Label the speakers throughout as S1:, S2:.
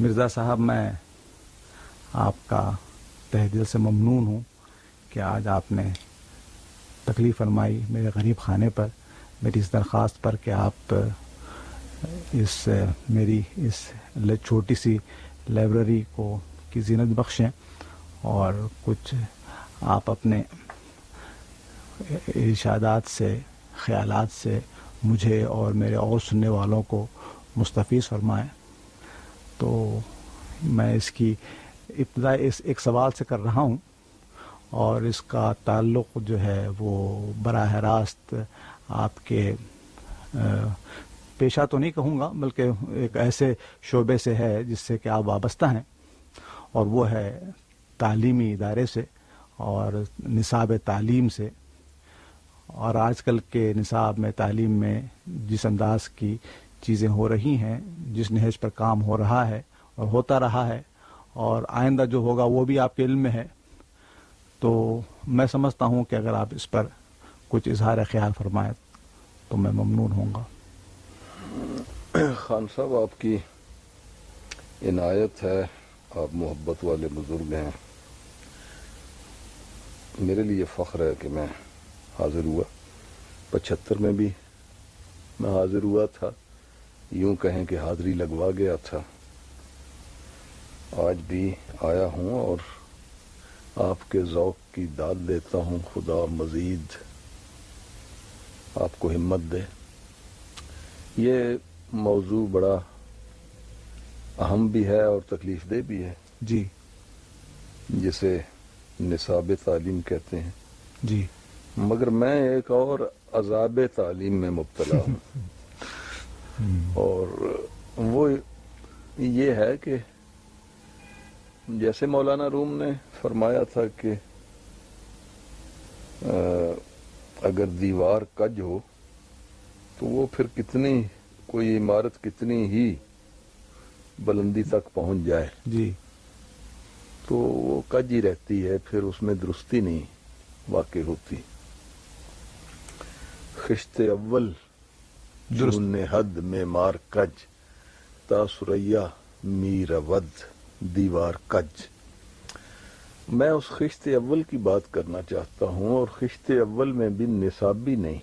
S1: مرزا صاحب، میں آپ کا تہ دل سے ممنون ہوں کہ آج آپ نے تکلیف فرمائی میرے غریب خانے پر، میری اس درخواست پر کہ آپ اس، میری اس چھوٹی سی لائبریری کو کی زینت بخشیں اور کچھ آپ اپنے ارشادات سے، خیالات سے مجھے اور میرے اور سننے والوں کو مستفیض فرمائیں۔ تو میں اس کی ابتدا اس ایک سوال سے کر رہا ہوں اور اس کا تعلق جو ہے وہ براہ راست آپ کے پیشہ تو نہیں کہوں گا، بلکہ ایک ایسے شعبے سے ہے جس سے کہ آپ وابستہ ہیں اور وہ ہے تعلیمی ادارے سے اور نصاب تعلیم سے۔ اور آج کل کے نصاب میں تعلیم میں جس انداز کی چیزیں ہو رہی ہیں، جس نہج پر کام ہو رہا ہے اور ہوتا رہا ہے، اور آئندہ جو ہوگا وہ بھی آپ کے علم میں ہے۔ تو میں سمجھتا ہوں کہ اگر آپ اس پر کچھ اظہار خیال فرمائیں تو میں ممنون ہوں گا۔
S2: خان صاحب، آپ کی عنایت ہے، آپ محبت والے بزرگ ہیں۔ میرے لیے فخر ہے کہ میں حاضر ہوا۔ پچہتر میں بھی میں حاضر ہوا تھا۔ یوں کہیں کہ حاضری لگوا گیا تھا۔ آج بھی آیا ہوں اور آپ کے ذوق کی داد دیتا ہوں خدا مزید آپ کو ہمت دے۔ یہ موضوع بڑا اہم بھی ہے اور تکلیف دہ بھی ہے۔
S1: جی۔
S2: جسے نصاب تعلیم کہتے ہیں۔
S1: جی۔
S2: مگر میں ایک اور عذاب تعلیم میں مبتلا ہوں۔ اور وہ یہ ہے کہ جیسے مولانا روم نے فرمایا تھا کہ اگر دیوار کج ہو تو وہ پھر کتنی کوئی عمارت کتنی ہی بلندی تک پہنچ جائے۔
S1: جی۔
S2: تو وہ کج ہی رہتی ہے پھر اس میں درستی نہیں واقع ہوتی۔ خشت اول جرن حد میں مار کج تا سریا میر ود دیوار کج میں اس خشت اول کی بات کرنا چاہتا ہوں اور خشت اول میں بھی نصابی نہیں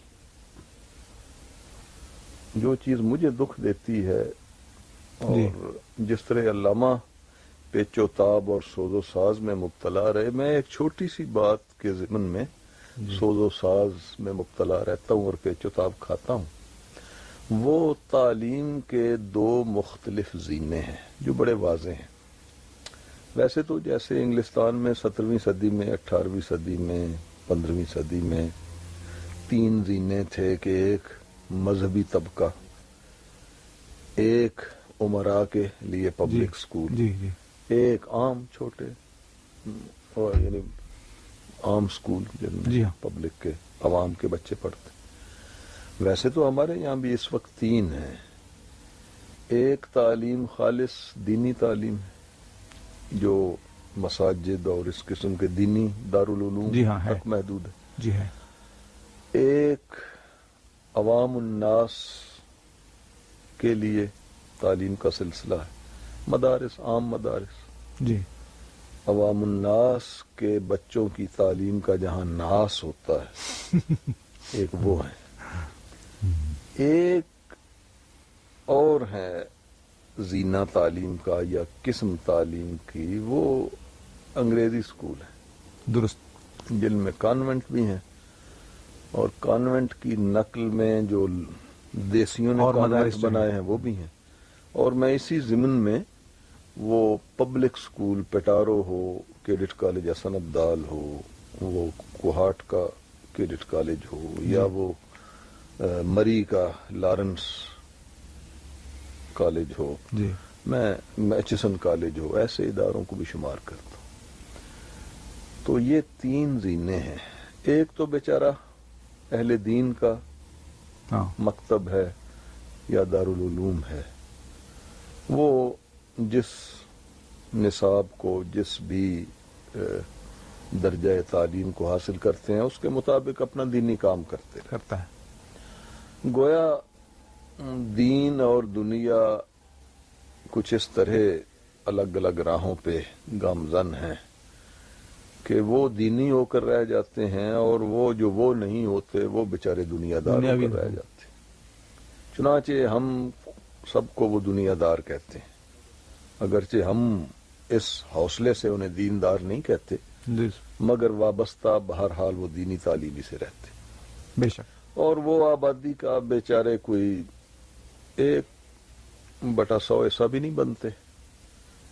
S2: جو چیز مجھے دکھ دیتی ہے اور جی۔ جس طرح علامہ پیچو تاب اور سوز و ساز میں مبتلا رہے میں ایک چھوٹی سی بات کے ضمن میں جی۔ سوز و ساز میں مبتلا رہتا ہوں اور پیچو تاب کھاتا ہوں وہ تعلیم کے دو مختلف زینے ہیں جو بڑے واضح ہیں۔ ویسے تو جیسے انگلستان میں سترویں صدی میں اٹھارہویں صدی میں پندرہویں صدی میں تین زینے تھے کہ ایک مذہبی طبقہ ایک عمرا کے لیے پبلک جی، سکول
S1: جی جی۔
S2: ایک عام چھوٹے یعنی عام سکول جن میں جی ہاں۔ پبلک کے عوام کے بچے پڑھتے۔ ویسے تو ہمارے یہاں بھی اس وقت تین ہیں۔ ایک تعلیم خالص دینی تعلیم ہے جو مساجد اور اس قسم کے دینی دارالعلوم
S1: جی ہاں
S2: حق محدود ہے۔
S1: جی ہے۔
S2: ایک عوام الناس کے لیے تعلیم کا سلسلہ ہے مدارس عام مدارس۔
S1: جی۔
S2: عوام الناس کے بچوں کی تعلیم کا جہاں ناس ہوتا ہے ایک وہ ہے۔ ایک اور ہے زینا تعلیم کا یا قسم تعلیم کی وہ انگریزی سکول ہے۔
S1: درست۔
S2: جن میں کانوینٹ بھی ہیں۔ اور کانوینٹ کی نقل میں جو دیسیوں نے کانوینٹ بنائے ہیں وہ بھی ہیں۔ اور میں اسی ضمن میں وہ پبلک سکول پیٹارو ہو کیڈٹ کالج اسن ابدال ہو وہ کوہاٹ کا کیڈٹ کالج ہو یا جی۔ وہ مری کا لارنس کالج ہو۔
S1: جی۔
S2: میں میچسن کالج ہو ایسے اداروں کو بھی شمار کرتا ہوں۔ تو یہ تین زینے ہیں۔ ایک تو بیچارہ اہل دین کا
S1: ہاں۔
S2: مکتب ہے یا دارالعلوم ہے۔ وہ جس نصاب کو جس بھی درجہ تعلیم کو حاصل کرتے ہیں اس کے مطابق اپنا دینی کام کرتے
S1: کرتا ہے۔
S2: گویا دین اور دنیا کچھ اس طرح الگ الگ راہوں پہ گامزن ہیں کہ وہ دینی ہو کر رہ جاتے ہیں اور وہ جو وہ نہیں ہوتے وہ بیچارے دنیا دار ہو کر رہ جاتے ہیں۔ چنانچہ ہم سب کو وہ دنیا دار کہتے ہیں۔ اگرچہ ہم اس حوصلے سے انہیں دیندار نہیں کہتے
S3: جی
S2: مگر وابستہ بہرحال وہ دینی تعلیمی سے رہتے
S3: بے شک۔
S2: اور وہ آبادی کا بیچارے کوئی ایک بٹا سو ایسا بھی نہیں بنتے۔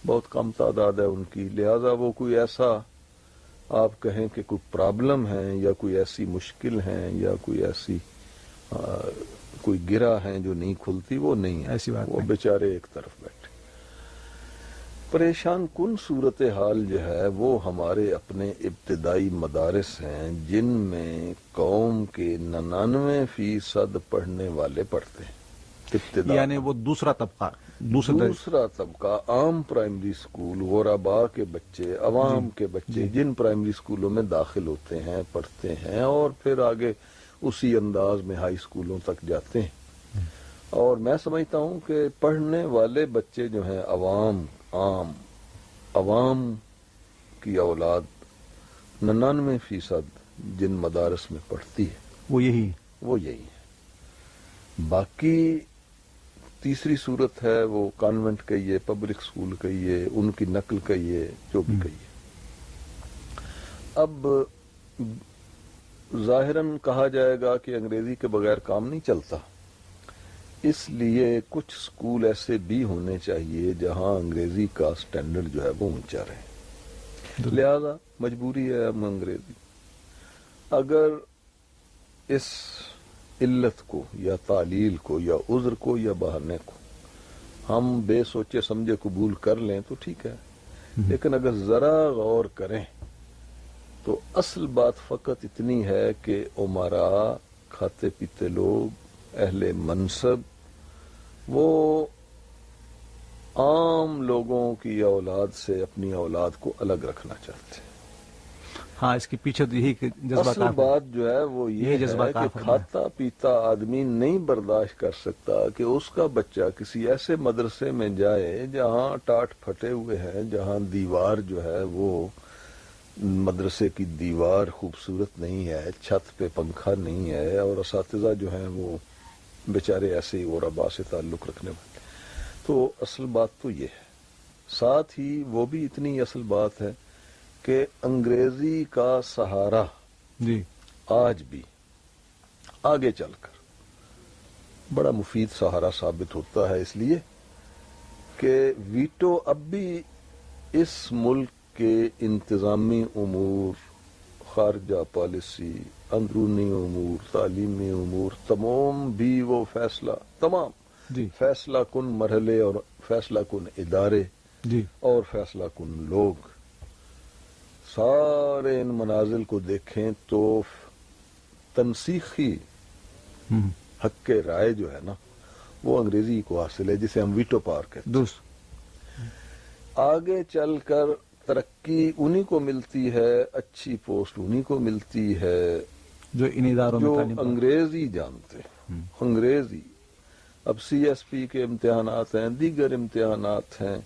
S2: بہت کم تعداد ہے ان کی۔ لہذا وہ کوئی ایسا آپ کہیں کہ کوئی پرابلم ہے یا کوئی ایسی مشکل ہے یا کوئی ایسی آ, کوئی گرا ہے جو نہیں کھلتی وہ نہیں ہے۔
S3: ایسی بات
S2: وہ۔ بیچارے ایک طرف بیٹھے۔ پریشان کن صورت حال جو ہے وہ ہمارے اپنے ابتدائی مدارس ہیں جن میں قوم کے ننانوے فیصد پڑھنے والے پڑھتے ہیں ابتدا
S3: یعنی وہ دوسرا طبقہ دوسرا
S2: دوسرا طبقہ عام پرائمری سکول غورابا کے بچے عوام
S3: جی،
S2: کے بچے
S3: جی۔
S2: جن پرائمری سکولوں میں داخل ہوتے ہیں پڑھتے ہیں اور پھر آگے اسی انداز میں ہائی سکولوں تک جاتے ہیں۔ اور میں سمجھتا ہوں کہ پڑھنے والے بچے جو ہیں عوام عام عوام کی اولاد ننانوے فیصد جن مدارس میں پڑھتی ہے۔
S3: وہ یہی
S2: وہ یہی ہے باقی تیسری صورت ہے وہ کانوینٹ کہیے پبلک سکول کہیے ان کی نقل کہیے جو بھی۔ کہیے۔ اب ظاہراً کہا جائے گا کہ انگریزی کے بغیر کام نہیں چلتا۔ اس لیے کچھ سکول ایسے بھی ہونے چاہیے جہاں انگریزی کا سٹینڈرڈ جو ہے وہ اونچا رہے۔ لہذا مجبوری ہے ہم انگریزی۔ اگر اس علت کو یا تعلیل کو یا عذر کو یا بہانے کو ہم بے سوچے سمجھے قبول کر لیں تو ٹھیک ہے۔ لیکن اگر ذرا غور کریں تو اصل بات فقط اتنی ہے کہ عمرا کھاتے پیتے لوگ اہل منصب وہ عام لوگوں کی اولاد سے اپنی اولاد کو الگ رکھنا چاہتے ہیں
S3: ہاں اس کے پیچھے یہی جذبہ
S2: بات جو ہے وہ
S3: یہ جذبہ
S2: کہ۔ کھاتا پیتا آدمی نہیں برداشت کر سکتا کہ اس کا بچہ کسی ایسے مدرسے میں جائے جہاں ٹاٹ پھٹے ہوئے ہیں جہاں دیوار جو ہے وہ مدرسے کی دیوار خوبصورت نہیں ہے چھت پہ پنکھا نہیں ہے اور اساتذہ جو ہیں وہ بیچارے ایسے ہی اور ابا سے تعلق رکھنے والے۔ تو اصل بات تو یہ ہے۔ ساتھ ہی وہ بھی اتنی اصل بات ہے کہ انگریزی کا سہارا
S3: جی۔
S2: آج بھی آگے چل کر بڑا مفید سہارا ثابت ہوتا ہے۔ اس لیے کہ ویٹو اب بھی اس ملک کے انتظامی امور خارجہ پالیسی اندرونی امور تعلیمی امور تمام بھی وہ فیصلہ تمام
S3: جی۔
S2: فیصلہ کن مرحلے اور فیصلہ کن ادارے
S3: جی۔
S2: اور فیصلہ کن لوگ۔ سارے ان منازل کو دیکھیں تو تنسیخی حق رائے جو ہے نا وہ انگریزی کو حاصل ہے جسے ہم ویٹو پار کہتے
S3: درست
S2: آگے چل کر ترقی انہی کو ملتی ہے اچھی پوسٹ انہی کو ملتی ہے۔
S3: جو ان اداروں میں
S2: جو
S3: تعلیم
S2: انگریزی جانتے ہیں۔
S3: ہم،
S2: انگریزی اب سی ایس پی کے امتحانات ہیں دیگر امتحانات ہیں۔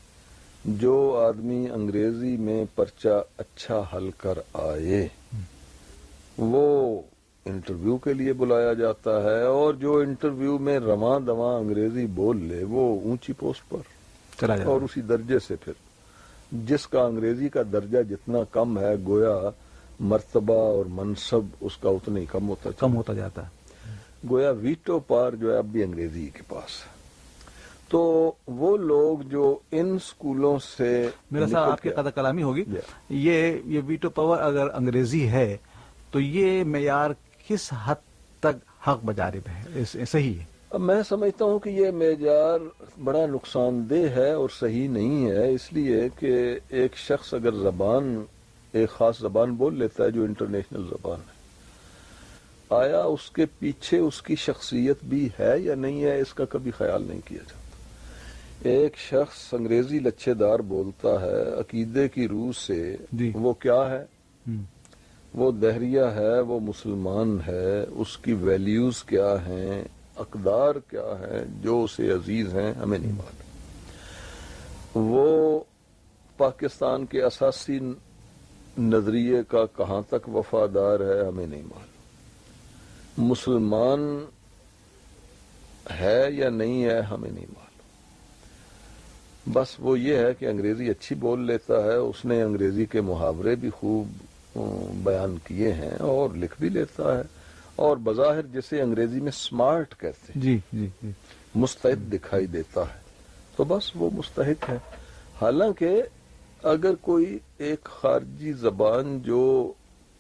S2: جو آدمی انگریزی میں پرچہ اچھا حل کر آئے وہ انٹرویو کے لیے بلایا جاتا ہے اور جو انٹرویو میں رواں دواں انگریزی بول لے وہ اونچی پوسٹ پر۔
S3: چلا
S2: اور اسی درجے سے پھر جس کا انگریزی کا درجہ جتنا کم ہے گویا مرتبہ اور منصب اس کا اتنا ہی کم ہوتا
S3: کم ہوتا جاتا ہے۔
S2: گویا ویٹو پار جو ہے اب بھی انگریزی کے پاس ہے۔ تو وہ لوگ جو ان سکولوں سے
S3: میرا صاحب آپ کی قدر کلامی ہوگی. یہ یہ ویٹو پاور اگر انگریزی ہے تو یہ معیار کس حد تک حق بجانب ہے؟ اس- صحیح ہے۔
S2: اب میں سمجھتا ہوں کہ یہ معیار بڑا نقصان دہ ہے اور صحیح نہیں ہے۔ اس لیے کہ ایک شخص اگر زبان ایک خاص زبان بول لیتا ہے جو انٹرنیشنل زبان ہے۔ آیا اس کے پیچھے اس کی شخصیت بھی ہے یا نہیں ہے اس کا کبھی خیال نہیں کیا جاتا۔ ایک شخص انگریزی لچھے دار بولتا ہے عقیدے کی روح سے
S3: جی۔
S2: وہ کیا ہے؟ وہ دہریہ ہے وہ مسلمان ہے اس کی ویلیوز کیا ہیں؟ اقدار کیا ہیں؟ جو اسے عزیز ہیں ہمیں نہیں معلوم۔ وہ پاکستان کے اساسی نظریے کا کہاں تک وفادار ہے ہمیں نہیں معلوم۔ مسلمان ہے یا نہیں ہے ہمیں نہیں معلوم۔ بس وہ یہ ہے کہ انگریزی اچھی بول لیتا ہے اس نے انگریزی کے محاورے بھی خوب بیان کیے ہیں اور لکھ بھی لیتا ہے۔ اور بظاہر جسے انگریزی میں سمارٹ کہتے ہیں۔
S3: جی جی جی۔
S2: مستحد دکھائی دیتا ہے۔ تو بس وہ مستحق ہے۔ حالانکہ اگر کوئی ایک خارجی زبان جو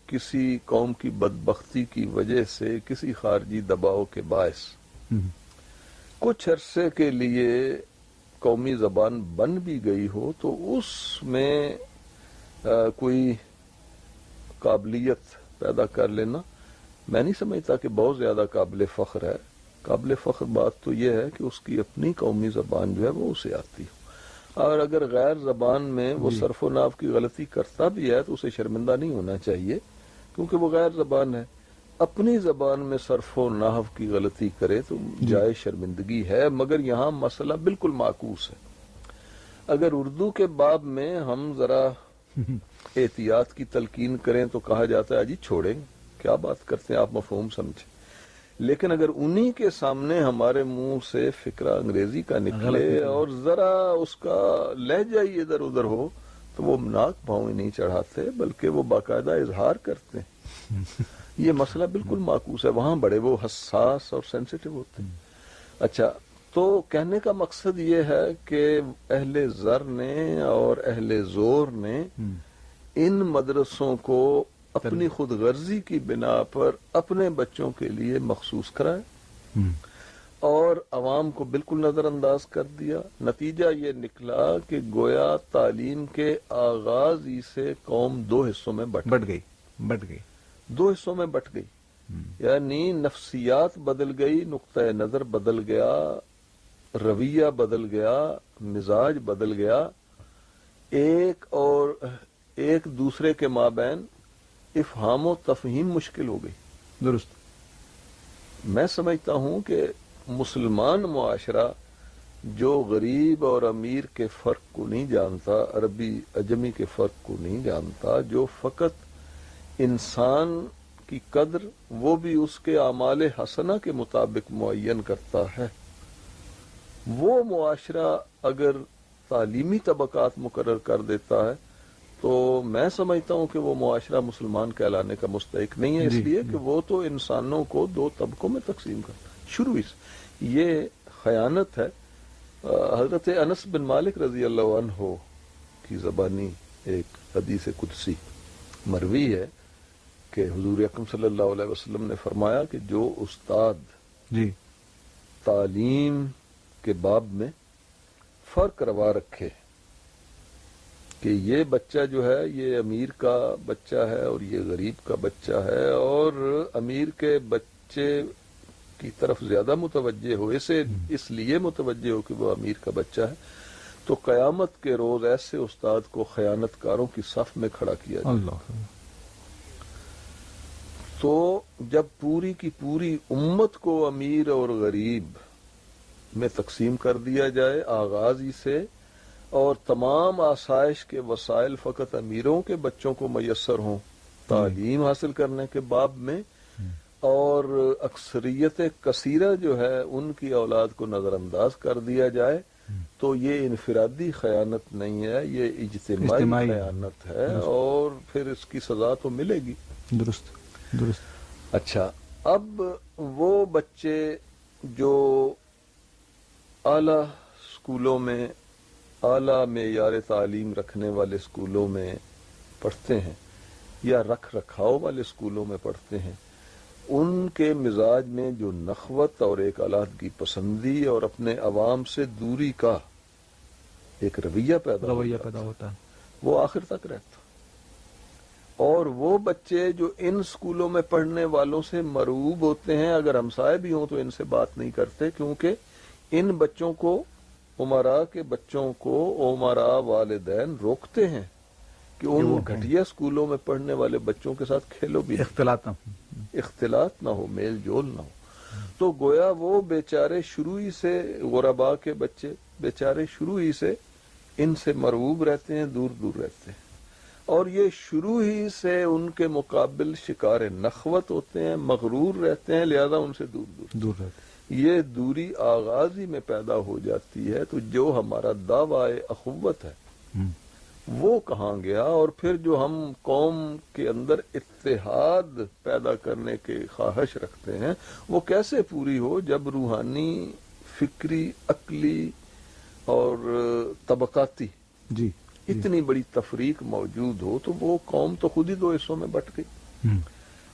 S2: کسی قوم کی بدبختی کی وجہ سے کسی خارجی دباؤ کے باعث کچھ عرصے کے لیے قومی زبان بن بھی گئی ہو تو اس میں کوئی قابلیت پیدا کر لینا میں نہیں سمجھتا کہ بہت زیادہ قابل فخر ہے۔ قابل فخر بات تو یہ ہے کہ اس کی اپنی قومی زبان جو ہے وہ اسے آتی ہو۔ اور اگر غیر زبان میں وہ
S3: جی۔
S2: صرف و ناف کی غلطی کرتا بھی ہے تو اسے شرمندہ نہیں ہونا چاہیے کیونکہ وہ غیر زبان ہے اپنی زبان میں صرف و نحو کی غلطی کرے تو
S3: جی۔
S2: جائے شرمندگی ہے مگر یہاں مسئلہ بالکل معکوس ہے اگر اردو کے باب میں ہم ذرا احتیاط کی تلقین کریں تو کہا جاتا ہے جی چھوڑیں کیا بات کرتے ہیں آپ مفہوم سمجھیں لیکن اگر انہی کے سامنے ہمارے منہ سے فکرہ انگریزی کا نکلے اور ذرا اس کا لہجہ ہی ادھر ادھر ہو تو وہ ناک پاؤں نہیں چڑھاتے بلکہ وہ باقاعدہ اظہار کرتے۔ ہیں یہ مسئلہ بالکل معکوس ہے۔ وہاں بڑے وہ حساس اور سینسیٹیو ہوتے ہیں۔ اچھا تو کہنے کا مقصد یہ ہے کہ اہل زر نے اور اہل زور نے ان مدرسوں کو اپنی خود غرضی کی بنا پر اپنے بچوں کے لیے مخصوص کرائے اور عوام کو بالکل نظر انداز کر دیا۔ نتیجہ یہ نکلا کہ گویا تعلیم کے آغاز ہی سے قوم دو حصوں میں بٹ
S3: بٹ گئی بٹ گئی۔
S2: دو حصوں میں بٹ گئی۔ یعنی نفسیات بدل گئی نقطۂ نظر بدل گیا رویہ بدل گیا مزاج بدل گیا۔ ایک اور ایک دوسرے کے مابین افہام و تفہیم مشکل ہو گئی۔
S3: درست۔
S2: میں سمجھتا ہوں کہ مسلمان معاشرہ جو غریب اور امیر کے فرق کو نہیں جانتا، عربی اجمی کے فرق کو نہیں جانتا، جو فقط انسان کی قدر، وہ بھی اس کے اعمال حسنہ کے مطابق معین کرتا ہے۔ وہ معاشرہ اگر تعلیمی طبقات مقرر کر دیتا ہے تو میں سمجھتا ہوں کہ وہ معاشرہ مسلمان کہلانے کا مستحق نہیں ہے اس
S3: جی،
S2: لیے
S3: جی۔
S2: کہ وہ تو انسانوں کو دو طبقوں میں تقسیم کرتا شروع سے۔ یہ خیانت ہے۔ حضرت انس بن مالک رضی اللہ عنہ کی زبانی ایک حدیث قدسی مروی ہے کہ حضور اکم صلی اللہ علیہ وسلم نے فرمایا کہ جو استاد
S3: جی۔
S2: تعلیم کے باب میں فرق روا رکھے کہ یہ بچہ جو ہے یہ امیر کا بچہ ہے اور یہ غریب کا بچہ ہے اور امیر کے بچے کی طرف زیادہ متوجہ ہو اسے اس لیے متوجہ ہو کہ وہ امیر کا بچہ ہے۔ تو قیامت کے روز ایسے استاد کو خیانت کاروں کی صف میں کھڑا کیا جائے۔
S3: اللہ۔
S2: تو جب پوری کی پوری امت کو امیر اور غریب میں تقسیم کر دیا جائے آغاز ہی سے اور تمام آسائش کے وسائل فقط امیروں کے بچوں کو میسر ہوں۔ تعلیم حاصل کرنے کے باب میں اور اکثریت کثیرہ جو ہے ان کی اولاد کو نظر انداز کر دیا جائے تو یہ انفرادی خیانت نہیں ہے یہ اجتماعی
S3: اجتماعی
S2: خیانت ہے اور پھر اس کی سزا تو ملے گی۔
S3: درست درست۔
S2: اچھا اب وہ بچے جو اعلی اسکولوں میں اعلی معیار تعلیم رکھنے والے اسکولوں میں پڑھتے ہیں یا رکھ رکھاؤ والے اسکولوں میں پڑھتے ہیں ان کے مزاج میں جو نخوت اور ایک علیحدگی پسندی اور اپنے عوام سے دوری کا ایک رویہ پیدا
S3: رویہ
S2: جاتا
S3: پیدا ہوتا ہے۔
S2: وہ آخر تک رہتا۔ اور وہ بچے جو ان اسکولوں میں پڑھنے والوں سے مروب ہوتے ہیں اگر ہمسائے بھی ہوں تو ان سے بات نہیں کرتے کیونکہ ان بچوں کو عمرا کے بچوں کو عمرا والدین روکتے ہیں کہ ان گھٹیا اسکولوں میں پڑھنے والے بچوں کے ساتھ کھیلو بھی۔
S3: اختلاط
S2: اختلاط نہ ہو میل جول نہ ہو۔ تو گویا وہ بیچارے شروع ہی سے غربا کے بچے بیچارے شروع ہی سے ان سے مرعوب رہتے ہیں دور دور رہتے ہیں۔ اور یہ شروع ہی سے ان کے مقابل شکار نخوت ہوتے ہیں مغرور رہتے ہیں لہذا ان سے دور دور۔
S3: دور رہتے
S2: یہ دوری آغاز ہی میں پیدا ہو جاتی ہے تو جو ہمارا دعوی اخوت ہے وہ کہاں گیا؟ اور پھر جو ہم قوم کے اندر اتحاد پیدا کرنے کے خواہش رکھتے ہیں وہ کیسے پوری ہو؟ جب روحانی فکری عقلی اور طبقاتی
S3: جی
S2: اتنی بڑی تفریق موجود ہو تو وہ قوم تو خود ہی دو حصوں میں بٹ گئی۔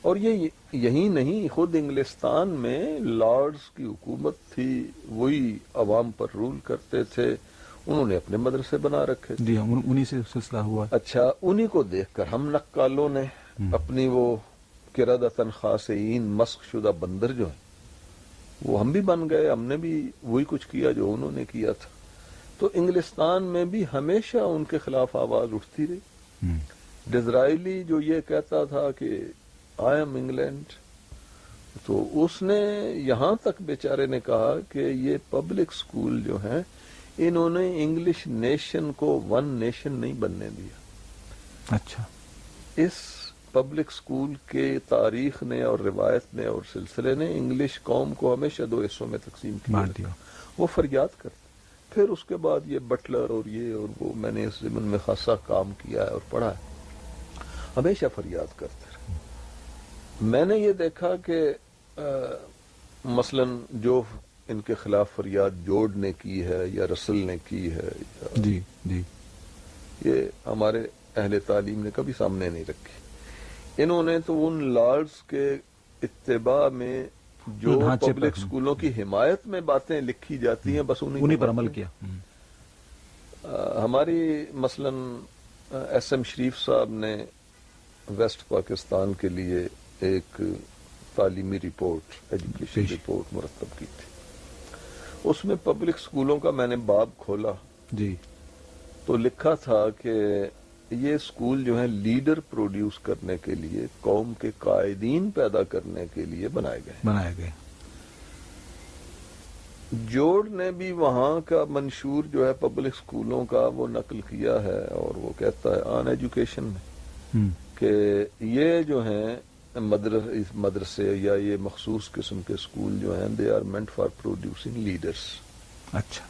S2: اور یہ یہی نہیں خود انگلستان میں لارڈز کی حکومت تھی وہی عوام پر رول کرتے تھے انہوں نے اپنے مدرسے بنا رکھے
S3: جی ہم انہی سے سلسلہ ہوا۔
S2: اچھا انہی کو دیکھ کر ہم نقالوں نے اپنی وہ کرادتن خاصین مسخ شدہ بندر جو ہیں وہ ہم بھی بن گئے ہم نے بھی وہی کچھ کیا جو انہوں نے کیا تھا۔ تو انگلستان میں بھی ہمیشہ ان کے خلاف آواز اٹھتی رہی۔ ڈزرائیلی جو یہ کہتا تھا کہ آئی ایم انگلینڈ تو اس نے یہاں تک بیچارے نے کہا کہ یہ پبلک سکول جو ہیں انہوں نے انگلش نیشن کو ون نیشن نہیں بننے دیا۔
S3: اچھا۔
S2: اس پبلک سکول کے تاریخ نے اور روایت نے اور سلسلے نے انگلش قوم کو ہمیشہ دو حصوں میں تقسیم کیا۔
S3: دیا۔
S2: وہ فریاد کرتے۔ پھر اس کے بعد یہ بٹلر اور یہ اور وہ میں نے اس زمن میں خاصا کام کیا ہے اور پڑھا ہے۔ ہمیشہ فریاد کرتے۔ میں نے یہ دیکھا کہ مثلا جو ان کے خلاف فریاد جوڑ نے کی ہے یا رسل نے کی ہے
S3: جی جی۔
S2: یہ ہمارے اہل تعلیم نے کبھی سامنے نہیں رکھی۔ انہوں نے تو ان لارڈز کے اتباع میں جو
S3: پر
S2: پبلک۔ سکولوں کی حمایت میں باتیں لکھی جاتی ہیں بس انہی
S3: انہی پر عمل کیا۔
S2: ہماری مثلا ایس ایم شریف صاحب نے ویسٹ پاکستان کے لیے ایک تعلیمی رپورٹ ایجوکیشن۔ رپورٹ مرتب کی تھی۔ اس میں پبلک سکولوں کا میں نے باب کھولا۔
S3: جی۔
S2: تو لکھا تھا کہ یہ سکول جو ہیں لیڈر پروڈیوس کرنے کے لیے قوم کے قائدین پیدا کرنے کے لیے بنائے گئے۔
S3: بنائے گئے۔
S2: جوڑ نے بھی وہاں کا منشور جو ہے پبلک سکولوں کا وہ نقل کیا ہے اور وہ کہتا ہے آن ایجوکیشن میں کہ یہ جو ہیں اس مدرسے یا یہ مخصوص قسم کے سکول جو ہیں they are meant for producing leaders
S3: اچھا۔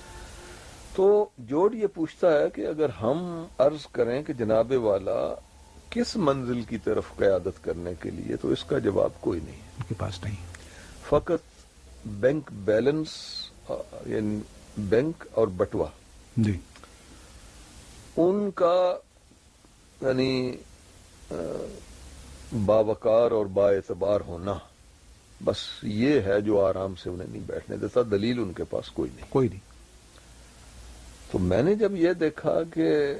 S2: تو جوڑ یہ پوچھتا ہے کہ اگر ہم عرض کریں کہ جناب والا کس منزل کی طرف قیادت کرنے کے لیے؟ تو اس کا جواب کوئی نہیں۔ ہے
S3: ان کے پاس نہیں۔
S2: فقط بینک بیلنس یعنی بینک اور بٹوا۔
S3: جی۔
S2: ان کا یعنی باوقار اور با اعتبار ہونا۔ بس یہ ہے جو آرام سے انہیں نہیں بیٹھنے دیتا دلیل ان کے پاس کوئی نہیں۔
S3: کوئی نہیں۔
S2: تو میں نے جب یہ دیکھا کہ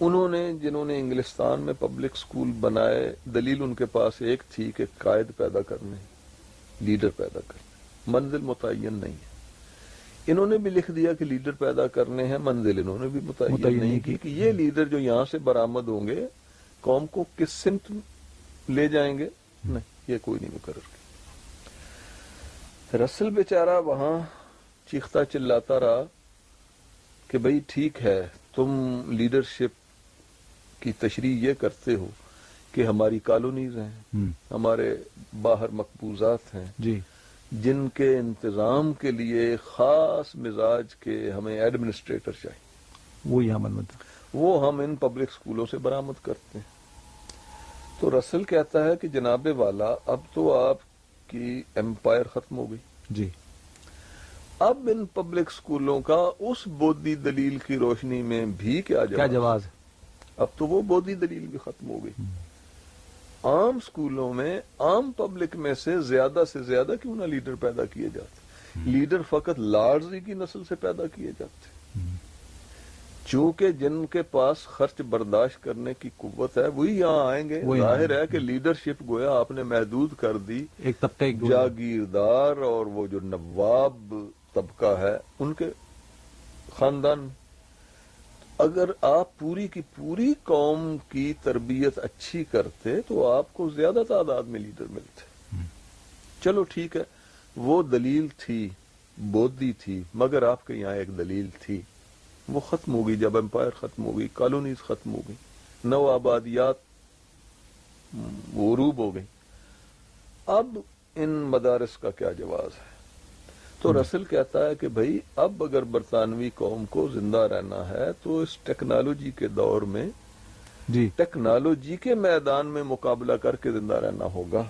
S2: انہوں نے جنہوں نے انگلستان میں پبلک سکول بنائے دلیل ان کے پاس ایک تھی کہ قائد پیدا کرنے لیڈر پیدا کرنے۔ منزل متعین نہیں ہے۔ انہوں نے بھی لکھ دیا کہ لیڈر پیدا کرنے ہیں منزل انہوں نے بھی متعین,
S3: متعین
S2: نہیں کی۔ کہ یہ لیڈر جو یہاں سے برآمد ہوں گے قوم کو کس سمت لے جائیں گے؟ نہیں یہ کوئی نہیں مقرر کی رسل بیچارہ وہاں چیختا چلاتا رہا کہ بھئی ٹھیک ہے تم لیڈرشپ کی تشریح یہ کرتے ہو کہ ہماری کالونیز ہیں
S3: ہم،
S2: ہمارے باہر مقبوضات ہیں۔
S3: جی۔
S2: جن کے انتظام کے لیے خاص مزاج کے ہمیں ایڈمنسٹریٹر چاہیے۔
S3: وہ یہاں بند بنتا
S2: وہ ہم ان پبلک سکولوں سے برآمد کرتے ہیں۔ تو رسل کہتا ہے کہ جناب والا اب تو آپ کی امپائر ختم ہو گئی۔
S3: جی۔
S2: اب ان پبلک سکولوں کا اس بودی دلیل کی روشنی میں بھی کیا
S3: کیا
S2: جواب
S3: جواز؟ ہے
S2: اب تو وہ بودی دلیل بھی ختم ہو گئی۔ عام سکولوں میں عام پبلک میں سے زیادہ سے زیادہ کیوں نہ لیڈر پیدا کیے جاتے؟ لیڈر فقط لارڈز ہی کی نسل سے پیدا کیے جاتے۔ چونکہ جن کے پاس خرچ برداشت کرنے کی قوت ہے وہی یہاں آئیں گے۔ ظاہر ہے کہ لیڈرشپ گویا آپ نے محدود کر دی۔
S3: ایک جو
S2: جاگیردار اور وہ جو نواب طبقہ ہے ان کے خاندان۔ اگر آپ پوری کی پوری قوم کی تربیت اچھی کرتے تو آپ کو زیادہ تعداد میں لیڈر ملتے۔ چلو ٹھیک ہے وہ دلیل تھی بودی تھی مگر آپ کے یہاں ایک دلیل تھی۔ وہ ختم ہو گئی جب امپائر ختم ہو گئی کالونیز ختم ہو گئی نو آبادیات غروب ہو گئی۔ اب ان مدارس کا کیا جواز ہے؟ تو رسل کہتا ہے کہ بھائی اب اگر برطانوی قوم کو زندہ رہنا ہے تو اس ٹیکنالوجی کے دور میں
S3: جی۔
S2: ٹیکنالوجی کے میدان میں مقابلہ کر کے زندہ رہنا ہوگا۔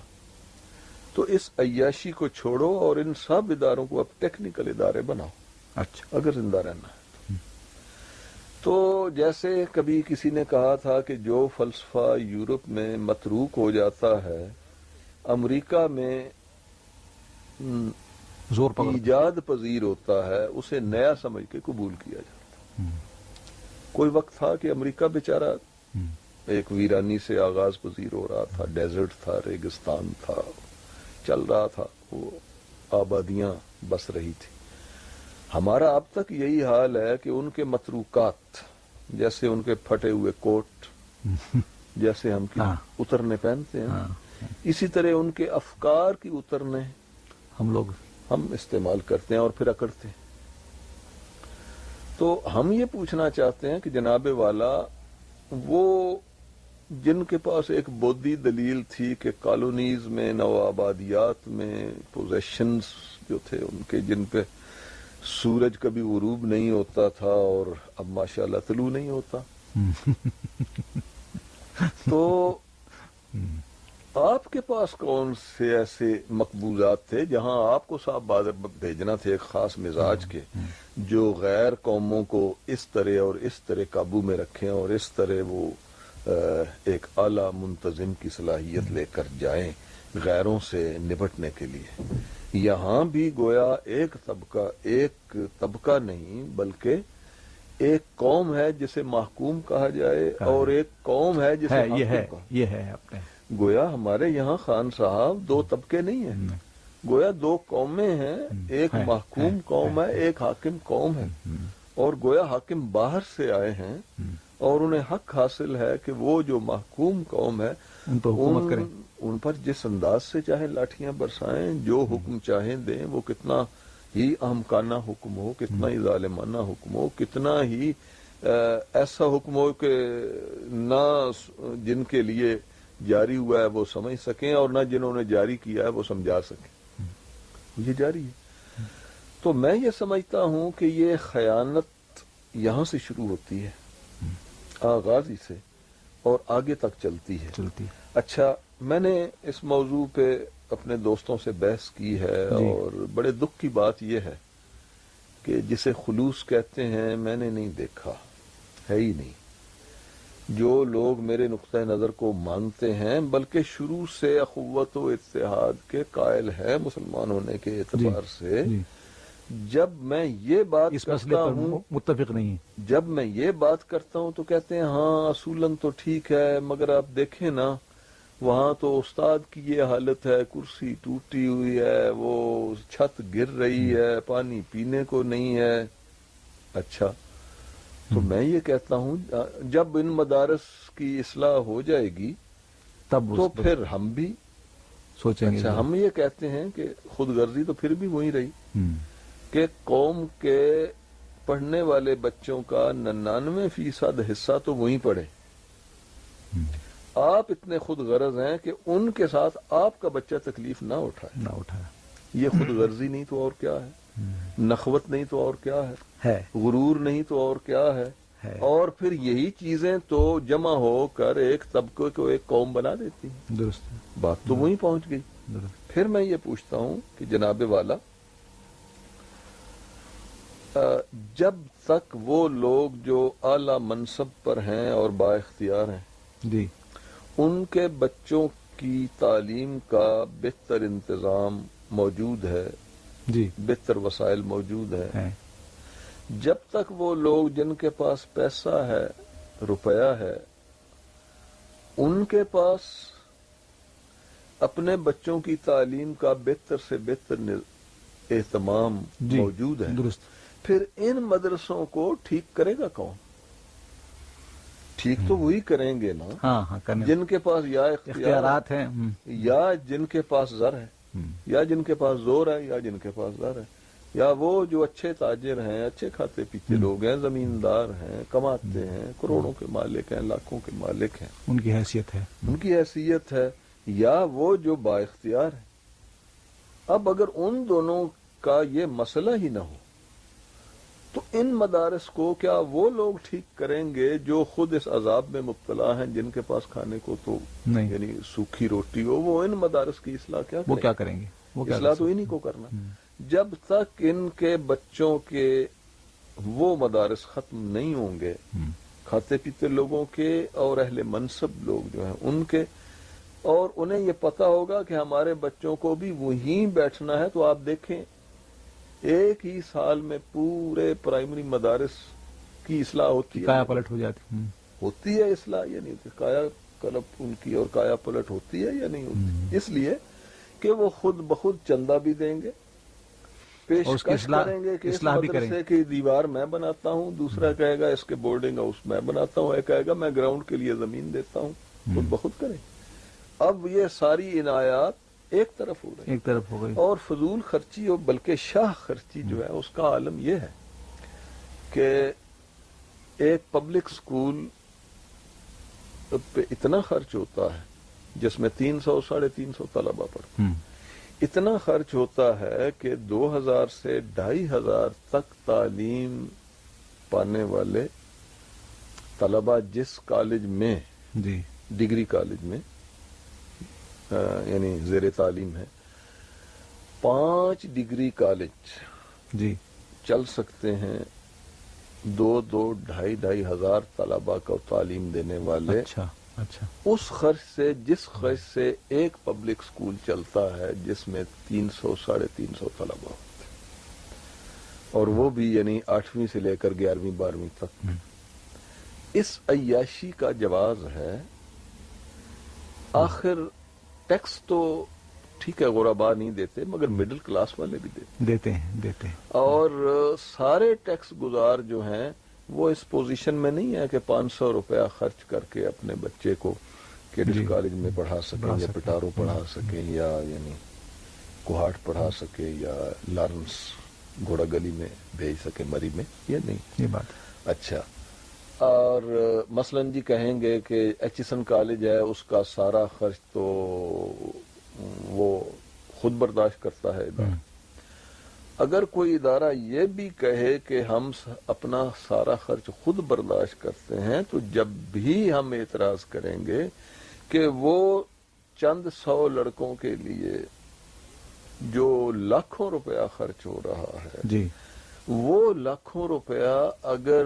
S2: تو اس عیاشی کو چھوڑو اور ان سب اداروں کو اب ٹیکنیکل ادارے بناؤ۔
S3: اچھا۔
S2: اگر زندہ رہنا ہے۔ تو جیسے کبھی کسی نے کہا تھا کہ جو فلسفہ یورپ میں متروک ہو جاتا ہے امریکہ میں
S3: زور
S2: ایجاد پذیر ہوتا ہے اسے نیا سمجھ کے قبول کیا جاتا کوئی وقت تھا کہ امریکہ بیچارہ ایک ویرانی سے آغاز پذیر ہو رہا تھا ڈیزرٹ تھا ریگستان تھا چل رہا تھا وہ آبادیاں بس رہی تھی ہمارا اب تک یہی حال ہے کہ ان کے متروکات جیسے ان کے پھٹے ہوئے کوٹ جیسے ہم کی
S3: ہاں۔
S2: اترنے پہنتے ہیں
S3: ہاں۔
S2: اسی طرح ان کے افکار کی اترنے
S3: ہم لوگ
S2: ہم استعمال کرتے ہیں اور پھر اکڑتے ہیں تو ہم یہ پوچھنا چاہتے ہیں کہ جناب والا وہ جن کے پاس ایک بودی دلیل تھی کہ کالونیز میں نو آبادیات میں پوزیشنز جو تھے ان کے جن پہ سورج کبھی غروب نہیں ہوتا تھا اور اب ماشاءاللہ طلوع نہیں ہوتا۔ تو آپ کے پاس کون سے ایسے مقبوضات تھے جہاں آپ کو صاحب بادر بھیجنا تھے ایک خاص مزاج کے جو غیر قوموں کو اس طرح اور اس طرح قابو میں رکھیں اور اس طرح وہ ایک اعلی منتظم کی صلاحیت لے کر جائیں۔ غیروں سے نبٹنے کے لیے۔ یہاں بھی گویا ایک طبقہ ایک طبقہ نہیں بلکہ ایک قوم ہے جسے محکوم کہا جائے اور ایک قوم ہے جسے
S3: یہ ہے یہ
S2: گویا ہمارے یہاں خان صاحب دو طبقے نہیں ہیں۔ گویا دو قومیں ہیں ایک محکوم قوم ہے۔ ایک حاکم قوم ہے۔ اور گویا حاکم باہر سے آئے ہیں اور انہیں حق حاصل ہے کہ وہ جو محکوم قوم ہے
S3: ان پر حکومت کریں۔
S2: ان پر جس انداز سے چاہے لاٹیاں برسائیں جو حکم چاہیں دیں وہ کتنا ہی اہمکانہ حکم ہو کتنا ہی ظالمانہ حکم ہو کتنا ہی ایسا حکم ہو کہ نہ جن کے لیے جاری ہوا ہے وہ سمجھ سکیں اور نہ جنہوں نے جاری کیا ہے وہ سمجھا سکیں۔ یہ جاری ہے۔ تو میں یہ سمجھتا ہوں کہ یہ خیانت یہاں سے شروع ہوتی ہے آغازی سے اور آگے تک چلتی ہے۔
S3: چلتی
S2: اچھا میں نے اس موضوع پہ اپنے دوستوں سے بحث کی ہے
S3: جی۔
S2: اور بڑے دکھ کی بات یہ ہے کہ جسے خلوص کہتے ہیں میں نے نہیں دیکھا ہے ہی نہیں۔ جو لوگ میرے نقطۂ نظر کو مانتے ہیں بلکہ شروع سے اخوت و اتحاد کے قائل ہیں مسلمان ہونے کے اعتبار سے
S3: جی۔
S2: جب میں یہ بات
S3: اس
S2: کرتا
S3: پر
S2: ہوں
S3: متفق نہیں
S2: جب میں یہ بات کرتا ہوں تو کہتے ہیں ہاں اصولن تو ٹھیک ہے مگر آپ دیکھیں نا وہاں تو استاد کی یہ حالت ہے کرسی ٹوٹی ہوئی ہے وہ چھت گر رہی ہے پانی پینے کو نہیں ہے۔ اچھا تو میں یہ کہتا ہوں جب ان مدارس کی اصلاح ہو جائے گی
S3: تب
S2: تو پھر ہم بھی
S3: سوچیں گے۔
S2: اچھا ہم یہ کہتے ہیں کہ خود غرضی تو پھر بھی وہی رہی۔ کہ قوم کے پڑھنے والے بچوں کا ننانوے فیصد حصہ تو وہیں پڑھے۔ آپ اتنے خود غرض ہیں کہ ان کے ساتھ آپ کا بچہ تکلیف نہ اٹھائے۔
S3: نہ اٹھایا
S2: یہ خود غرضی نہیں تو اور کیا ہے؟ نخوت نہیں تو اور کیا ہے؟
S3: ہے۔
S2: غرور نہیں تو اور کیا ہے؟ اور پھر یہی چیزیں تو جمع ہو کر ایک طبقے کو ایک قوم بنا دیتی ہیں۔
S3: درست۔
S2: بات تو وہیں پہنچ گئی۔ پھر میں یہ پوچھتا ہوں کہ جناب والا جب تک وہ لوگ جو اعلی منصب پر ہیں اور با اختیار ہیں
S3: جی۔
S2: ان کے بچوں کی تعلیم کا بہتر انتظام موجود ہے۔
S3: جی۔
S2: بہتر وسائل موجود ہے جب تک وہ لوگ جن کے پاس پیسہ ہے روپیہ ہے ان کے پاس اپنے بچوں کی تعلیم کا بہتر سے بہتر اہتمام
S3: جی۔
S2: موجود ہے۔
S3: درست۔
S2: پھر ان مدرسوں کو ٹھیک کرے گا کون؟ ٹھیک تو وہی کریں گے نا۔
S3: ہاں ہاں
S2: جن کے پاس یا اختیار
S3: اختیارات ہیں
S2: یا جن کے پاس زر ہے یا جن کے پاس زور ہے یا جن کے پاس زر ہے۔ یا وہ جو اچھے تاجر ہیں اچھے کھاتے پیتے لوگ ہیں زمیندار ہیں کماتے ہیں کروڑوں کے مالک ہیں لاکھوں کے مالک ہیں۔
S3: ان کی حیثیت ہے۔
S2: ان کی حیثیت ہے یا وہ جو با اختیار ہے۔ اب اگر ان دونوں کا یہ مسئلہ ہی نہ ہو تو ان مدارس کو کیا وہ لوگ ٹھیک کریں گے جو خود اس عذاب میں مبتلا ہیں جن کے پاس کھانے کو تو
S3: نہیں۔
S2: یعنی سوکھی روٹی ہو وہ ان مدارس کی اصلاح کیا
S3: وہ کیا کریں گے؟
S2: اصلاح تو انہی کو کرنا۔ جب تک ان کے بچوں کے وہ مدارس ختم نہیں ہوں گے۔ کھاتے پیتے لوگوں کے اور اہل منصب لوگ جو ہیں ان کے اور انہیں یہ پتا ہوگا کہ ہمارے بچوں کو بھی وہیں بیٹھنا ہے تو آپ دیکھیں۔ ایک ہی سال میں پورے پرائمری مدارس کی اصلاح ہوتی ہے۔
S3: پلٹ ہو جاتی۔
S2: ہوتی ہے اصلاح یا نہیں ہوتی کایا کلپ ان کی اور کایا پلٹ ہوتی ہے یا نہیں ہوتی؟ اس لیے کہ وہ خود بخود چندہ بھی دیں گے
S3: اصلاح-
S2: کریں گے کہ اس مدرسے کی دیوار میں بناتا ہوں دوسرا کہے گا اس کے بورڈنگ ہاؤس میں بناتا ہوں ایک کہے گا میں گراؤنڈ کے لیے زمین دیتا ہوں خود بخود کریں۔ اب یہ ساری عنایات ایک طرف ہو رہی
S3: ایک طرف ہو گئی۔
S2: اور فضول خرچی اور بلکہ شاہ خرچی جو ہے اس کا عالم یہ ہے کہ ایک پبلک سکول پہ اتنا خرچ ہوتا ہے جس میں تین سو ساڑھے تین سو طلبا پڑھتے۔ اتنا خرچ ہوتا ہے کہ دو ہزار سے ڈھائی ہزار تک تعلیم پانے والے طلبا جس کالج میں
S3: جی۔
S2: ڈگری کالج میں یعنی زیر تعلیم ہے۔ پانچ ڈگری کالج
S3: جی۔
S2: چل سکتے ہیں دو دو ڈھائی ڈھائی ہزار طلبا کو تعلیم دینے والے۔
S3: اچھا اچھا۔
S2: اس خرچ سے جس خرچ سے ایک پبلک سکول چلتا ہے جس میں تین سو ساڑھے تین سو طلبا ہوتے۔ اور وہ بھی یعنی آٹھویں سے لے کر گیارہویں بارہویں تک۔ اس عیاشی کا جواز ہے آخر ٹیکس تو ٹھیک ہے غربا نہیں دیتے مگر مڈل کلاس والے بھی دیتے۔
S3: دیتے ہیں دیتے ہیں۔
S2: اور سارے ٹیکس گزار جو ہیں وہ اس پوزیشن میں نہیں ہے کہ پانچ سو روپیہ خرچ کر کے اپنے بچے کو کیڈس
S3: جی۔
S2: کالج میں پڑھا سکیں یا
S3: سکیں۔
S2: پٹارو پڑھا سکیں یا یعنی کوہاٹ پڑھا سکے یا لارنس گھوڑا گلی میں بھیج سکے مری میں یا نہیں۔
S3: یہ بات۔
S2: اچھا۔ اور مثلا جی کہیں گے کہ ایچسن کالج ہے اس کا سارا خرچ تو وہ خود برداشت کرتا ہے ادارہ۔ اگر کوئی ادارہ یہ بھی کہے کہ ہم اپنا سارا خرچ خود برداشت کرتے ہیں تو جب بھی ہم اعتراض کریں گے کہ وہ چند سو لڑکوں کے لیے جو لاکھوں روپیہ خرچ ہو رہا ہے
S3: جی۔
S2: وہ لاکھوں روپیہ اگر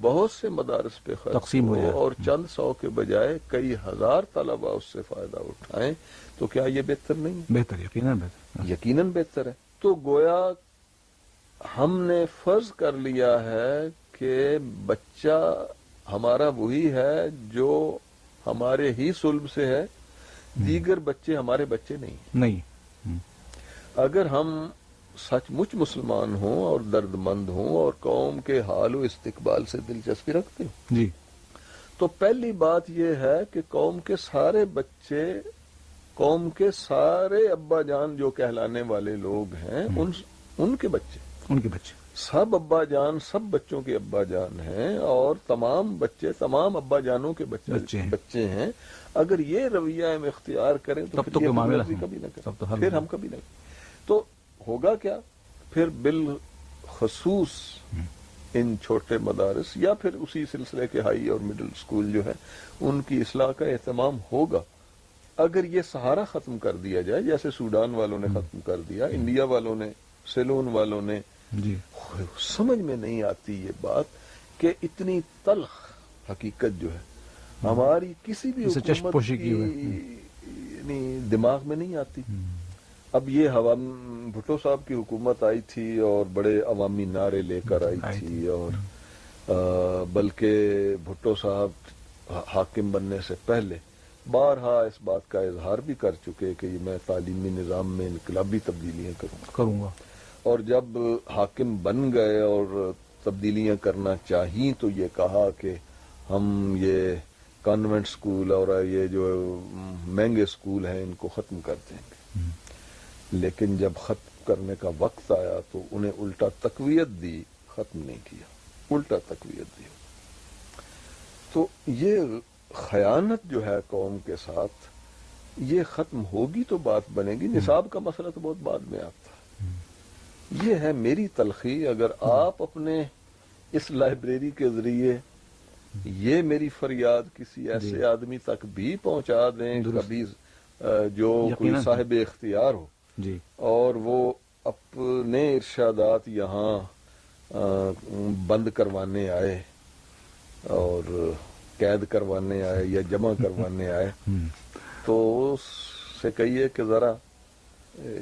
S2: بہت سے مدارس پہ خرچ
S3: تقسیم ہو جائے۔
S2: اور چند سو کے بجائے کئی ہزار طلبا اس سے فائدہ اٹھائیں تو کیا یہ بہتر نہیں ہے؟
S3: بہتر یقیناً بہتر۔
S2: یقیناً بہتر ہے۔ تو گویا ہم نے فرض کر لیا ہے کہ بچہ ہمارا وہی ہے جو ہمارے ہی سلب سے ہے دیگر بچے ہمارے بچے نہیں ہیں۔
S3: نہیں۔
S2: اگر ہم سچ مچ مسلمان ہوں اور درد مند ہوں اور قوم کے حال و استقبال سے دلچسپی رکھتے ہوں۔
S3: جی۔
S2: تو پہلی بات یہ ہے کہ قوم کے سارے بچے قوم کے سارے ابا جان جو کہلانے والے لوگ ہیں ان ان کے بچے۔
S3: ان کے بچے۔
S2: سب ابا جان سب بچوں کے ابا جان ہیں اور تمام بچے تمام ابا جانوں کے بچے
S3: بچے ہیں۔
S2: بچے ہیں۔ اگر یہ رویہ ہم اختیار کریں تو
S3: تو کوئی معاملہ۔
S2: کبھی نہ کریں۔
S3: تو
S2: پھر۔ ہم کبھی نہ کریں۔ تو ہوگا کیا؟ پھر بالخصوص ان چھوٹے مدارس یا پھر اسی سلسلے کے ہائی اور مڈل سکول جو ہے ان کی اصلاح کا اہتمام ہوگا۔ اگر یہ سہارا ختم کر دیا جائے جیسے سوڈان والوں نے ختم کر دیا انڈیا والوں نے سیلون والوں نے۔
S3: جی۔
S2: سمجھ میں نہیں آتی یہ بات کہ اتنی تلخ حقیقت جو ہے ہماری کسی بھی حکومت
S3: کی
S2: یعنی دماغ میں نہیں آتی۔ اب یہ بھٹو صاحب کی حکومت آئی تھی اور بڑے عوامی نعرے لے کر آئی تھی اور بلکہ بھٹو صاحب حاکم بننے سے پہلے بارہا اس بات کا اظہار بھی کر چکے کہ میں تعلیمی نظام میں انقلابی تبدیلیاں کروں گا۔
S3: کروں گا۔
S2: اور جب حاکم بن گئے اور تبدیلیاں کرنا چاہییں تو یہ کہا کہ ہم یہ کانوینٹ سکول اور یہ جو مہنگے سکول ہیں ان کو ختم کر دیں گے۔ لیکن جب خط کرنے کا وقت آیا تو انہیں الٹا تقویت دی ختم نہیں کیا الٹا تقویت دی تو یہ خیانت جو ہے قوم کے ساتھ یہ ختم ہوگی تو بات بنے گی نصاب کا مسئلہ تو بہت بعد میں آتا ہے یہ ہے میری تلخی اگر آپ اپنے اس لائبریری کے ذریعے یہ میری فریاد کسی ایسے
S1: جی۔
S2: آدمی تک بھی پہنچا دیں۔ کبھی جو کوئی۔ صاحب اختیار ہو
S1: جی۔
S2: اور وہ اپنے ارشادات یہاں بند کروانے آئے اور قید کروانے آئے یا جمع کروانے آئے۔ تو اس سے کہیے کہ ذرا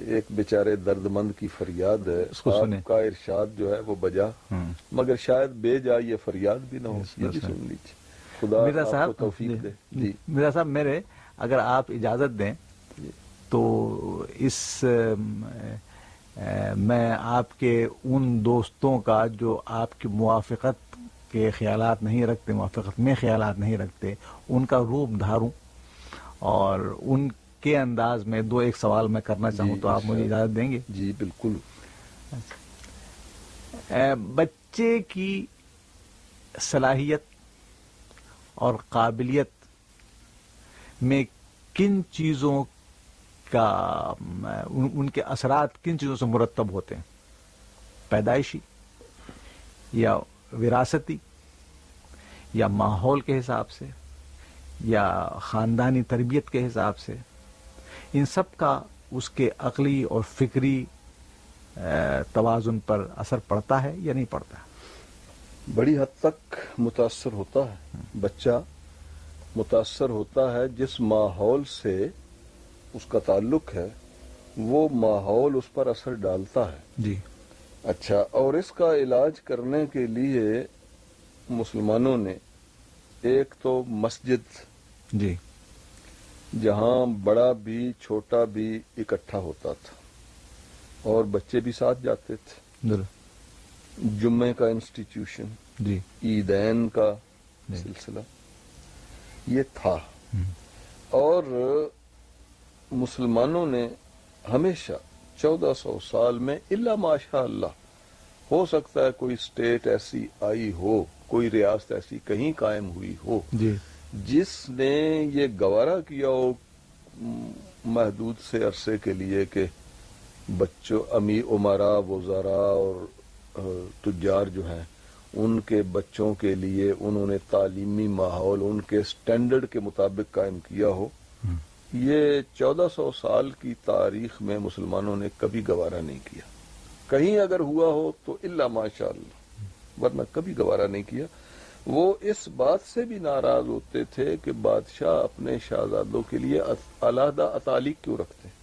S2: ایک بیچارے درد مند کی فریاد ہے۔
S1: اس کو
S2: کا ارشاد جو ہے وہ بجا۔
S1: ہم۔
S2: مگر شاید بے جا یہ فریاد بھی نہ ہو۔ یہ بھی سن لیجیے خدا
S1: صاحب
S2: توفیق دے۔ جی۔
S1: مرزا صاحب میرے اگر آپ اجازت دیں
S2: جی۔
S1: تو اس میں آپ کے ان دوستوں کا جو آپ کی موافقت کے خیالات نہیں رکھتے موافقت میں خیالات نہیں رکھتے ان کا روپ دھاروں اور ان کے انداز میں دو ایک سوال میں کرنا چاہوں
S2: جی،
S1: تو آپ مجھے
S2: انشاءاللہ۔
S1: اجازت دیں گے
S2: جی بالکل
S1: بچے کی صلاحیت اور قابلیت میں کن چیزوں کا ان ان کے اثرات کن چیزوں سے مرتب ہوتے ہیں؟ پیدائشی یا وراثتی یا ماحول کے حساب سے یا خاندانی تربیت کے حساب سے؟ ان سب کا اس کے عقلی اور فکری توازن پر اثر پڑتا ہے یا نہیں پڑتا؟
S2: بڑی حد تک متاثر ہوتا ہے۔ بچہ متاثر ہوتا ہے جس ماحول سے اس کا تعلق ہے وہ ماحول اس پر اثر ڈالتا ہے۔
S1: جی۔
S2: اچھا اور اس کا علاج کرنے کے لیے مسلمانوں نے ایک تو مسجد
S1: جی۔
S2: جہاں بڑا بھی چھوٹا بھی اکٹھا ہوتا تھا اور بچے بھی ساتھ جاتے تھے۔ جمعے کا انسٹیٹیوشن
S1: جی۔
S2: عیدین کا
S1: جی۔
S2: سلسلہ یہ تھا۔ اور مسلمانوں نے ہمیشہ چودہ سو سال میں اللہ ماشاء اللہ ہو سکتا ہے کوئی اسٹیٹ ایسی آئی ہو کوئی ریاست ایسی کہیں قائم ہوئی ہو۔
S1: جی۔
S2: جس نے یہ گوارا کیا ہو محدود سے عرصے کے لیے کہ بچوں امی عمرا وزراء اور تجار جو ہیں ان کے بچوں کے لیے انہوں نے تعلیمی ماحول ان کے سٹینڈرڈ کے مطابق قائم کیا ہو۔ یہ چودہ سو سال کی تاریخ میں مسلمانوں نے کبھی گوارا نہیں کیا۔ کہیں اگر ہوا ہو تو اللہ ماشاء اللہ ورنہ کبھی گوارا نہیں کیا۔ وہ اس بات سے بھی ناراض ہوتے تھے کہ بادشاہ اپنے شہزادوں کے لیے علیحدہ اطالق کیوں رکھتے؟ ہیں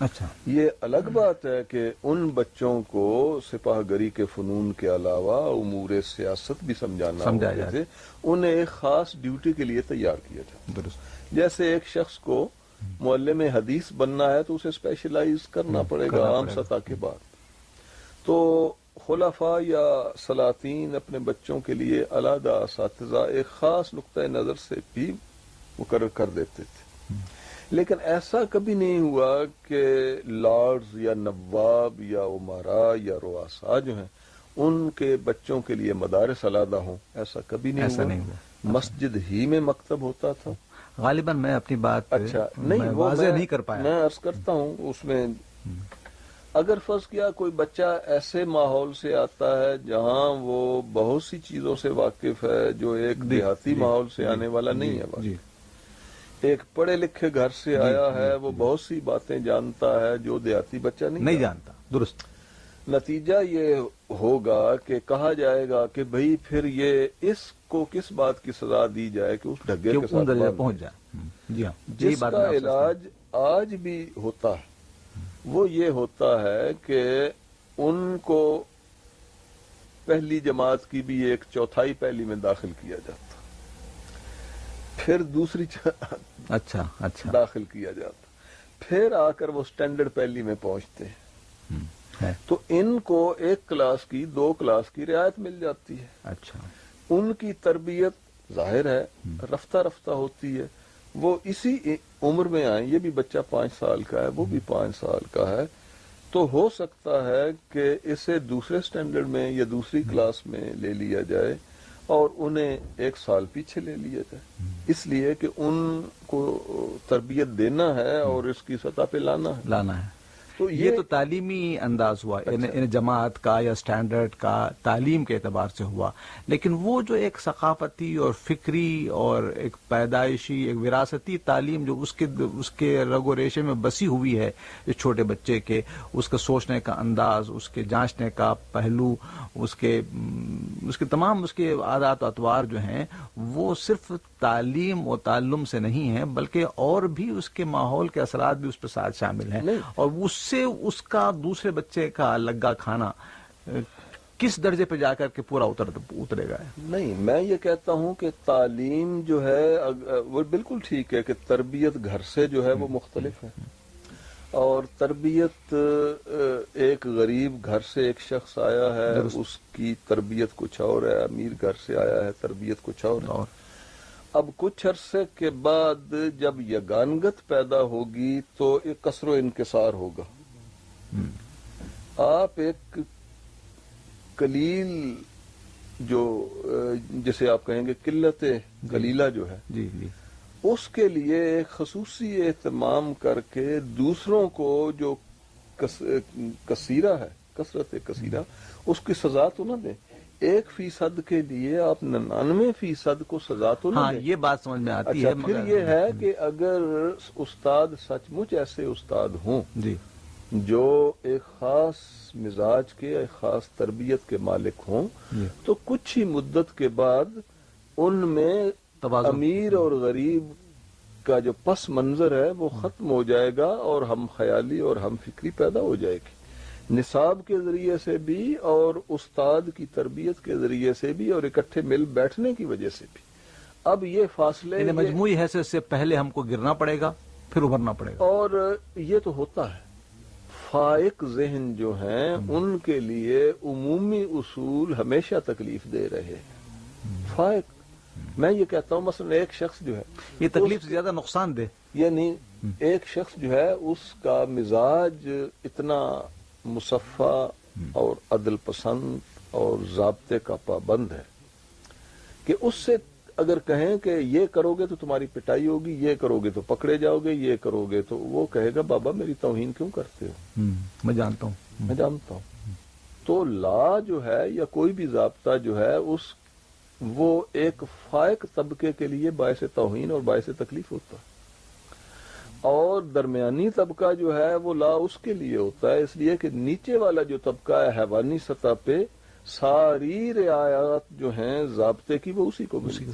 S1: اچھا۔
S2: یہ الگ بات ہے کہ ان بچوں کو سپاہ گری کے فنون کے علاوہ امور سیاست بھی سمجھانا۔ تھے۔ انہیں ایک خاص ڈیوٹی کے لیے تیار کیا جاتا۔
S1: درست۔
S2: جیسے ایک شخص کو معلم حدیث بننا ہے تو اسے اسپیشلائز کرنا پڑے گا عام۔ سطح کے بعد۔ تو خلفاء یا سلاطین اپنے بچوں کے لیے علیحدہ اساتذہ ایک خاص نقطۂ نظر سے بھی مقرر کر دیتے تھے۔ لیکن ایسا کبھی نہیں ہوا کہ لارڈز یا نواب یا عمرا یا رؤسا جو ہیں ان کے بچوں کے لیے مدارس علیحدہ ہوں ایسا کبھی نہیں
S1: ایسا
S2: ہوا۔
S1: نہیں ہوا۔
S2: مسجد ہی میں مکتب ہوتا تھا۔
S1: غالباً میں اپنی بات
S2: اچھا نہیں
S1: واضح نہیں کر پایا۔
S2: میں عرض کرتا ہوں اس میں اگر فرض کیا کوئی بچہ ایسے ماحول سے آتا ہے جہاں وہ بہت سی چیزوں سے واقف ہے جو ایک
S1: جی،
S2: دیہاتی
S1: جی،
S2: ماحول سے
S1: جی،
S2: آنے والا نہیں ہے ایک پڑھے لکھے گھر سے آیا ہے وہ۔ بہت سی باتیں جانتا ہے جو دیہاتی بچہ نہیں
S1: جانتا درست۔
S2: نتیجہ یہ ہوگا کہ کہا جائے گا کہ بھئی پھر یہ اس کو کس بات کی سزا دی جائے کہ اس ڈھگے کے ساتھ
S1: پہنچ جائے؟ جی ہاں
S2: جس کا علاج آج بھی ہوتا ہے وہ یہ ہوتا ہے کہ ان کو پہلی جماعت کی بھی ایک چوتھائی پہلی میں داخل کیا جاتا پھر دوسری
S1: اچھا اچھا۔
S2: داخل کیا جاتا پھر آ کر وہ سٹینڈرڈ پہلی میں پہنچتے ہیں۔ تو ان کو ایک کلاس کی دو کلاس کی رعایت مل جاتی ہے۔
S1: اچھا۔
S2: ان کی تربیت ظاہر ہے رفتہ رفتہ ہوتی ہے۔ وہ اسی عمر میں آئیں یہ بھی بچہ پانچ سال کا ہے وہ بھی پانچ سال کا ہے۔ تو ہو سکتا ہے کہ اسے دوسرے سٹینڈرڈ میں یا دوسری کلاس میں لے لیا جائے اور انہیں ایک سال پیچھے لے لیا جائے۔ اس لیے کہ ان کو تربیت دینا ہے اور اس کی سطح پہ لانا ہے۔
S1: لانا ہے۔ تو یہ تو تعلیمی انداز ہوا اچھا۔ یعنی-, یعنی جماعت کا یا سٹینڈرڈ کا تعلیم کے اعتبار سے ہوا۔ لیکن وہ جو ایک ثقافتی اور فکری اور ایک پیدائشی ایک وراثتی تعلیم جو اس کے اس کے رگ و ریشے میں بسی ہوئی ہے اس چھوٹے بچے کے اس کا سوچنے کا انداز اس کے جانچنے کا پہلو اس کے اس کے تمام اس کے عادات و اطوار جو ہیں وہ صرف تعلیم و تعلم سے نہیں ہے بلکہ اور بھی اس کے ماحول کے اثرات بھی اس پر ساتھ شامل ہیں۔ اور اس سے اس کا دوسرے بچے کا لگا کھانا کس درجے پہ جا کر کے پورا اتر اترے گا؟
S2: نہیں میں یہ کہتا ہوں کہ تعلیم جو ہے وہ بالکل ٹھیک ہے کہ تربیت گھر سے جو ہے وہ مختلف ہے۔ اور تربیت ایک غریب گھر سے ایک شخص آیا ہے اس کی تربیت کچھ اور ہے امیر گھر سے آیا ہے تربیت کچھ اور ہے۔ اب کچھ عرصے کے بعد جب یگانگت پیدا ہوگی تو ایک کثر و انکسار ہوگا۔ آپ ایک کلیل جو جسے آپ کہیں گے قلت کلیلہ جو ہے
S1: جی جی۔
S2: اس کے لیے خصوصی اہتمام کر کے دوسروں کو جو کثیرہ ہے کثرت کثیرہ اس کی سزا تو نہ دیں۔ ایک فیصد کے لیے آپ ننانوے فیصد کو سزا تو
S1: ہاں یہ بات سمجھ میں آتی
S2: اچھا، ہے پھر یہ ہے کہ اگر استاد سچ مچ ایسے استاد ہوں
S1: جی۔
S2: جو ایک خاص مزاج کے ایک خاص تربیت کے مالک ہوں تو کچھ ہی مدت کے بعد ان میں امیر اور غریب کا جو پس منظر ہے وہ ختم ہو جائے گا اور ہم خیالی اور ہم فکری پیدا ہو جائے گی۔ نصاب کے ذریعے سے بھی اور استاد کی تربیت کے ذریعے سے بھی اور اکٹھے مل بیٹھنے کی وجہ سے بھی۔ اب یہ فاصلے
S1: یعنی مجموعی حیثیت سے پہلے ہم کو گرنا پڑے گا پھر ابھرنا پڑے گا۔
S2: اور یہ تو ہوتا ہے۔ فائق ذہن جو ہیں ان کے لیے عمومی اصول ہمیشہ تکلیف دے رہے فائق میں یہ کہتا ہوں مثلا ایک شخص جو ہے
S1: یہ تکلیف زیادہ نقصان دے
S2: یعنی ایک شخص جو ہے اس کا مزاج اتنا مصفہ اور عدل پسند اور ضابطے کا پابند ہے کہ اس سے اگر کہیں کہ یہ کرو گے تو تمہاری پٹائی ہوگی یہ کرو گے تو پکڑے جاؤ گے یہ کرو گے تو وہ کہے گا بابا میری توہین کیوں کرتے ہو؟
S1: میں جانتا ہوں۔
S2: میں جانتا ہوں۔ تو لا جو ہے یا کوئی بھی ضابطہ جو ہے اس وہ ایک فائق طبقے کے لیے باعث توہین اور باعث تکلیف ہوتا ہے۔ اور درمیانی طبقہ جو ہے وہ لا اس کے لیے ہوتا ہے اس لیے کہ نیچے والا جو طبقہ ہے حیوانی سطح پہ ساری رعایات جو ہیں ضابطے کی وہ اسی کو اسی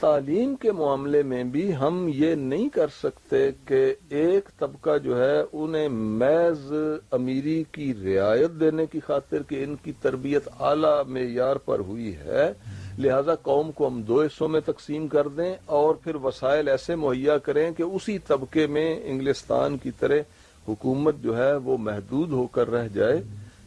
S2: تعلیم کے معاملے میں بھی ہم یہ نہیں کر سکتے کہ ایک طبقہ جو ہے انہیں میز امیری کی رعایت دینے کی خاطر کہ ان کی تربیت اعلی معیار پر ہوئی ہے۔ لہذا قوم کو ہم دو حصوں میں تقسیم کر دیں اور پھر وسائل ایسے مہیا کریں کہ اسی طبقے میں انگلستان کی طرح حکومت جو ہے وہ محدود ہو کر رہ جائے۔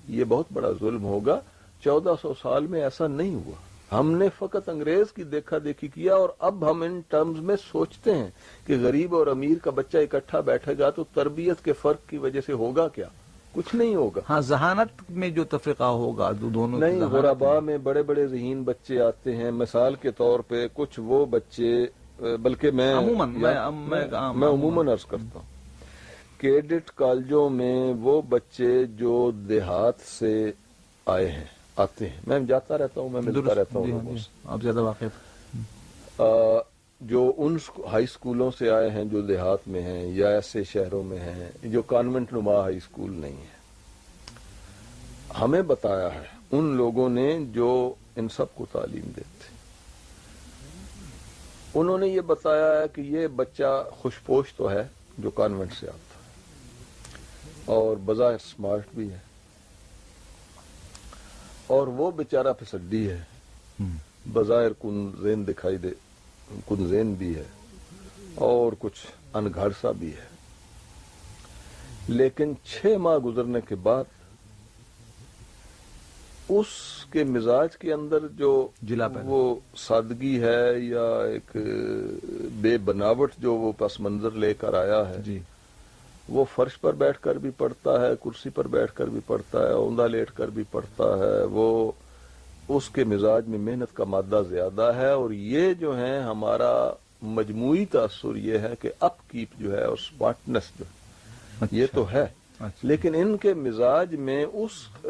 S2: یہ بہت بڑا ظلم ہوگا۔ چودہ سو سال میں ایسا نہیں ہوا۔ ہم نے فقط انگریز کی دیکھا دیکھی کیا اور اب ہم ان ٹرمز میں سوچتے ہیں کہ غریب اور امیر کا بچہ اکٹھا بیٹھے گا تو تربیت کے فرق کی وجہ سے ہوگا کیا؟ کچھ نہیں ہوگا۔
S1: ہاں ذہانت میں جو تفریقہ ہوگا دونوں
S2: نہیں غربا میں۔ بڑے بڑے ذہین بچے آتے ہیں۔ مثال کے طور پہ کچھ وہ بچے بلکہ میں میں عموماً عرض کرتا ہوں۔ کیڈٹ کالجوں میں وہ بچے جو دیہات سے آئے ہیں آتے ہیں۔ میں جاتا رہتا ہوں میں ملتا رہتا ہوں۔
S1: جی، جی، آپ زیادہ واقف
S2: جو ان ہائی اسکولوں سے آئے ہیں جو دیہات میں ہیں یا ایسے شہروں میں ہیں جو کانوینٹ نما ہائی اسکول نہیں ہے ہمیں بتایا ہے ان لوگوں نے جو ان سب کو تعلیم دیتے انہوں نے یہ بتایا ہے کہ یہ بچہ خوش پوش تو ہے جو کانوینٹ سے آتا ہے۔ اور بظاہر اسمارٹ بھی ہے۔ اور وہ بیچارہ پھسڈی ہے۔ بظاہر کن زین دکھائی دے کنزین بھی ہے۔ اور کچھ انگھڑ سا بھی ہے۔ لیکن چھ ماہ گزرنے کے بعد اس کے مزاج کے اندر جو
S1: جلا
S2: وہ سادگی ہے یا ایک بے بناوٹ جو وہ پس منظر لے کر آیا ہے
S1: جی۔
S2: وہ فرش پر بیٹھ کر بھی پڑھتا ہے کرسی پر بیٹھ کر بھی پڑھتا ہے اوندا لیٹ کر بھی پڑھتا ہے۔ وہ اس کے مزاج میں محنت کا مادہ زیادہ ہے اور یہ جو ہے ہمارا مجموعی تاثر یہ ہے کہ اپ کیپ جو ہے اور اسمارٹنس جو ہے یہ تو ہے۔
S3: اچھا۔
S2: لیکن ان کے مزاج میں اس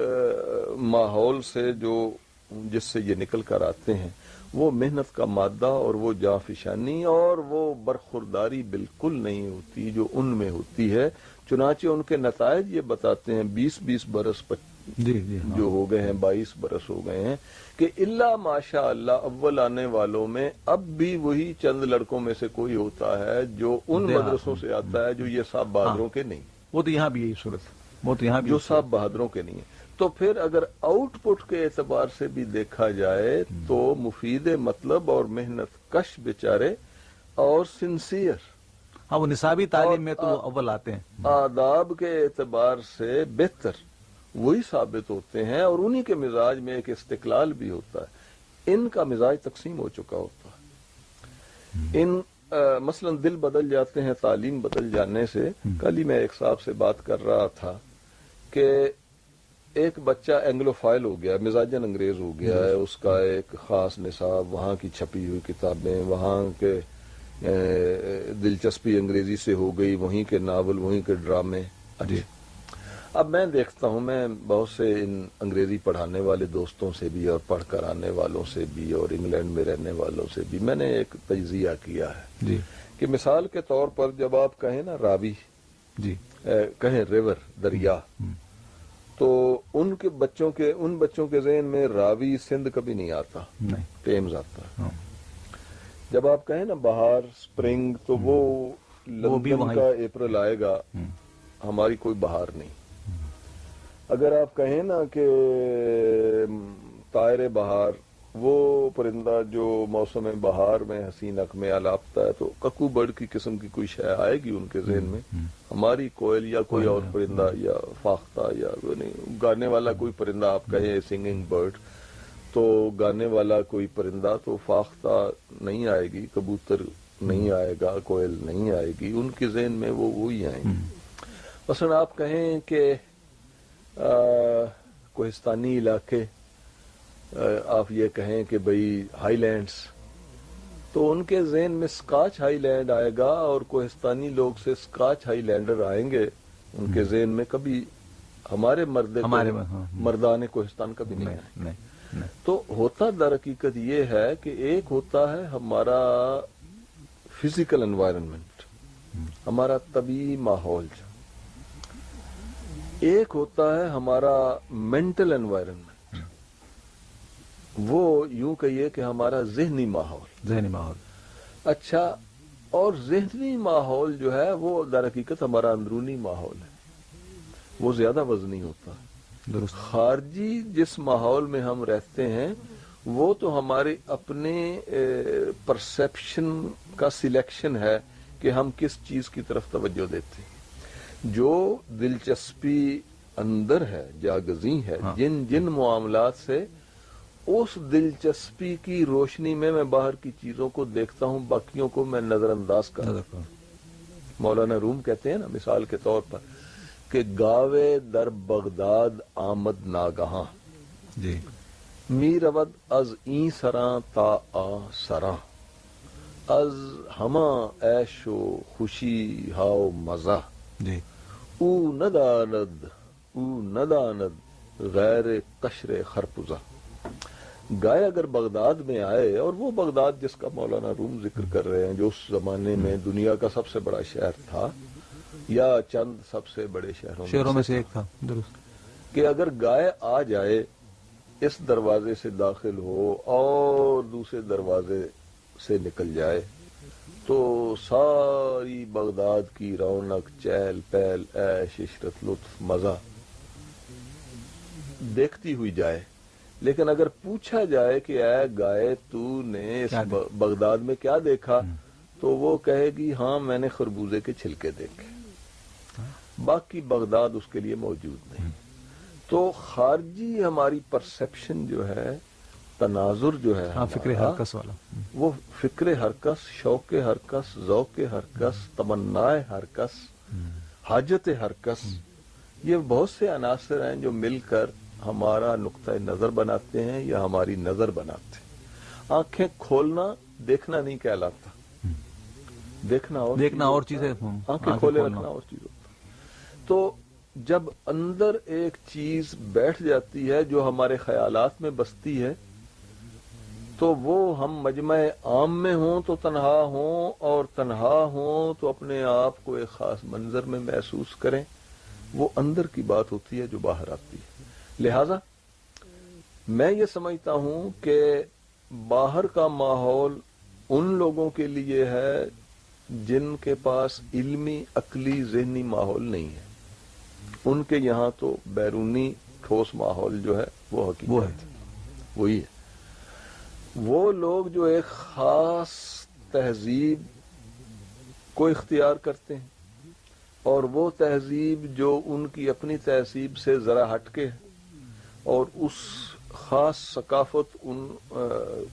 S2: ماحول سے جو جس سے یہ نکل کر آتے ہیں وہ محنت کا مادہ اور وہ جافشانی اور وہ برخورداری بالکل نہیں ہوتی جو ان میں ہوتی ہے۔ چنانچہ ان کے نتائج یہ بتاتے ہیں بیس بیس برس
S3: جی جی ہاں۔
S2: جو ہو گئے ہیں بائیس برس ہو گئے ہیں کہ اللہ ماشاء اللہ اول آنے والوں میں اب بھی وہی چند لڑکوں میں سے کوئی ہوتا ہے جو ان
S3: دیہات
S2: مدرسوں سے آتا ہے جو یہ صاحب بہادروں کے نہیں۔
S3: وہ تو یہاں بھی یہی صورت وہ تو یہاں بھی
S2: جو صاحب بہادروں کے نہیں ہیں تو پھر اگر آؤٹ پٹ کے اعتبار سے بھی دیکھا جائے تو مفید مطلب اور محنت کش بیچارے اور سنسیئر۔
S3: ہاں وہ نصابی تعلیم میں تو اول آتے ہیں۔
S2: آداب کے اعتبار سے بہتر وہی ثابت ہوتے ہیں اور انہی کے مزاج میں ایک استقلال بھی ہوتا ہے۔ ان کا مزاج تقسیم ہو چکا ہوتا ہے۔ ان مثلا دل بدل جاتے ہیں تعلیم بدل جانے سے۔ کل ہی میں ایک صاحب سے بات کر رہا تھا کہ ایک بچہ اینگلو فائل ہو گیا مزاجن انگریز ہو گیا ہے اس کا ایک خاص نصاب وہاں کی چھپی ہوئی کتابیں وہاں کے دلچسپی انگریزی سے ہو گئی وہیں کے ناول وہیں کے ڈرامے۔
S3: جی.
S2: اب میں دیکھتا ہوں میں بہت سے ان انگریزی پڑھانے والے دوستوں سے بھی اور پڑھ کر آنے والوں سے بھی اور انگلینڈ میں رہنے والوں سے بھی میں نے ایک تجزیہ کیا ہے
S3: جی.
S2: کہ مثال کے طور پر جب آپ کہیں نا راوی
S3: جی.
S2: کہیں ریور دریا تو ان کے بچوں کے ان بچوں کے ذہن میں راوی سندھ کبھی نہیں آتا ٹیمز آتا۔
S3: ہاں۔
S2: جب آپ کہیں نا بہار سپرنگ تو وہ لندن کا اپریل آئے گا۔ ہماری کوئی بہار نہیں۔ اگر آپ کہیں نا کہ طائر بہار وہ پرندہ جو موسم بہار میں حسین میں الاپتا ہے تو ککو برڈ کی قسم کی کوئی شے آئے گی ان کے ذہن میں؟ ہماری کوئل یا کوئی اور پرندہ یا فاختہ یا نہیں گانے والا کوئی پرندہ آپ کہیں سنگنگ برڈ تو گانے والا کوئی پرندہ تو فاختہ نہیں آئے گی کبوتر نہیں آئے گا کوئل نہیں آئے گی ان کے ذہن میں وہ وہی آئیں گے مثلا آپ کہیں کہ کوہستانی علاقے آپ یہ کہیں کہ بھئی ہائی لینڈز تو ان کے ذہن میں سکاچ ہائی لینڈ آئے گا اور کوہستانی لوگ سے سکاچ ہائی لینڈر آئیں گے ان کے ذہن میں کبھی ہمارے مرد
S3: ہمارے ہاں۔
S2: مردان کوہستان کبھی نہیں آئے۔ تو ہوتا در حقیقت یہ ہے کہ ایک ہوتا ہے ہمارا فزیکل انوائرنمنٹ ہمارا طبی ماحول۔ ایک ہوتا ہے ہمارا مینٹل انوائرنمنٹ وہ یوں کہیے کہ ہمارا ذہنی ماحول۔
S3: ذہنی ماحول۔
S2: اچھا اور ذہنی ماحول جو ہے وہ در حقیقت ہمارا اندرونی ماحول ہے۔ وہ زیادہ وزنی ہوتا۔ ہے
S3: درست۔
S2: خارجی جس ماحول میں ہم رہتے ہیں وہ تو ہمارے اپنے پرسپشن کا سلیکشن ہے کہ ہم کس چیز کی طرف توجہ دیتے ہیں۔ جو دلچسپی اندر ہے جاگزی ہے
S3: ہاں۔
S2: جن جن معاملات سے اس دلچسپی کی روشنی میں میں باہر کی چیزوں کو دیکھتا ہوں باقیوں کو میں نظر انداز کر۔ مولانا روم کہتے ہیں نا مثال کے طور پر کہ گاوے در بغداد آمد ناگہاں۔
S3: جی۔
S2: میر ابد از این سراں تا آ سراں۔ از ہما عیش و خوشی ہاؤ مزہ۔
S3: جی۔
S2: او نداند او نداند غیر قشر خرپزہ گائے اگر بغداد میں آئے اور وہ بغداد جس کا مولانا روم ذکر کر رہے ہیں جو اس زمانے میں دنیا کا سب سے بڑا شہر تھا یا چند سب سے بڑے شہروں
S3: شہروں میں سے ایک تھا درست۔
S2: کہ اگر گائے آ جائے اس دروازے سے داخل ہو اور دوسرے دروازے سے نکل جائے تو ساری بغداد کی رونق چہل پہل ایش عشرت لطف مزہ دیکھتی ہوئی جائے۔ لیکن اگر پوچھا جائے کہ اے گائے تو نے اس بغداد میں کیا دیکھا؟ تو وہ کہے گی ہاں میں نے خربوزے کے چھلکے دیکھے۔ باقی بغداد اس کے لیے موجود نہیں۔ تو خارجی ہماری پرسپشن جو ہے تناظر جو ہے
S3: ہاں فکر حرکس والا۔
S2: وہ فکر ہرکس شوق ہرکس ذوق ہرکس تمنا ہرکس حاجت ہر کس یہ بہت سے عناصر ہیں جو مل کر ہمارا نقطۂ نظر بناتے ہیں یا ہماری نظر بناتے ہیں؟ آنکھیں کھولنا دیکھنا نہیں کہلاتا۔ دیکھنا اور
S1: دیکھنا اور چیز
S2: ہے، آنکھیں کھولے۔ رکھنا اور چیز ہوتا۔ تو جب اندر ایک چیز بیٹھ جاتی ہے جو ہمارے خیالات میں بستی ہے تو وہ ہم مجمع عام میں ہوں تو تنہا ہوں اور تنہا ہوں تو اپنے آپ کو ایک خاص منظر میں محسوس کریں۔ وہ اندر کی بات ہوتی ہے جو باہر آتی ہے۔ لہذا میں یہ سمجھتا ہوں کہ باہر کا ماحول ان لوگوں کے لیے ہے جن کے پاس علمی عقلی ذہنی ماحول نہیں ہے۔ ان کے یہاں تو بیرونی ٹھوس ماحول جو ہے وہ حقیقت
S1: وہ ہے۔
S2: وہی ہے۔ وہ لوگ جو ایک خاص تہذیب کو اختیار کرتے ہیں اور وہ تہذیب جو ان کی اپنی تہذیب سے ذرا ہٹ کے ہے۔ اور اس خاص ثقافت ان آ،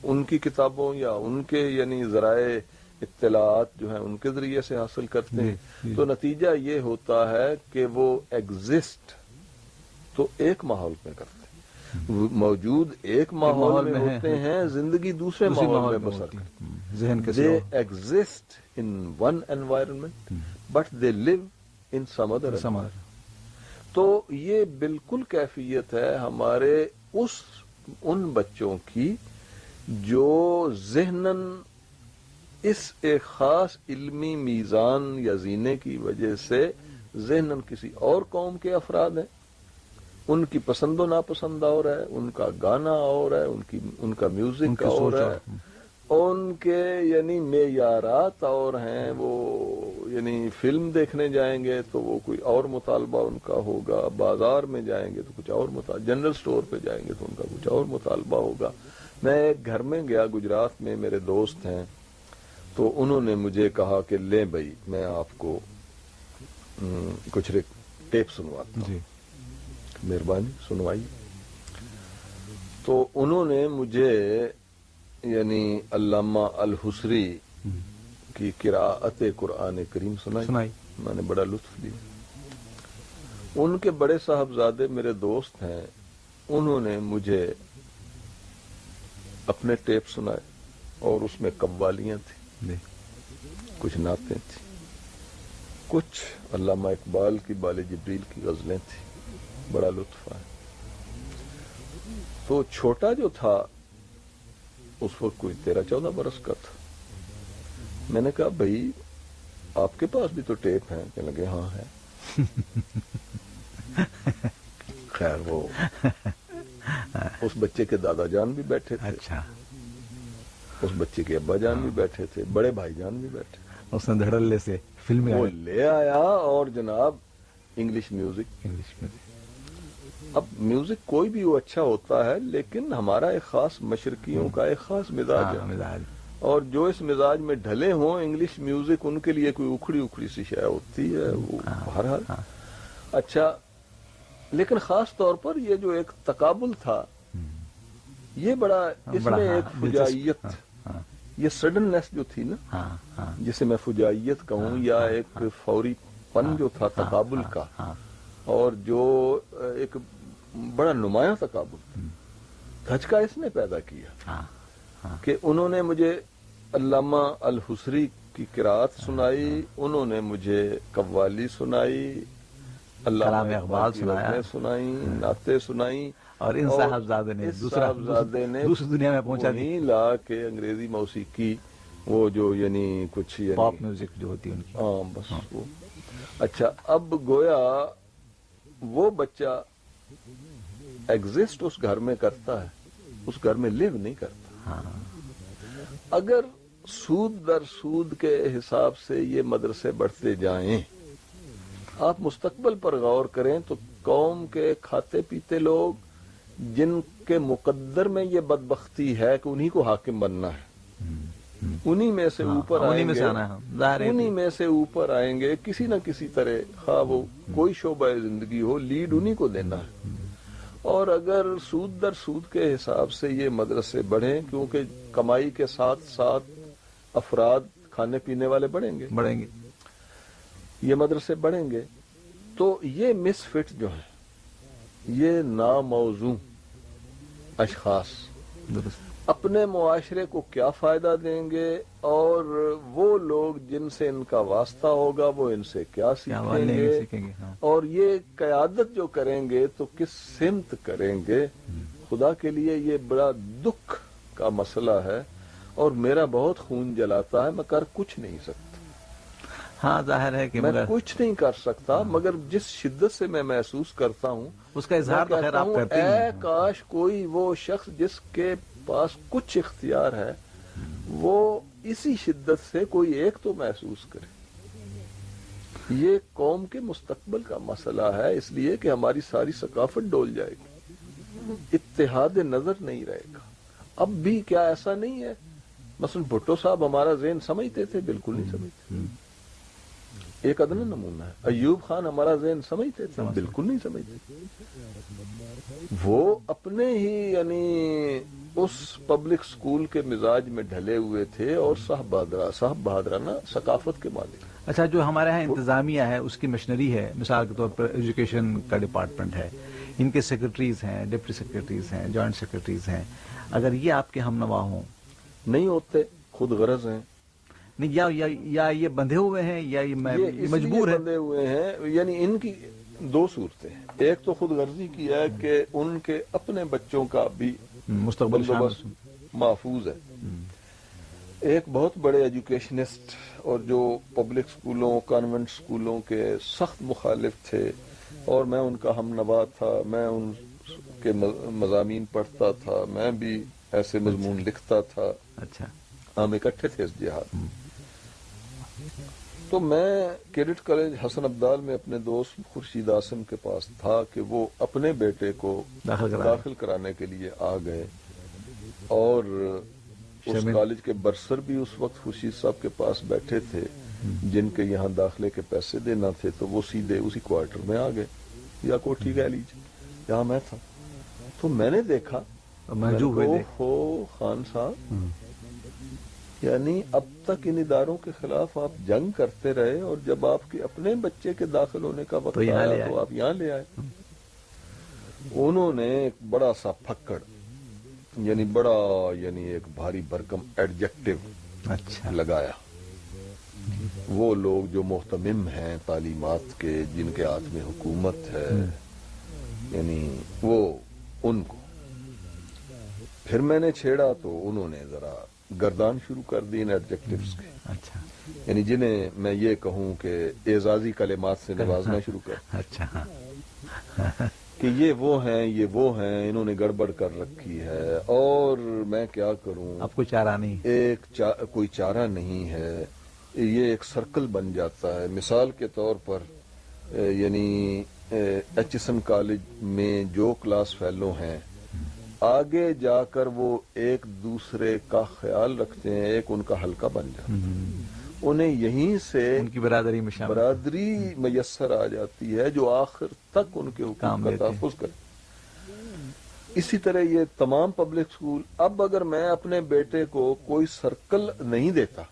S2: ان کی کتابوں یا ان کے یعنی ذرائع اطلاعات جو ہیں ان کے ذریعے سے حاصل کرتے ہیں۔
S1: جی، جی۔
S2: تو نتیجہ یہ ہوتا ہے کہ وہ ایگزسٹ تو ایک ماحول میں کرتے ہیں۔ موجود ایک ماحول میں۔ ہوتے ہیں زندگی دوسرے ماحول میں بسر
S1: ذہن
S2: they exist in one environment but they live in some other تو یہ بالکل کیفیت ہے ہمارے اس ان بچوں کی جو ذہنن اس ایک خاص علمی میزان یا زینے کی وجہ سے ذہنن کسی اور قوم کے افراد ہیں۔ ان کی پسند و ناپسند اور ہے ان کا گانا اور ہے ان کی ان کا میوزک اور ہے۔ ان کے یعنی معیارات اور ہیں وہ یعنی فلم دیکھنے جائیں گے تو وہ کوئی اور مطالبہ ان کا ہوگا بازار میں جائیں گے تو کچھ اور مطالبہ جنرل سٹور پہ جائیں گے تو ان کا کچھ اور مطالبہ ہوگا۔ میں ایک گھر میں گیا گجرات میں میرے دوست ہیں تو انہوں نے مجھے کہا کہ لیں بھائی میں آپ کو کچھ ٹیپ سنواتا ہوں۔
S1: جی۔
S2: مہربانی سنوائی تو انہوں نے مجھے یعنی علامہ الحسری کی قراءت قرآن کریم سنائی؟
S1: سنائی۔
S2: میں نے بڑا لطف لیا ان کے بڑے صاحبزادے میرے دوست ہیں انہوں نے مجھے اپنے ٹیپ سنائے اور اس میں قوالیاں تھیں
S1: جی۔
S2: کچھ نعتیں تھیں کچھ علامہ اقبال کی بال جبریل کی غزلیں تھیں۔ بڑا لطف آیا۔ تو چھوٹا جو تھا اس وقت کوئی تیرہ چودہ برس کا تھا۔ میں نے کہا بھائی آپ کے پاس بھی تو ٹیپ ہیں کہ لگے ہاں ہے خیر وہ اس بچے کے دادا جان بھی بیٹھے تھے۔
S1: اچھا۔
S2: اس بچے کے ابا جان بھی بیٹھے تھے۔ بڑے بھائی جان بھی بیٹھے۔
S1: اس نے دھڑلے سے فلم
S2: وہ لے آیا اور جناب انگلش میوزک۔
S1: انگلش میں
S2: اب میوزک کوئی بھی وہ اچھا ہوتا ہے لیکن ہمارا ایک خاص مشرقیوں کا ایک خاص مزاج
S1: ہاں،
S2: ہے۔
S1: مزاج۔
S2: اور جو اس مزاج میں ڈھلے ہوں انگلش میوزک ان کے لیے کوئی اکھڑی اکھڑی سی شے ہوتی ہے وہ بہرحال۔
S1: ہاں۔
S2: اچھا لیکن خاص طور پر یہ جو ایک تقابل تھا یہ بڑا اس میں
S1: ہاں،
S2: ایک فجائیت
S1: ہاں، ہاں،
S2: یہ سڈننیس جو تھی نا
S1: ہاں ہاں۔
S2: جسے میں فجائیت کہوں یا ایک فوری پن جو تھا تقابل کا۔
S1: ہاں۔
S2: اور جو ایک بڑا نمایاں تقابل دھچکا اس نے پیدا کیا۔
S1: ہاں ہاں۔
S2: کہ انہوں نے مجھے علامہ الحسری کی قرآت سنائی انہوں نے مجھے قوالی سنائی علامہ
S1: اقبال
S2: سنائی نعتیں سنائی۔
S1: اور ان صاحبزادے نے
S2: صاحبزادے نے
S1: دوسری دنیا میں پہنچا دی۔
S2: لا کے انگریزی موسیقی وہ جو یعنی کچھ یعنی
S1: پاپ میوزک جو ہوتی ہے ان کی۔
S2: ہاں بس وہ۔ اچھا اب گویا وہ بچہ ایگزسٹ اس گھر میں کرتا ہے، اس گھر میں لیو نہیں کرتا۔ اگر سود در سود کے حساب سے یہ مدرسے بڑھتے جائیں، آپ مستقبل پر غور کریں تو قوم کے کھاتے پیتے لوگ، جن کے مقدر میں یہ بدبختی ہے کہ انہی کو حاکم بننا ہے۔ انہی میں سے
S1: ہاں،
S2: اوپر آئیں گے۔ انہی میں سے اوپر آئیں گے کسی نہ کسی طرح خواہ وہ کوئی شعبہ زندگی ہو لیڈ انہی کو دینا ہے۔ اور اگر سود در سود کے حساب سے یہ مدرسے بڑھیں کیونکہ کمائی کے ساتھ ساتھ افراد کھانے پینے والے بڑھیں گے۔
S1: بڑھیں گے۔
S2: یہ مدرسے بڑھیں گے۔ تو یہ مس فٹ جو ہے یہ ناموزوں اشخاص۔
S1: درست۔
S2: اپنے معاشرے کو کیا فائدہ دیں گے اور وہ لوگ جن سے ان کا واسطہ ہوگا وہ ان سے کیا سیکھیں گے؟
S1: ہاں۔
S2: اور یہ قیادت جو کریں گے تو کس سمت کریں گے؟ خدا کے لیے یہ بڑا دکھ کا مسئلہ ہے اور میرا بہت خون جلاتا ہے میں کر کچھ نہیں سکتا۔
S1: ہاں ظاہر ہے کہ
S2: میں کچھ نہیں کر سکتا مگر جس شدت سے میں محسوس کرتا ہوں
S1: اس کا اظہار
S2: اے کاش کوئی وہ شخص جس کے پاس کچھ اختیار ہے، وہ اسی شدت سے کوئی ایک تو محسوس کرے۔ یہ قوم کے مستقبل کا مسئلہ ہے، اس لیے کہ ہماری ساری ثقافت ڈول جائے گی۔ اتحاد نظر نہیں رہے گا۔ اب بھی کیا ایسا نہیں ہے؟ مثلا بھٹو صاحب ہمارا ذہن سمجھتے تھے، بالکل نہیں سمجھتے۔ ایک ادنا نمونہ ہے۔ ایوب خان ہمارا ذہن سمجھتے تھے۔
S1: سمجھتے۔
S2: بالکل نہیں سمجھتے وہ اپنے ہی یعنی اس پبلک سکول کے مزاج میں ڈھلے ہوئے تھے اور صاحب بہادرہ صاحب بہادرانہ ثقافت کے مالک۔
S1: اچھا جو ہمارے یہاں انتظامیہ ہے اس کی مشنری ہے۔ مثال کے طور پر ایجوکیشن کا ڈپارٹمنٹ ہے۔ ان کے سیکرٹریز ہیں ڈپٹی سیکرٹریز ہیں جوائنٹ سیکرٹریز ہیں۔ اگر یہ آپ کے ہم نوا ہوں۔
S2: نہیں ہوتے خود غرض ہیں۔
S1: نہیں یا یا, یا یہ بندھے ہوئے ہیں یا یہ میں- مجبور ہے
S2: بندھے ہوئے ہیں یعنی ان کی دو صورتیں ہیں۔ ایک تو خود غرضی کی ہے کہ ان کے اپنے بچوں کا بھی
S1: مستقبل
S2: محفوظ ہے۔ ایک بہت بڑے ایجوکیشنسٹ اور جو پبلک سکولوں کانوینٹ سکولوں کے سخت مخالف تھے اور میں ان کا ہم نوا تھا میں ان کے مض- مضامین پڑھتا تھا میں بھی ایسے مضمون لکھتا تھا۔
S1: اچھا۔
S2: ہم اکٹھے تھے اس جہاد۔ تو میں کیڈٹ کالج حسن ابدال میں اپنے دوست خورشید آسم کے پاس تھا کہ وہ اپنے بیٹے کو
S1: داخل کرانے۔
S2: کے لیے آ گئے اور اس۔ کالج کے برسر بھی اس وقت خورشید صاحب کے پاس بیٹھے تھے جن کے یہاں داخلے کے پیسے دینا تھے تو وہ سیدھے اسی کوارٹر میں آ گئے۔ یا کوٹھی گہ لیجیے یہاں میں تھا۔ تو میں نے دیکھا ہو خان صاحب یعنی اب تک ان اداروں کے خلاف آپ جنگ کرتے رہے اور جب آپ کے اپنے بچے کے داخل ہونے کا وقت آیا۔ تو آپ یہاں لے آئے۔ انہوں نے ایک بڑا سا پھکڑ یعنی بڑا یعنی ایک بھاری برکم ایڈجیکٹو
S1: اچھا۔
S2: لگایا۔ وہ لوگ جو محتمم ہیں تعلیمات کے جن کے ہاتھ میں حکومت ہے یعنی وہ ان کو۔ پھر میں نے چھیڑا تو انہوں نے ذرا گردان شروع کر دی ان ایڈجیکٹوز کے
S1: اچھا۔
S2: یعنی جنہیں میں یہ کہوں کہ اعزازی کلمات سے نوازنا شروع کر۔
S1: اچھا۔
S2: کہ یہ وہ ہیں یہ وہ ہیں انہوں نے گڑبڑ کر رکھی ہے۔ اور میں کیا کروں؟
S1: اب کوئی چارہ نہیں۔
S2: ایک چا... کوئی چارہ نہیں ہے۔ یہ ایک سرکل بن جاتا ہے۔ مثال کے طور پر یعنی ایچ ایس این کالج میں جو کلاس فیلو ہیں آگے جا کر وہ ایک دوسرے کا خیال رکھتے ہیں ایک ان کا حلقہ بن جاتا ہے۔ انہیں یہیں سے
S1: ان کی برادری میں شامل۔
S2: برادری میسر آ جاتی ہے جو آخر تک ان کے
S1: کام
S2: کا۔ تحفظ کرے۔ اسی طرح یہ تمام پبلک سکول اب اگر میں اپنے بیٹے کو کوئی سرکل نہیں دیتا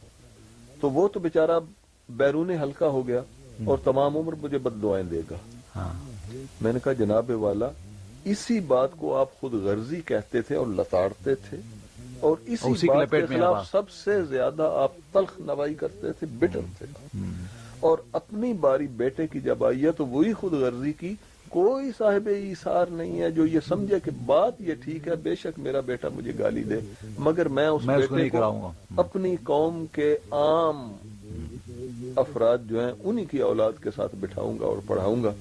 S2: تو وہ تو بیچارہ بیرون حلقہ ہو گیا اور تمام عمر مجھے بد دعائیں دے گا۔
S1: ہاں۔
S2: میں نے کہا جناب والا اسی بات کو آپ خود غرضی کہتے تھے اور لتاڑتے تھے اور اسی,
S1: اسی
S2: بات کے خلاف سب سے زیادہ آپ تلخ نوائی کرتے تھے بٹر تھے۔ اور اپنی باری بیٹے کی جب آئی ہے تو وہی خود غرضی کی کوئی صاحب ایثار نہیں ہے جو یہ سمجھے کہ بات یہ ٹھیک ہے بے شک میرا بیٹا مجھے گالی دے۔ مگر میں اس
S1: کو
S2: بیٹے
S1: گا۔
S2: اپنی قوم کے عام افراد جو ہیں انہی کی اولاد کے ساتھ بٹھاؤں گا اور پڑھاؤں گا۔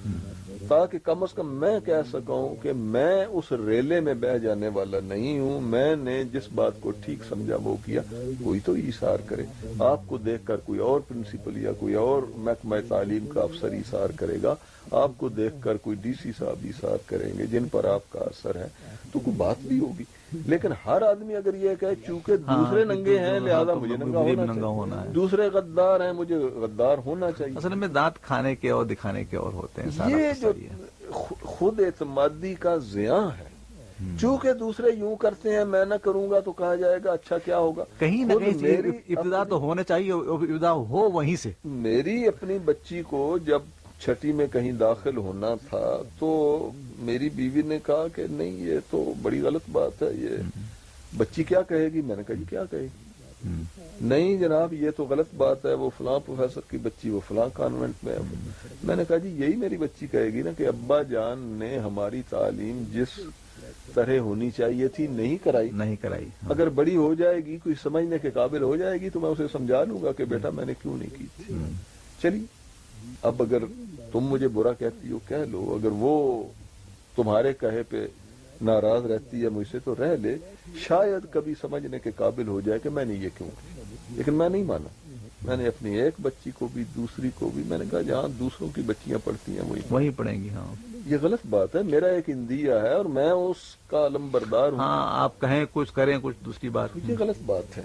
S2: تاکہ کم از کم میں کہہ سکوں کہ میں اس ریلے میں بہ جانے والا نہیں ہوں۔ میں نے جس بات کو ٹھیک سمجھا وہ کیا، کوئی تو ایسار کرے۔ آپ کو دیکھ کر کوئی اور پرنسپل یا کوئی اور محکمہ تعلیم کا افسر ایسار کرے گا۔ آپ کو دیکھ کر کوئی ڈی سی صاحب ایسار کریں گے جن پر آپ کا اثر ہے۔ تو کوئی بات بھی ہوگی۔ لیکن ہر آدمی اگر یہ کہے چونکہ
S1: ہاں،
S2: دوسرے ننگے ہیں لہذا
S1: ہاں،
S2: مجھے ننگا ہونا
S1: ہے۔
S2: دوسرے غدار ہیں مجھے غدار ہونا چاہیے۔
S1: اصل میں دانت کھانے کے اور دکھانے کے اور ہوتے ہیں
S2: یہ جو خود اعتمادی کا زیاں ہے۔ چونکہ دوسرے یوں کرتے ہیں میں نہ کروں گا تو کہا جائے گا اچھا کیا ہوگا۔
S1: کہیں نہ کہیں ابتدا تو ہونا چاہیے ابتدا ہو وہیں سے۔
S2: میری اپنی بچی کو جب چھٹی میں کہیں داخل ہونا تھا تو میری بیوی نے کہا کہ نہیں یہ تو بڑی غلط بات ہے یہ بچی کیا کہے گی؟ میں نے کہا جی کیا کہے گی؟ نہیں جناب یہ تو غلط بات ہے وہ فلاں پروفیسر کی بچی وہ فلاں کانوینٹ میں میں نے کہا جی یہی میری بچی کہے گی نا کہ ابا جان نے ہماری تعلیم جس طرح ہونی چاہیے تھی نہیں کرائی۔
S1: نہیں کرائی
S2: اگر بڑی ہو جائے گی کوئی سمجھنے کے قابل ہو جائے گی تو میں اسے سمجھا لوں گا کہ بیٹا میں نے کیوں نہیں کی تھی۔ چلیے اب اگر تم مجھے برا کہتی ہو کہہ لو۔ اگر وہ تمہارے کہے پہ ناراض رہتی ہے مجھ سے تو رہ لے۔ شاید کبھی سمجھنے کے قابل ہو جائے کہ میں نے یہ کیوں لیکن میں نہیں مانا۔ میں نے اپنی ایک بچی کو بھی دوسری کو بھی میں نے کہا جہاں دوسروں کی بچیاں پڑھتی ہیں وہی
S1: وہی پڑھیں گی ہاں۔
S2: یہ غلط بات ہے۔ میرا ایک اندیا ہے اور میں اس کا علم بردار ہوں۔
S1: ہاں آپ کہیں کچھ کریں کچھ دوسری بات۔
S2: یہ غلط بات ہے۔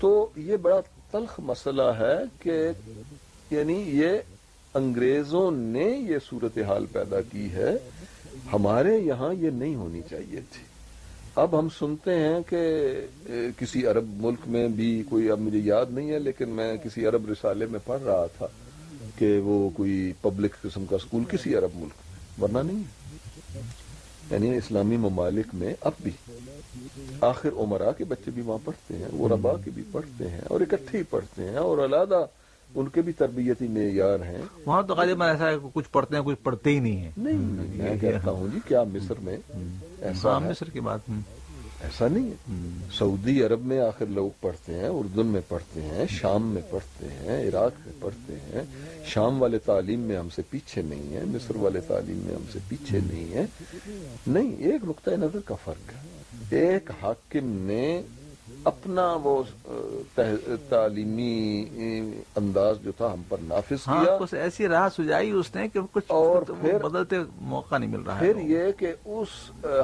S2: تو یہ بڑا تلخ مسئلہ ہے کہ یعنی یہ انگریزوں نے یہ صورتحال پیدا کی ہے، ہمارے یہاں یہ نہیں ہونی چاہیے تھی۔ اب ہم سنتے ہیں کہ کسی عرب ملک میں بھی کوئی، اب مجھے یاد نہیں ہے، لیکن میں کسی عرب رسالے میں پڑھ رہا تھا کہ وہ کوئی پبلک قسم کا اسکول کسی عرب ملک ورنہ نہیں۔ یعنی اسلامی ممالک میں اب بھی۔ آخر عمرہ کے بچے بھی وہاں پڑھتے ہیں وہ ربا کے بھی پڑھتے ہیں اور اکٹھے ہی پڑھتے ہیں اور علیحدہ ان کے بھی تربیتی معیار ہیں۔
S1: وہاں تو غالباً ایسا ہے کچھ پڑھتے ہیں کچھ پڑھتے ہی نہیں ہیں۔
S2: نہیں میں کہتا ہوں جی کیا مصر میں ایسا
S1: مصر کی بات
S2: ایسا نہیں ہے۔ سعودی عرب میں آخر لوگ پڑھتے ہیں اردن میں پڑھتے ہیں شام میں پڑھتے ہیں عراق میں پڑھتے ہیں۔ شام والے تعلیم میں ہم سے پیچھے نہیں ہے مصر والے تعلیم میں ہم سے پیچھے نہیں ہے نہیں ایک نقطۂ نظر کا فرق ہے۔ ایک حاکم نے اپنا وہ تعلیمی انداز جو تھا ہم پر نافذ
S1: ہاں
S2: کیا۔
S1: کچھ ایسی راہ سجائی اس نے کہ کچھ
S2: اور پھر
S1: بدلتے موقع نہیں مل رہا
S2: پھر یہ کہ اس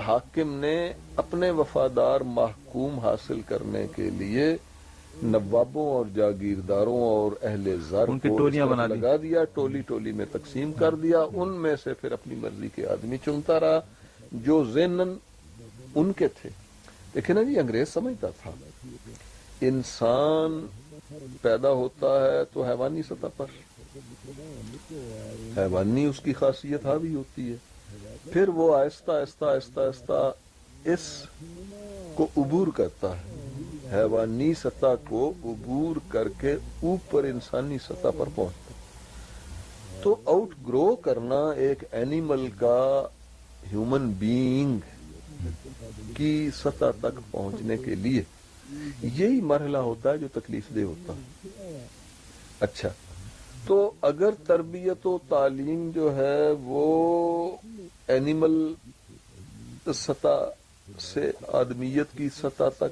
S2: حاکم نے اپنے وفادار محکوم حاصل کرنے کے لیے نوابوں اور جاگیرداروں اور اہل زر
S1: ان کی ٹولیاں بنا
S2: لگا دیا ٹولی ٹولی میں تقسیم کر دیا۔ ان میں سے پھر اپنی مرضی کے آدمی چنتا رہا جو زینن ان کے تھے۔ دیکھیں نا جی انگریز سمجھتا تھا۔ انسان پیدا ہوتا ہے تو حیوانی سطح پر۔ حیوانی اس کی خاصیت ہاں حاوی ہوتی ہے۔ پھر وہ آہستہ آہستہ آہستہ آہستہ اس کو عبور کرتا ہے۔ حیوانی سطح کو عبور کر کے اوپر انسانی سطح پر پہنچتا تو آؤٹ گرو کرنا ایک اینیمل کا ہیومن بینگ کی سطح تک پہنچنے کے لیے۔ یہی مرحلہ ہوتا ہے جو تکلیف دہ ہوتا ہے۔ اچھا۔ تو اگر تربیت و تعلیم جو ہے وہ اینیمل سطح سے آدمیت کی سطح تک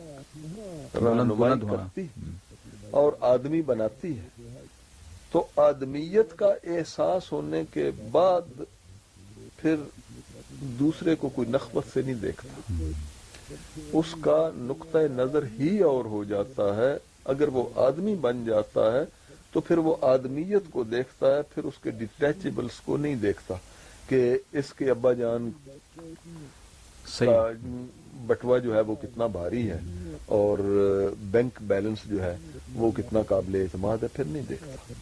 S2: رہنمائی کرتی اور آدمی بناتی ہے تو آدمیت کا احساس ہونے کے بعد پھر دوسرے کو کوئی نخبت سے نہیں دیکھتا۔ اس کا نقطۂ نظر ہی اور ہو جاتا ہے۔ اگر وہ آدمی بن جاتا ہے تو پھر وہ آدمیت کو دیکھتا ہے پھر اس کے ڈیٹیچیبلز کو نہیں دیکھتا کہ اس کے ابا جان بٹوا جو ہے وہ کتنا بھاری ہے اور بینک بیلنس جو ہے وہ کتنا قابل اعتماد ہے پھر نہیں دیکھتا۔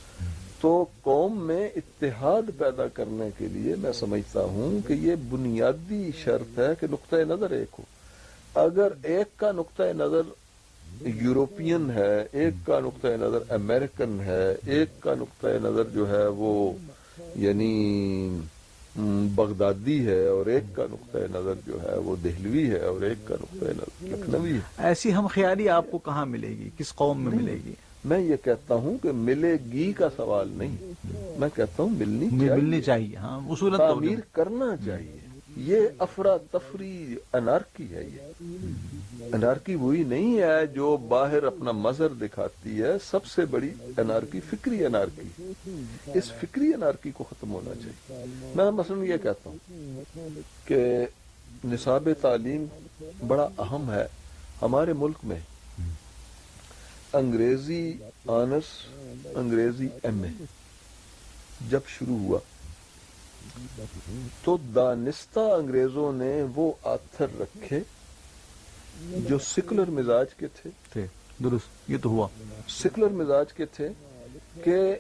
S2: تو قوم میں اتحاد پیدا کرنے کے لیے میں سمجھتا ہوں کہ یہ بنیادی شرط ہے کہ نقطۂ نظر ایک ہو۔ اگر ایک کا نقطۂ نظر یورپین ہے ایک کا نقطۂ نظر امریکن ہے ایک کا نقطۂ نظر جو ہے وہ یعنی بغدادی ہے اور ایک کا نقطۂ نظر جو ہے وہ دہلوی ہے اور ایک کا نقطۂ نظر لکھنوی ہے۔
S1: ایسی ہم خیالی آپ کو کہاں ملے گی؟ کس قوم میں ملے گی؟
S2: میں یہ کہتا ہوں کہ ملے گی کا سوال نہیں۔ میں کہتا ہوں ملنی
S1: ملنی چاہیے۔ ہاں
S2: تعمیر کرنا چاہیے۔ یہ افراتفری انارکی ہے یہ۔ انارکی وہی نہیں ہے جو باہر اپنا مظہر دکھاتی ہے۔ سب سے بڑی انارکی فکری انارکی۔ اس فکری انارکی کو ختم ہونا چاہیے۔ میں مثلا یہ کہتا ہوں کہ نصاب تعلیم بڑا اہم ہے ہمارے ملک میں۔ انگریزی آنرس، انگریزی ایم اے۔ جب شروع ہوا تو دانستہ انگریزوں نے وہ آتھر رکھے جو سیکولر مزاج کے تھے۔
S1: درست یہ تو ہوا۔
S2: سیکولر مزاج کے تھے کہ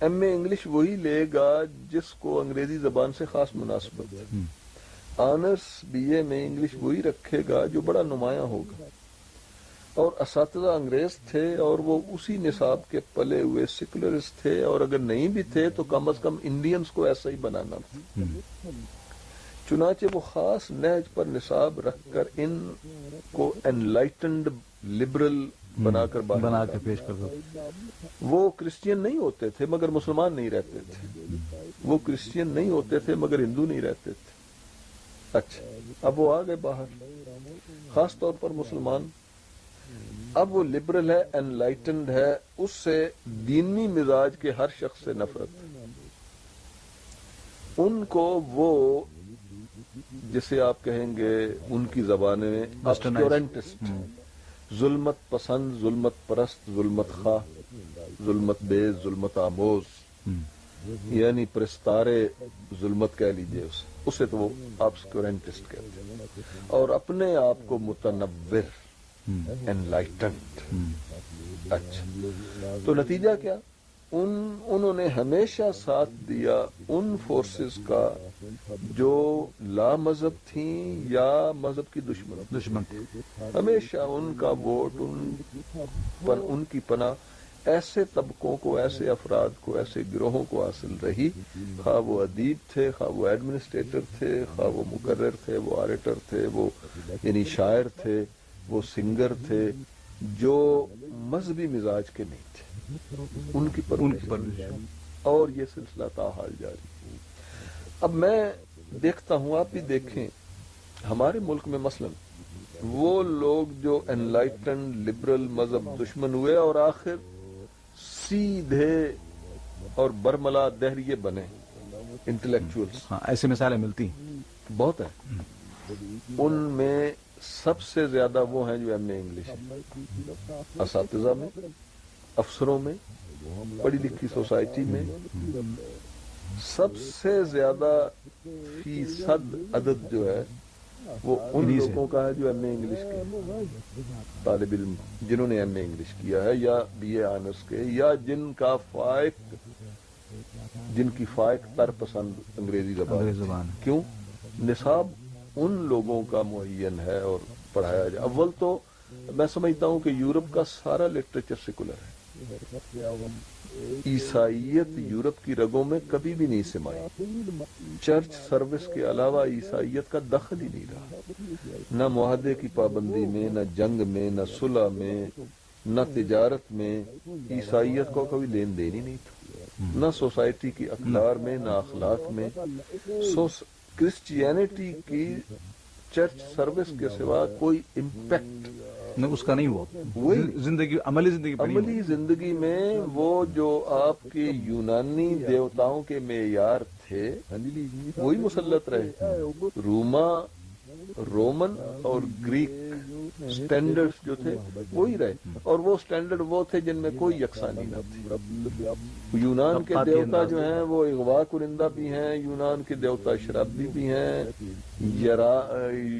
S2: ایم اے انگلش وہی لے گا جس کو انگریزی زبان سے خاص مناسبت۔ ہے آنرس بی اے میں انگلش وہی رکھے گا جو بڑا نمایاں ہوگا۔ اور اساتذہ انگریز تھے اور وہ اسی نصاب کے پلے ہوئے سیکولرسٹ تھے اور اگر نہیں بھی تھے تو کم از کم انڈینز کو ایسا ہی بنانا تھا۔ چنانچہ وہ خاص نہج پر نصاب رکھ کر ان کو انلائٹنڈ لبرل بنا کر
S1: بنا کے پیش کر دو۔
S2: وہ کرسچین نہیں ہوتے تھے مگر مسلمان نہیں رہتے تھے۔ وہ کرسچین نہیں ہوتے تھے مگر ہندو نہیں رہتے تھے۔ اچھا اب وہ آ گئے باہر۔ خاص طور پر مسلمان۔ اب وہ لبرل ہے انلائٹنڈ ہے اس سے دینی مزاج کے ہر شخص سے نفرت۔ ان کو وہ جسے آپ کہیں گے ان کی زبان میں ظلمت پسند ظلمت پرست ظلمت خواہ ظلمت بیز ظلمت آموز۔ یعنی پرستارے ظلمت کہہ لیجیے اسے اسے تو وہ آبسکورنٹسٹ کہتے ہیں۔ اور اپنے آپ کو متنور انلائٹنڈ اچھا۔ تو نتیجہ کیا؟ ان انہوں نے ہمیشہ ساتھ دیا ان فورسز کا جو لا مذہب تھیں یا مذہب کی دشمن۔
S1: دشمن۔
S2: ہمیشہ ان کا ووٹ ان ان کی پناہ ایسے طبقوں کو ایسے افراد کو ایسے گروہوں کو حاصل رہی۔ خواہ وہ ادیب تھے خواہ وہ ایڈمنسٹریٹر تھے خواہ وہ مقرر تھے وہ آریٹر تھے وہ یعنی شاعر تھے۔ وہ سنگر تھے جو مذہبی مزاج کے نہیں تھے۔ ان کی پرورش۔ اور یہ سلسلہ تاحال جاری۔ اب میں دیکھتا ہوں آپ بھی دیکھیں ہمارے ملک میں مثلا وہ لوگ جو انلائٹن لبرل مذہب دشمن ہوئے اور آخر سیدھے اور برملا دہریے بنے۔ انٹلیکچوئل
S1: ہاں ایسی مثالیں ملتی
S2: بہت ہیں۔ ان میں سب سے زیادہ وہ ہیں جو ایم اے انگلش اساتذہ میں افسروں میں پڑھی لکھی سوسائٹی میں۔ سب سے زیادہ فیصد عدد جو ہے وہ ان لوگوں کا ہے جو ایم اے انگلش کے طالب علم جنہوں نے ایم اے انگلش کیا ہے یا بی اے آنرس کے یا جن کا فائق جن کی فائق تر پسند انگریزی زبان کیوں؟ نصاب ان لوگوں کا معین ہے اور پڑھایا جائے۔ اول تو میں سمجھتا ہوں کہ یورپ کا سارا لٹریچر سیکولر ہے۔ عیسائیت یورپ کی رگوں میں کبھی بھی نہیں سمائی۔ چرچ سروس کے علاوہ عیسائیت کا دخل ہی نہیں رہا۔ نہ معاہدے کی پابندی میں، نہ جنگ میں، نہ صلح میں، نہ تجارت میں عیسائیت کو کبھی لین دین ہی نہیں تھا۔ نہ سوسائٹی کی اقدار میں، نہ اخلاق میں۔ کرسچینٹی کی چرچ سروس کے سوا کوئی امپیکٹ
S1: اس کا نہیں ہوا زندگی عملی زندگی
S2: عملی زندگی میں وہ جو آپ کے یونانی دیوتاؤں کے معیار تھے وہی مسلط رہے روما رومن اور گریک سٹینڈرڈ جو تھے وہی رہے اور وہ سٹینڈرڈ وہ تھے جن میں کوئی یکسانی نہ تھی یونان کے دیوتا جو ہیں وہ اغوا کرندہ بھی ہیں یونان کے دیوتا شرابی بھی ہیں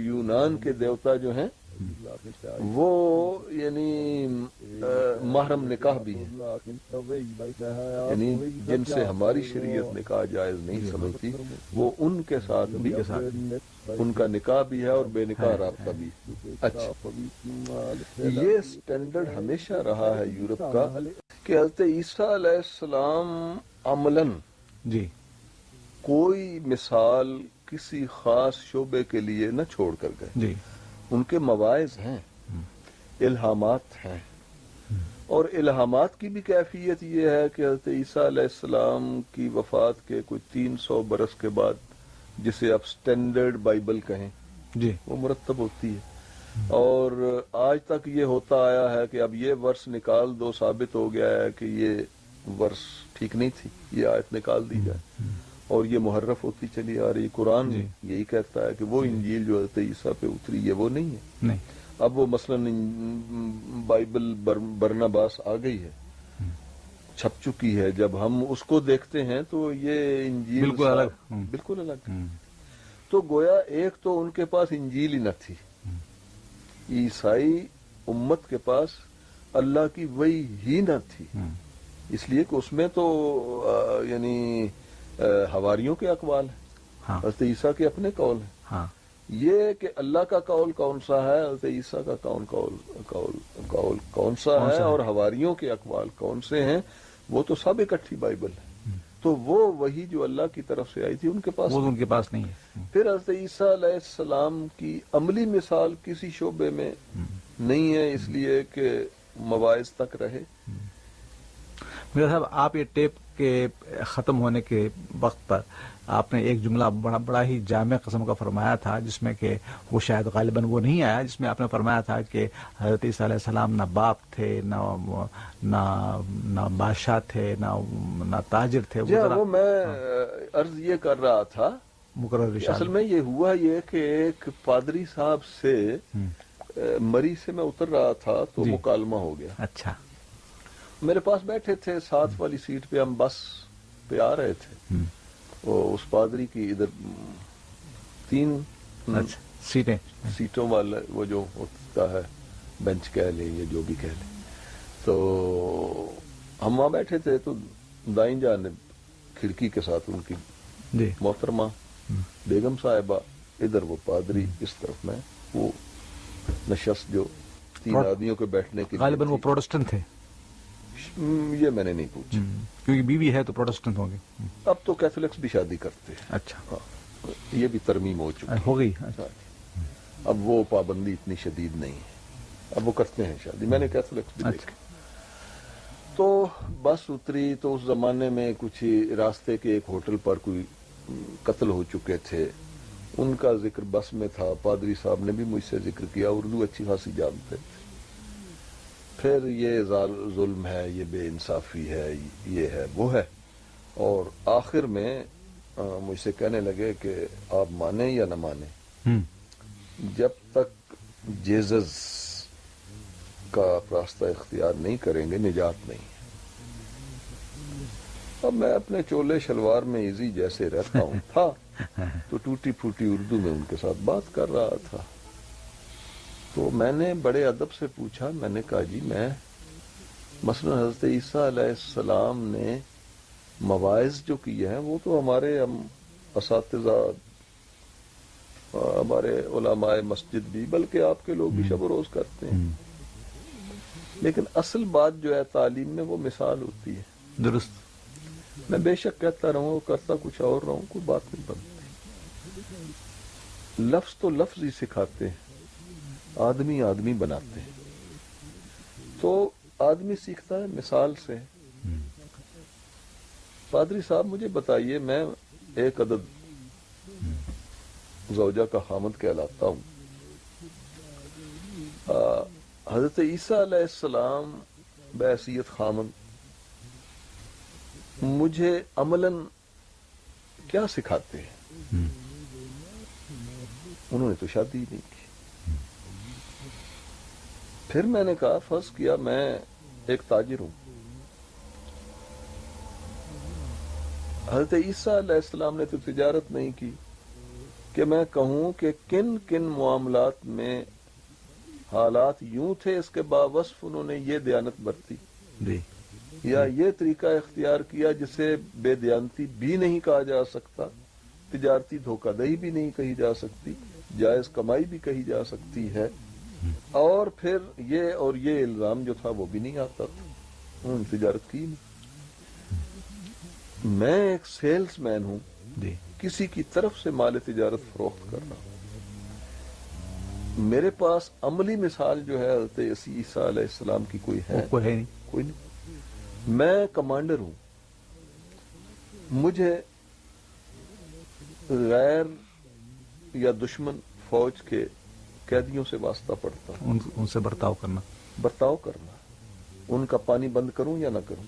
S2: یونان کے دیوتا جو ہیں وہ یعنی محرم نکاح بھی ہیں۔ یعنی جن سے ہماری شریعت نکاح جائز نہیں سمجھتی وہ ان کے ساتھ بھی ان کا نکاح بھی ہے اور بے نکاح رابطہ بھی۔ اچھا۔ یہ سٹینڈرڈ ہمیشہ رہا ہے یورپ کا۔ کہ حضرت عیسیٰ علیہ السلام عملاً
S1: جی
S2: کوئی مثال کسی خاص شعبے کے لیے نہ چھوڑ کر گئے۔
S1: جی
S2: ان کے مواعظ ہیں الہامات ہیں۔ اور الہامات کی بھی کیفیت یہ ہے کہ حضرت عیسیٰ علیہ السلام کی وفات کے کوئی تین سو برس کے بعد جسے آپ سٹینڈرڈ بائبل کہیں
S1: جی
S2: وہ مرتب ہوتی ہے۔ اور آج تک یہ ہوتا آیا ہے کہ اب یہ ورس نکال دو ثابت ہو گیا ہے کہ یہ ورس ٹھیک نہیں تھی یہ آیت نکال دی جائے اور یہ محرف ہوتی چلی آ رہی قرآن
S1: جی۔
S2: یہی کہتا ہے کہ وہ انجیل جو حضرت عیسیٰ پہ اتری ہے وہ نہیں ہے۔
S1: نہیں۔
S2: اب وہ مثلا بائبل برناباس آ گئی ہے۔ چھپ چکی ہے۔ جب ہم اس کو دیکھتے ہیں تو یہ انجیل
S1: بالکل الگ۔
S2: بالکل الگ۔ تو گویا ایک تو ان کے پاس انجیل ہی نہ تھی۔ عیسائی امت کے پاس اللہ کی وہی ہی نہ تھی۔ اس لیے کہ اس میں تو آ، یعنی آ، حواریوں کے اقوال ہیں۔
S1: ہاں۔
S2: حضرت عیسیٰ کے اپنے قول ہیں۔
S1: ہاں۔
S2: یہ کہ اللہ کا قول کون سا ہے حضرت عیسیٰ کا کون قول قول قول کون سا ہے؟ اور حواریوں کے اقوال کون سے ہیں وہ تو سب اکٹھی بائبل ہے تو وہ وہی جو اللہ کی طرف سے آئی تھی ان کے پاس
S1: وہ ان کے پاس نہیں ہے۔
S2: پھر حضرت عیسیٰ علیہ السلام کی عملی مثال کسی شعبے میں نہیں ہے اس لیے کہ مواعظ تک رہے۔
S1: میرا صاحب آپ یہ ٹیپ کے ختم ہونے کے وقت پر آپ نے ایک جملہ بڑا بڑا ہی جامع قسم کا فرمایا تھا جس میں کہ وہ شاید غالباً وہ نہیں آیا جس میں آپ نے فرمایا تھا کہ حضرت عیسیٰ علیہ السلام نہ باپ تھے نہ نہ نہ بادشاہ تھے نہ نہ تاجر تھے وہ
S2: جی ہاں، وہ میں عرض یہ کر رہا تھا
S1: مقرر
S2: اصل میں یہ ہوا یہ کہ ایک پادری صاحب سے مری سے میں اتر رہا تھا تو
S1: جی۔
S2: مکالمہ ہو گیا۔
S1: اچھا۔
S2: میرے پاس بیٹھے تھے ساتھ والی سیٹ پہ ہم بس پہ آ رہے تھے۔ اس پادری کی ادھر تین
S1: اچھا سیٹیں۔
S2: سیٹوں والا وہ جو ہوتا ہے بینچ کہہ لیں یا جو بھی کہہ لیں۔ تو ہم وہاں بیٹھے تھے تو دائیں جانب کھڑکی کے ساتھ ان کی
S1: جی۔
S2: محترمہ بیگم صاحبہ ادھر وہ پادری اس طرف میں وہ نشست جو تین آدمیوں کے بیٹھنے کی
S1: غالباً وہ پروٹسٹنٹ تھے۔
S2: یہ میں نے نہیں پوچھا۔
S1: کیونکہ بیوی ہے تو پروٹسٹنٹ ہوں گے۔
S2: اب تو کیتھولکس بھی شادی کرتے ہیں۔
S1: اچھا۔
S2: ہاں، یہ بھی ترمیم ہو چکی۔
S1: ہو گئی۔ اچھا۔
S2: ہے اب وہ پابندی اتنی شدید نہیں ہے۔ اب وہ کرتے ہیں شادی۔ میں نے کیتھولکس بھی
S1: اچھا۔
S2: دیکھا۔ تو بس اتری تو اس زمانے میں کچھ ہی راستے کے ایک ہوٹل پر کوئی قتل ہو چکے تھے۔ ان کا ذکر بس میں تھا۔ پادری صاحب نے بھی مجھ سے ذکر کیا۔ اردو اچھی خاصی جانتے تھے۔ پھر یہ ظلم ہے یہ بے انصافی ہے یہ ہے وہ ہے۔ اور آخر میں مجھ سے کہنے لگے کہ آپ مانیں یا نہ مانیں؟ جب تک جیزز کا راستہ اختیار نہیں کریں گے نجات نہیں۔ اب میں اپنے چولے شلوار میں ایزی جیسے رہتا ہوں۔ تھا تو ٹوٹی پھوٹی اردو میں ان کے ساتھ بات کر رہا تھا۔ تو میں نے بڑے ادب سے پوچھا میں نے کہا جی میں مثلا حضرت عیسیٰ علیہ السلام نے مواعظ جو کیے ہیں وہ تو ہمارے ہم اساتذہ ہمارے علماء مسجد بھی بلکہ آپ کے لوگ بھی شب و روز کرتے ہیں۔ لیکن اصل بات جو ہے تعلیم میں وہ مثال ہوتی ہے۔
S1: درست۔
S2: میں بے شک کہتا رہوں کرتا کچھ اور رہوں کوئی بات نہیں بنتی۔ لفظ تو لفظ ہی سکھاتے ہیں۔ آدمی آدمی بناتے ہیں۔ تو آدمی سیکھتا ہے مثال سے۔ پادری صاحب مجھے بتائیے میں ایک عدد زوجہ کا خامد کہلاتا ہوں۔ آ، حضرت عیسیٰ علیہ السلام بحثیت خامد مجھے عملاً کیا سکھاتے ہیں؟ انہوں نے تو شادی ہی نہیں کی۔ پھر میں نے کہا فرض کیا میں ایک تاجر ہوں۔ حضرت عیسیٰ علیہ السلام نے تو تجارت نہیں کی کہ میں کہوں کہ کن کن معاملات میں حالات یوں تھے اس کے باوصف انہوں نے یہ دیانت برتی۔
S1: جی۔
S2: یا یہ طریقہ اختیار کیا جسے بے دیانتی بھی نہیں کہا جا سکتا تجارتی دھوکہ دہی بھی نہیں کہی جا سکتی جائز کمائی بھی کہی جا سکتی ہے۔ اور پھر یہ اور یہ الزام جو تھا وہ بھی نہیں آتا تھا۔ انہوں نے تجارت کی نہیں۔ میں ایک سیلز مین ہوں۔
S1: جی۔
S2: کسی کی طرف سے مال تجارت فروخت کر رہا ہوں۔ میرے پاس عملی مثال جو ہے حضرت عیسیٰ علیہ السلام کی کوئی ہے؟
S1: کوئی ہے نہیں۔
S2: کوئی نہیں۔ میں کمانڈر ہوں۔ مجھے غیر یا دشمن فوج کے قیدیوں سے واسطہ پڑتا
S1: ان ان سے برتاؤ کرنا۔
S2: برتاؤ کرنا۔ ان کا پانی بند کروں یا نہ کروں؟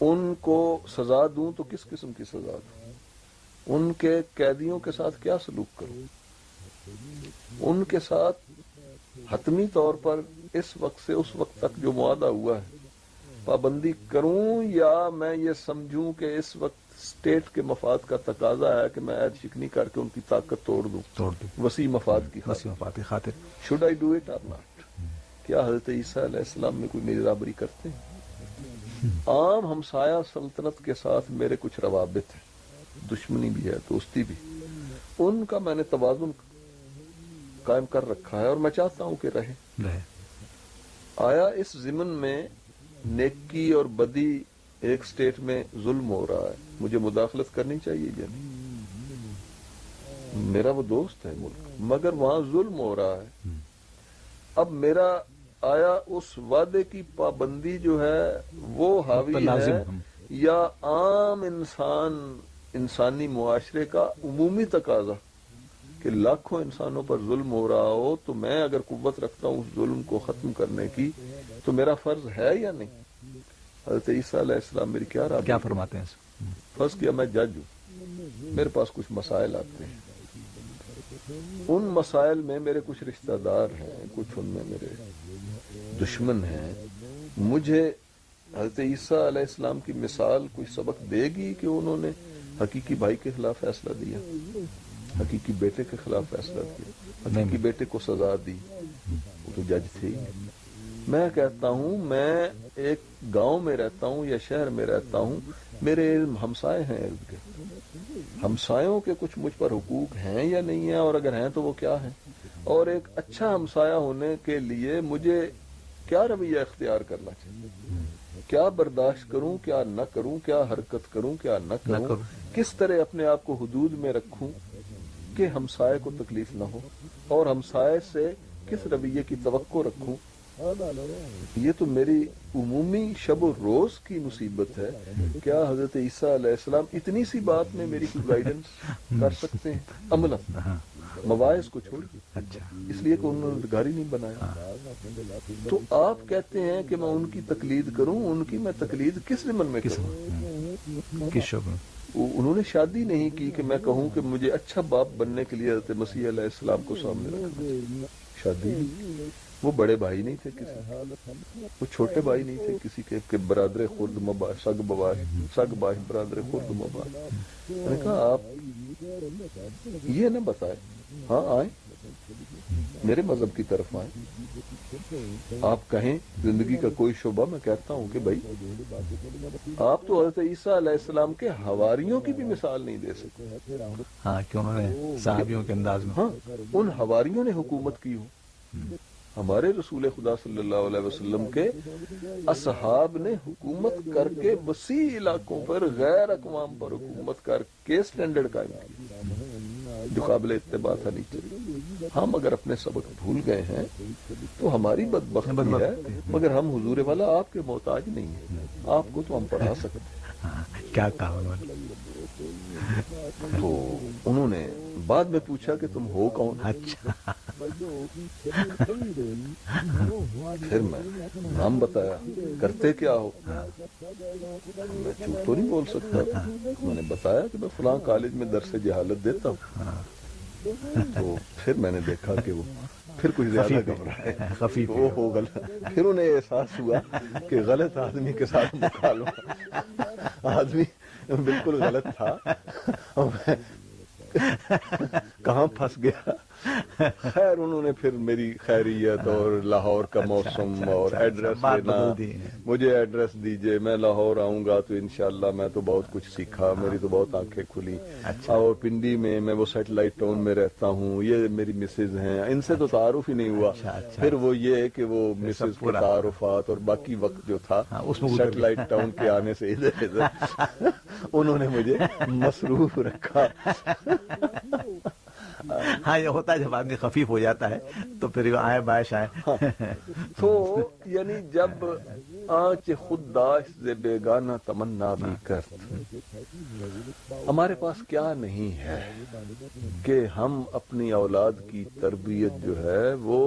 S2: ان کو سزا دوں تو کس قسم کی سزا دوں؟ ان کے قیدیوں کے ساتھ کیا سلوک کروں؟ ان کے ساتھ حتمی طور پر اس وقت سے اس وقت تک جو معاہدہ ہوا ہے پابندی کروں یا میں یہ سمجھوں کہ اس وقت اسٹیٹ کے مفاد کا تقاضا ہے کہ میں عید شکنی کر کے ان کی طاقت توڑ دوں۔
S1: توڑ دو
S2: وسیع مفاد کی
S1: بس وفات کی خاطر۔
S2: Should I do it or not کیا حضرت عیسیٰ علیہ السلام میں کوئی میری رابری کرتے ہیں؟ عام ہمسایہ سلطنت کے ساتھ میرے کچھ روابط ہیں۔ دشمنی بھی ہے دوستی بھی۔ ان کا میں نے توازن قائم کر رکھا ہے اور میں چاہتا ہوں کہ رہے۔
S1: رہے۔
S2: آیا اس ضمن میں نیکی اور بدی ایک سٹیٹ میں ظلم ہو رہا ہے مجھے مداخلت کرنی چاہیے یا نہیں؟ میرا وہ دوست ہے ملک مگر وہاں ظلم ہو رہا ہے۔ اب میرا آیا اس وعدے کی پابندی جو ہے وہ حاوی ہے۔ یا عام انسان انسانی معاشرے کا عمومی تقاضا کہ لاکھوں انسانوں پر ظلم ہو رہا ہو تو میں اگر قوت رکھتا ہوں اس ظلم کو ختم کرنے کی تو میرا فرض ہے یا نہیں؟ حضرت عیسیٰ علیہ السلام میری کیا رابطہ؟
S1: کیا فرماتے ہیں
S2: فرض کیا میں جج ہوں۔ میرے پاس کچھ مسائل آتے ہیں۔ ان مسائل میں میرے کچھ رشتہ دار ہیں کچھ ان میں میرے دشمن ہیں۔ مجھے حضرت عیسیٰ علیہ السلام کی مثال کوئی سبق دے گی کہ انہوں نے حقیقی بھائی کے خلاف فیصلہ دیا؟ حقیقی بیٹے کے خلاف فیصلہ دیا؟ حقیقی بیٹے کو سزا دی؟ وہ تو جج تھے ہی۔ نہیں۔ میں کہتا ہوں میں ایک گاؤں میں رہتا ہوں یا شہر میں رہتا ہوں میرے علم ہمسائے ہیں ارد گرد ہمسایوں کے کچھ مجھ پر حقوق ہیں یا نہیں ہیں؟ اور اگر ہیں تو وہ کیا ہیں؟ اور ایک اچھا ہمسایہ ہونے کے لیے مجھے کیا رویہ اختیار کرنا چاہیے؟ کیا برداشت کروں کیا نہ کروں کیا حرکت کروں کیا نہ کروں؟
S1: کروں۔
S2: کس طرح اپنے آپ کو حدود میں رکھوں کہ ہمسائے کو تکلیف نہ ہو؟ اور ہمسائے سے کس رویے کی توقع رکھوں؟ یہ تو میری عمومی شب و روز کی مصیبت ہے۔ کیا حضرت عیسیٰ علیہ السلام اتنی سی بات میں میری کوئی گائیڈنس کر سکتے ہیں؟ عمل مواعظ کو چھوڑ
S1: اچھا۔
S2: اس لیے کہ انہوں نے گاڑی نہیں بنایا۔ تو آپ کہتے ہیں کہ میں ان کی تقلید کروں؟ ان کی میں تقلید کس ضمن میں کروں؟
S1: کس
S2: وہ- انہوں نے شادی نہیں کی کہ میں کہوں کہ مجھے اچھا باپ بننے کے لیے حضرت مسیح علیہ السلام کو سامنے رکھنا۔ شادی۔ وہ بڑے بھائی نہیں تھے کسی وہ چھوٹے بھائی نہیں تھے کسی کے کہ برادر خرد مبا سگ بباش سگ باش برادر خرد مبا میں نے کہا آپ یہ نہ بتائے ہاں آئیں میرے مذہب کی طرف آئیں آپ کہیں زندگی کا کوئی شعبہ میں کہتا ہوں کہ بھائی آپ تو حضرت عیسیٰ علیہ السلام کے حواریوں کی بھی مثال نہیں دے سکتے
S1: ہاں کہ انہوں نے صحابیوں کے انداز میں
S2: ہاں ان حواریوں نے حکومت کی ہو ہمارے رسول خدا صلی اللہ علیہ وسلم کے اصحاب نے حکومت کر کے وسیع علاقوں پر غیر اقوام پر حکومت کر کے سٹینڈرڈ قائم کیا جو قابل اتباع تھا نیچے۔ ہم اگر اپنے سبق بھول گئے ہیں تو ہماری بدبختی ہے۔ مگر ہم حضور والا آپ کے محتاج نہیں ہیں۔ آپ کو تو ہم پڑھا سکتے ہیں۔
S1: ہاں کیا کہا
S2: تو انہوں نے بعد میں پوچھا کہ تم ہو کون؟
S1: اچھا
S2: پھر میں نام بتایا کرتے کیا ہو؟ میں جھوٹ تو نہیں بول سکتا۔ میں نے بتایا کہ میں فلاں کالج میں درس جہالت دیتا ہوں۔ تو پھر میں نے دیکھا کہ وہ پھر کچھ زیادہ۔ گھبرائے
S1: خفیف۔
S2: وہ ہو غلط۔ پھر انہیں احساس ہوا کہ غلط آدمی کے ساتھ مکالمہ آدمی بالکل غلط تھا۔ کہاں پھنس گیا؟ خیر انہوں نے پھر میری خیریت اور لاہور کا موسم
S1: اچھا،
S2: اور
S1: اچھا،
S2: ایڈریس
S1: ہے۔
S2: مجھے ایڈریس دیجیے میں لاہور آؤں گا تو انشاءاللہ میں تو بہت کچھ سیکھا میری تو بہت آنکھیں کھلی
S1: اچھا۔
S2: اور پنڈی میں میں وہ سیٹلائٹ ٹاؤن میں رہتا ہوں یہ میری مسز ہیں ان سے تو تعارف ہی نہیں ہوا
S1: اچھا، اچھا۔
S2: پھر وہ یہ کہ وہ مسز کے۔ تعارفات اور باقی وقت جو تھا
S1: ہاں،۔
S2: سیٹلائٹ ٹاؤن کے آنے سے ادھر ادھر انہوں نے مجھے مصروف رکھا
S1: ہاں یہ ہوتا ہے جب آدمی خفیف ہو جاتا ہے تو پھر آئے باعث آئے
S2: تو یعنی جب آنچ خود داشت ز بیگانہ تمنا بھی کرت ہمارے پاس کیا نہیں ہے کہ ہم اپنی اولاد کی تربیت جو ہے وہ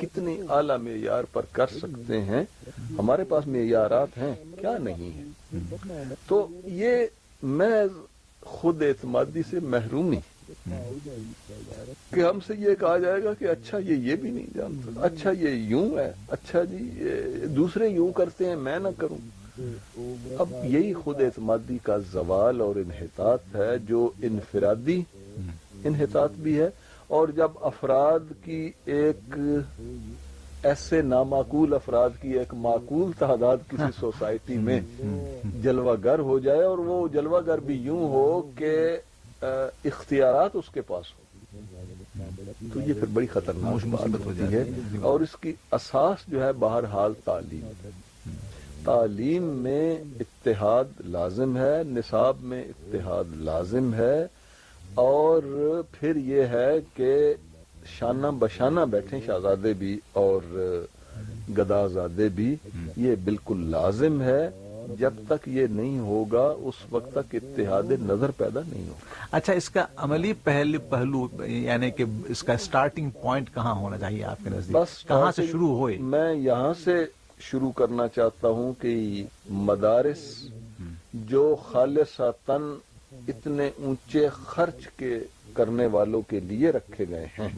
S2: کتنی اعلی معیار پر کر سکتے ہیں ہمارے پاس معیارات ہیں کیا نہیں ہے تو یہ میں خود اعتمادی سے محرومی کہ ہم سے یہ کہا جائے گا کہ اچھا یہ یہ بھی نہیں جانتا۔ اچھا یہ یوں ہے۔ اچھا جی دوسرے یوں کرتے ہیں میں نہ کروں۔ اب یہی خود اعتمادی کا زوال اور انحطاط ہے جو انفرادی انحطاط بھی ہے۔ اور جب افراد کی ایک ایسے نامعقول افراد کی ایک معقول تعداد کسی سوسائٹی میں جلوہ گر ہو جائے اور وہ جلوہ گر بھی یوں ہو کہ اختیارات اس کے پاس ہو تو یہ پھر بڑی خطرناک بات ہوتی ہے۔ اور اس کی اساس جو ہے بہرحال تعلیم۔ تعلیم میں اتحاد لازم ہے نصاب میں اتحاد لازم ہے اور پھر یہ ہے کہ شانہ بشانہ بیٹھیں شہزادے بھی اور گدازادے بھی۔ یہ بالکل لازم ہے۔ جب تک یہ نہیں ہوگا اس وقت تک اتحاد نظر پیدا نہیں ہوگا۔
S1: اچھا اس کا عملی پہلو پہلو یعنی کہ اس کا سٹارٹنگ پوائنٹ کہاں ہونا چاہیے آپ کے نزدیک؟
S2: بس
S1: کہاں سے شروع ہوئے؟
S2: میں یہاں سے شروع کرنا چاہتا ہوں کہ مدارس جو خالصاتن اتنے اونچے خرچ کے کرنے والوں کے لیے رکھے گئے ہیں۔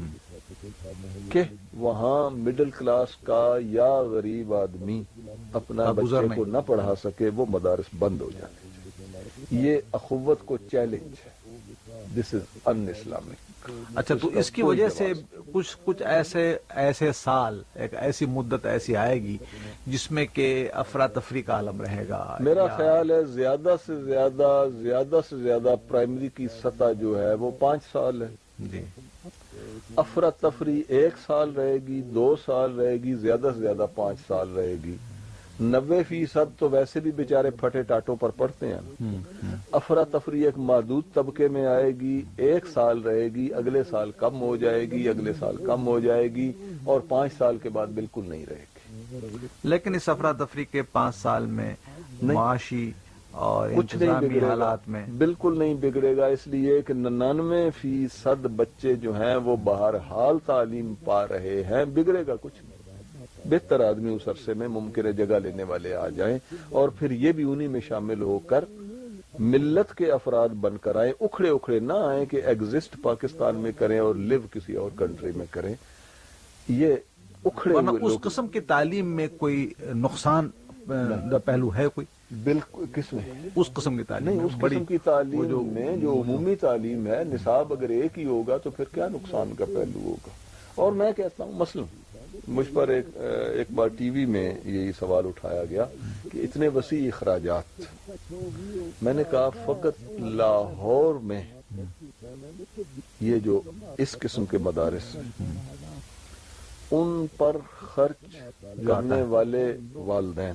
S2: کہ وہاں مڈل کلاس کا یا غریب آدمی اپنا بچے کو نہ پڑھا سکے وہ مدارس بند ہو جاتے یہ اخوت کو چیلنج ہے۔ دس از ان اسلامک
S1: اچھا تو اس کی وجہ سے کچھ کچھ ایسے ایسے سال ایک ایسی مدت ایسی آئے گی جس میں کہ افراتفری کا عالم رہے گا۔
S2: میرا خیال ہے زیادہ سے زیادہ زیادہ سے زیادہ پرائمری کی سطح جو ہے وہ پانچ سال ہے۔ جی۔ افراتفری ایک سال رہے گی دو سال رہے گی زیادہ سے زیادہ پانچ سال رہے گی۔ نوے فیصد تو ویسے بھی بیچارے پھٹے ٹاٹوں پر پڑتے ہیں۔ افراتفری ایک محدود طبقے میں آئے گی ایک سال رہے گی اگلے سال کم ہو جائے گی اگلے سال کم ہو جائے گی اور پانچ سال کے بعد بالکل نہیں رہے گی۔
S1: لیکن اس افراتفری کے پانچ سال میں معاشی اور کچھ نہیں حالات میں۔
S2: بالکل نہیں بگڑے گا۔ اس لیے کہ ننانوے فیصد بچے جو ہیں وہ بہرحال تعلیم پا رہے ہیں۔ بگڑے گا کچھ نہیں۔ بہتر آدمی اس عرصے میں ممکن ہے جگہ لینے والے آ جائیں اور پھر یہ بھی انہی میں شامل ہو کر ملت کے افراد بن کر آئیں۔ اکھڑے اکھڑے نہ آئیں کہ ایگزسٹ پاکستان میں کریں اور لیو کسی اور کنٹری میں کریں۔ یہ اکھڑے
S1: اس قسم کی تعلیم میں کوئی نقصان پہلو ہے کوئی؟
S2: بالکل کس میں؟
S1: اس قسم کی تعلیم
S2: نہیں اس قسم کی تعلیم میں جو عمومی تعلیم ہے نصاب اگر ایک ہی ہوگا تو پھر کیا نقصان کا پہلو ہوگا؟ اور میں کہتا ہوں مثلا مجھ پر ایک ایک بار ٹی وی میں یہی سوال اٹھایا گیا کہ اتنے وسیع اخراجات میں نے کہا فقط لاہور میں یہ جو اس قسم کے مدارس ان پر خرچ کرنے والے والدین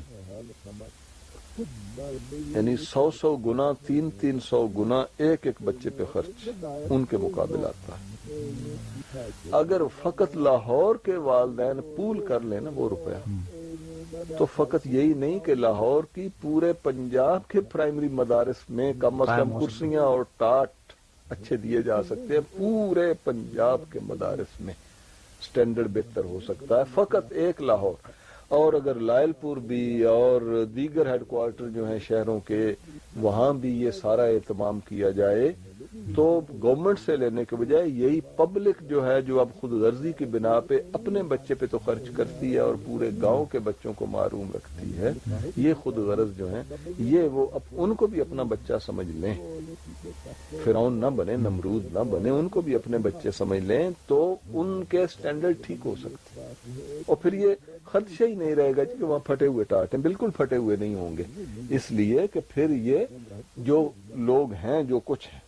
S2: یعنی سو سو گنا تین تین سو گنا ایک ایک بچے پہ خرچ ان کے مقابل آتا ہے اگر فقط لاہور کے والدین پول کر لیں نا وہ روپیہ تو فقط یہی نہیں کہ لاہور کی پورے پنجاب کے پرائمری مدارس میں کم از کم کرسیاں اور ٹاٹ اچھے دیے جا سکتے ہیں۔ پورے پنجاب کے مدارس میں سٹینڈرڈ بہتر ہو سکتا ہے فقط ایک لاہور۔ اور اگر لائل پور بھی اور دیگر ہیڈ کوارٹر جو ہیں شہروں کے، وہاں بھی یہ سارا اہتمام کیا جائے، تو گورنمنٹ سے لینے کے بجائے یہی پبلک جو ہے، جو اب خود غرضی کی بنا پہ اپنے بچے پہ تو خرچ کرتی ہے اور پورے گاؤں کے بچوں کو معروم رکھتی ہے، یہ خود غرض جو ہیں، یہ وہ ان کو بھی اپنا بچہ سمجھ لیں۔ فرعون نہ بنے، نمرود نہ بنے، ان کو بھی اپنے بچے سمجھ لیں تو ان کے سٹینڈرڈ ٹھیک ہو سکتے۔ اور پھر یہ خدشہ ہی نہیں رہے گا جی کہ وہاں پھٹے ہوئے ٹاٹ ہیں۔ بالکل پھٹے ہوئے نہیں ہوں گے۔ اس لیے کہ پھر یہ جو لوگ ہیں، جو کچھ ہیں،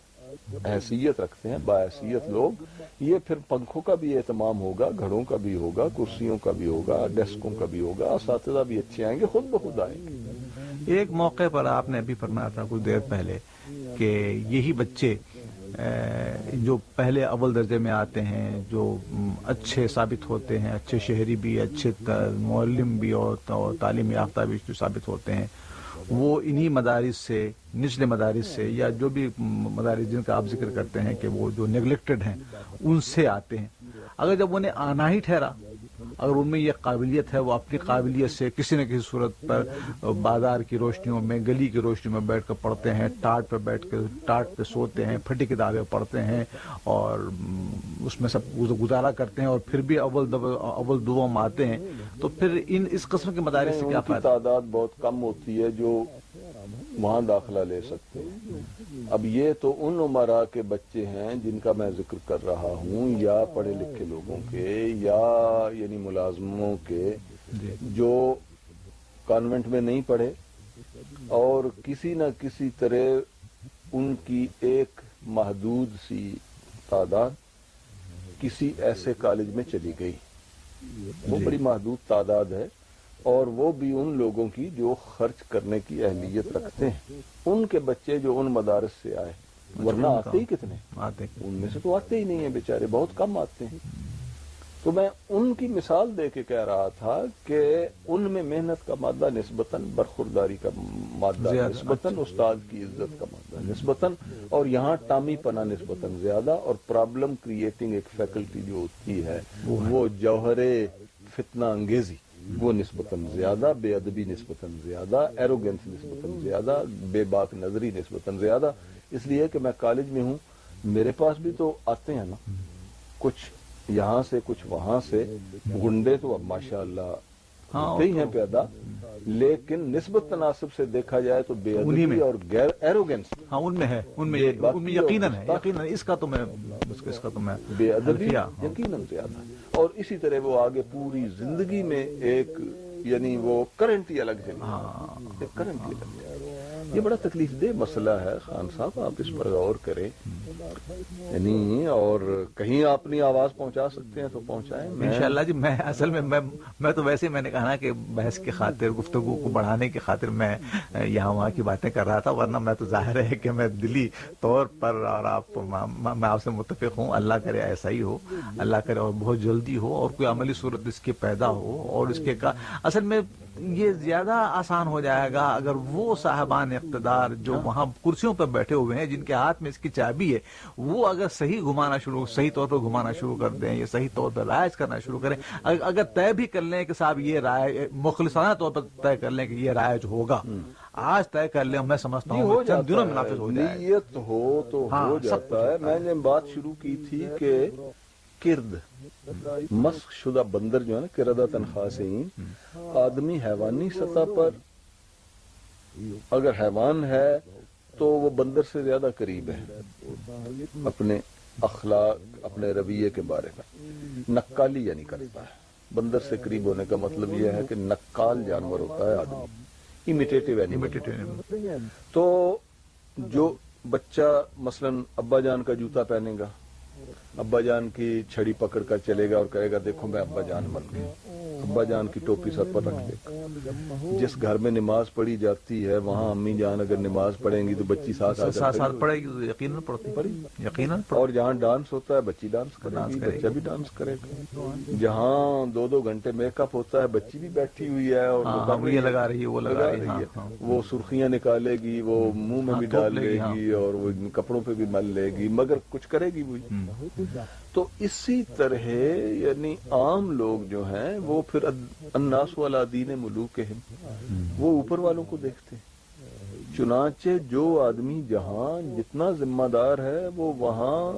S2: حیثیت رکھتے ہیں باحثیت لوگ، یہ پھر پنکھوں کا بھی اہتمام ہوگا، گھڑوں کا بھی ہوگا، کرسیوں کا بھی ہوگا، ڈیسکوں کا بھی ہوگا، اساتذہ بھی اچھے آئیں گے، خود بخود آئیں گے۔
S1: ایک موقع پر آپ نے ابھی فرمایا تھا کچھ دیر پہلے کہ یہی بچے جو پہلے اول درجے میں آتے ہیں، جو اچھے ثابت ہوتے ہیں، اچھے شہری بھی، اچھے معلم بھی اور تعلیم یافتہ بھی جو ثابت ہوتے ہیں، وہ انہی مدارس سے، نچلے مدارس سے یا جو بھی مدارس جن کا آپ ذکر کرتے ہیں کہ وہ جو نیگلیکٹڈ ہیں، ان سے آتے ہیں۔ اگر جب انہیں آنا ہی ٹھہرا اگر ان میں یہ قابلیت ہے وہ اپنی قابلیت سے کسی نہ کسی صورت پر بازار کی روشنیوں میں گلی کی روشنیوں میں بیٹھ کر پڑھتے ہیں ٹاٹ پہ بیٹھ کے ٹاٹ پہ سوتے ہیں پھٹی کتابیں پڑھتے ہیں اور اس میں سب گزارا کرتے ہیں اور پھر بھی اول اول دعا میں آتے ہیں۔ تو پھر ان اس قسم کے مدارس سے کیا
S2: تعداد بہت کم ہوتی ہے جو وہاں داخلہ لے سکتے ہیں۔ اب یہ تو ان عمرا کے بچے ہیں جن کا میں ذکر کر رہا ہوں یا پڑھے لکھے لوگوں کے یا یعنی ملازموں کے جو کانوینٹ میں نہیں پڑھے اور کسی نہ کسی طرح ان کی ایک محدود سی تعداد کسی ایسے کالج میں چلی گئی۔ وہ
S1: جی۔
S2: بڑی محدود تعداد ہے۔ اور وہ بھی ان لوگوں کی جو خرچ کرنے کی اہلیت رکھتے ہیں۔ ان کے بچے جو ان مدارس سے آئے ورنہ آتے ہی کتنے۔ ان میں سے تو آتے ہی نہیں ہیں بیچارے بہت کم آتے ہیں۔ تو میں ان کی مثال دے کے کہہ رہا تھا کہ ان میں محنت کا مادہ نسبتاً برخورداری کا مادہ نسبتاً استاد کی عزت کا مادہ نسبتاً اور یہاں ٹامی پنا نسبتاً زیادہ اور پرابلم کریٹنگ ایک فیکلٹی جو ہوتی ہے۔ وہ جوہر فتنہ انگیزی۔ وہ نسبتاً زیادہ، بے ادبی نسبتاً زیادہ ایروگنس نسبتاً زیادہ، بے باک نظری نسبتاً زیادہ۔ اس لیے کہ میں کالج میں ہوں، میرے پاس بھی تو آتے ہیں نا۔ کچھ یہاں سے، کچھ وہاں سے، گنڈے تو اب ماشاء اللہ ہی
S1: وہ
S2: ہیں پیدا لیکن نسبت تناسب سے دیکھا جائے تو بے۔ ادبی اور غیر ایروگنس
S1: ہاں ان میں ہے ان میں یقیناً ہے یقیناً اس کا تو میں اس کا- تو میں
S2: بے ادبی
S1: ہاں۔
S2: یقیناً زیادہ اور اسی طرح وہ آگے پوری زندگی میں ایک یعنی وہ کرنٹ ہی الگ چلی
S1: ہاں۔
S2: کرنٹ ہی الگ چلی یہ بڑا تکلیف دہ مسئلہ ہے خان صاحب، آپ اس پر غور کریں۔ یعنی اور کہیں آپ اپنی آواز پہنچا سکتے ہیں تو پہنچائیں۔
S1: انشاءاللہ جی میں اصل میں میں تو ویسے میں نے کہا نا کہ بحث کی خاطر، گفتگو کو بڑھانے کی خاطر میں یہاں وہاں کی باتیں کر رہا تھا، ورنہ میں تو ظاہر ہے کہ میں دلی طور پر اور آپ، میں آپ سے متفق ہوں۔ اللہ کرے ایسا ہی ہو، اللہ کرے اور بہت جلدی ہو اور کوئی عملی صورت اس کی پیدا ہو اور اس کے اصل میں یہ زیادہ آسان ہو جائے گا اگر وہ صاحبان اقتدار جو وہاں کرسیوں پر بیٹھے ہوئے ہیں جن کے ہاتھ میں اس کی چابی ہے وہ اگر صحیح گھمانا شروع صحیح طور پر گھمانا شروع کر دیں یا صحیح طور پر رائج کرنا شروع کریں اگر طے بھی کر لیں کہ صاحب یہ رائے مخلصانہ طور پر طے کر لیں کہ یہ رائج ہوگا۔ آج طے کر لیں میں سمجھتا ہوں چند دنوں میں
S2: جاتا
S1: نافذ ہو جائے۔
S2: نیت ہو تو
S1: ہاں،
S2: ہو جاتا ہے۔ میں نے بات شروع کی تھی کہ کرد۔ مسخ شدہ بندر جو ہے نا کردہ تنخواہ سے ہی آدمی حیوانی سطح پر۔ اگر حیوان ہے تو وہ بندر سے زیادہ قریب ہے۔ اپنے اخلاق اپنے رویے کے بارے میں۔ نقالی یعنی کرتا ہے۔ بندر سے قریب ہونے کا مطلب یہ ہے کہ نقال جانور ہوتا ہے آدمی۔ امیٹیٹو اینیمل تو جو بچہ مثلا ابا جان کا جوتا پہنے گا ابا جان کی چھڑی پکڑ کر چلے گا اور کہے گا دیکھو میں ابا جان بن گیا۔ ابا جان کی ٹوپی سر پر رکھ دے۔ گا جس گھر میں نماز پڑھی جاتی ہے وہاں امی جان اگر نماز پڑھیں گی تو بچی ساتھ
S1: ساتھ پڑے گی۔ یقیناً پڑتی۔ یقیناً
S2: اور جہاں ڈانس ہوتا ہے بچی ڈانس کرے گی۔ بچہ بھی ڈانس کرے گا۔ جہاں دو دو گھنٹے میک اپ ہوتا ہے بچی بھی بیٹھی ہوئی ہے اور
S1: ہاں،
S2: وہ
S1: وہ لگا رہی ہے، وہ لگا رہی ہے، ہاں، ہاں۔
S2: وہ سرخیاں نکالے گی وہ منہ میں بھی ڈال
S1: لے گی،
S2: اور وہ کپڑوں پہ بھی مل لے گی مگر کچھ کرے گی وہی تو اسی طرح یعنی عام لوگ جو ہیں، وہ پھر الناس والا دین ملوک وہ اوپر والوں کو دیکھتے ہیں۔ چنانچہ جو آدمی جہاں جتنا ذمہ دار ہے، وہ وہاں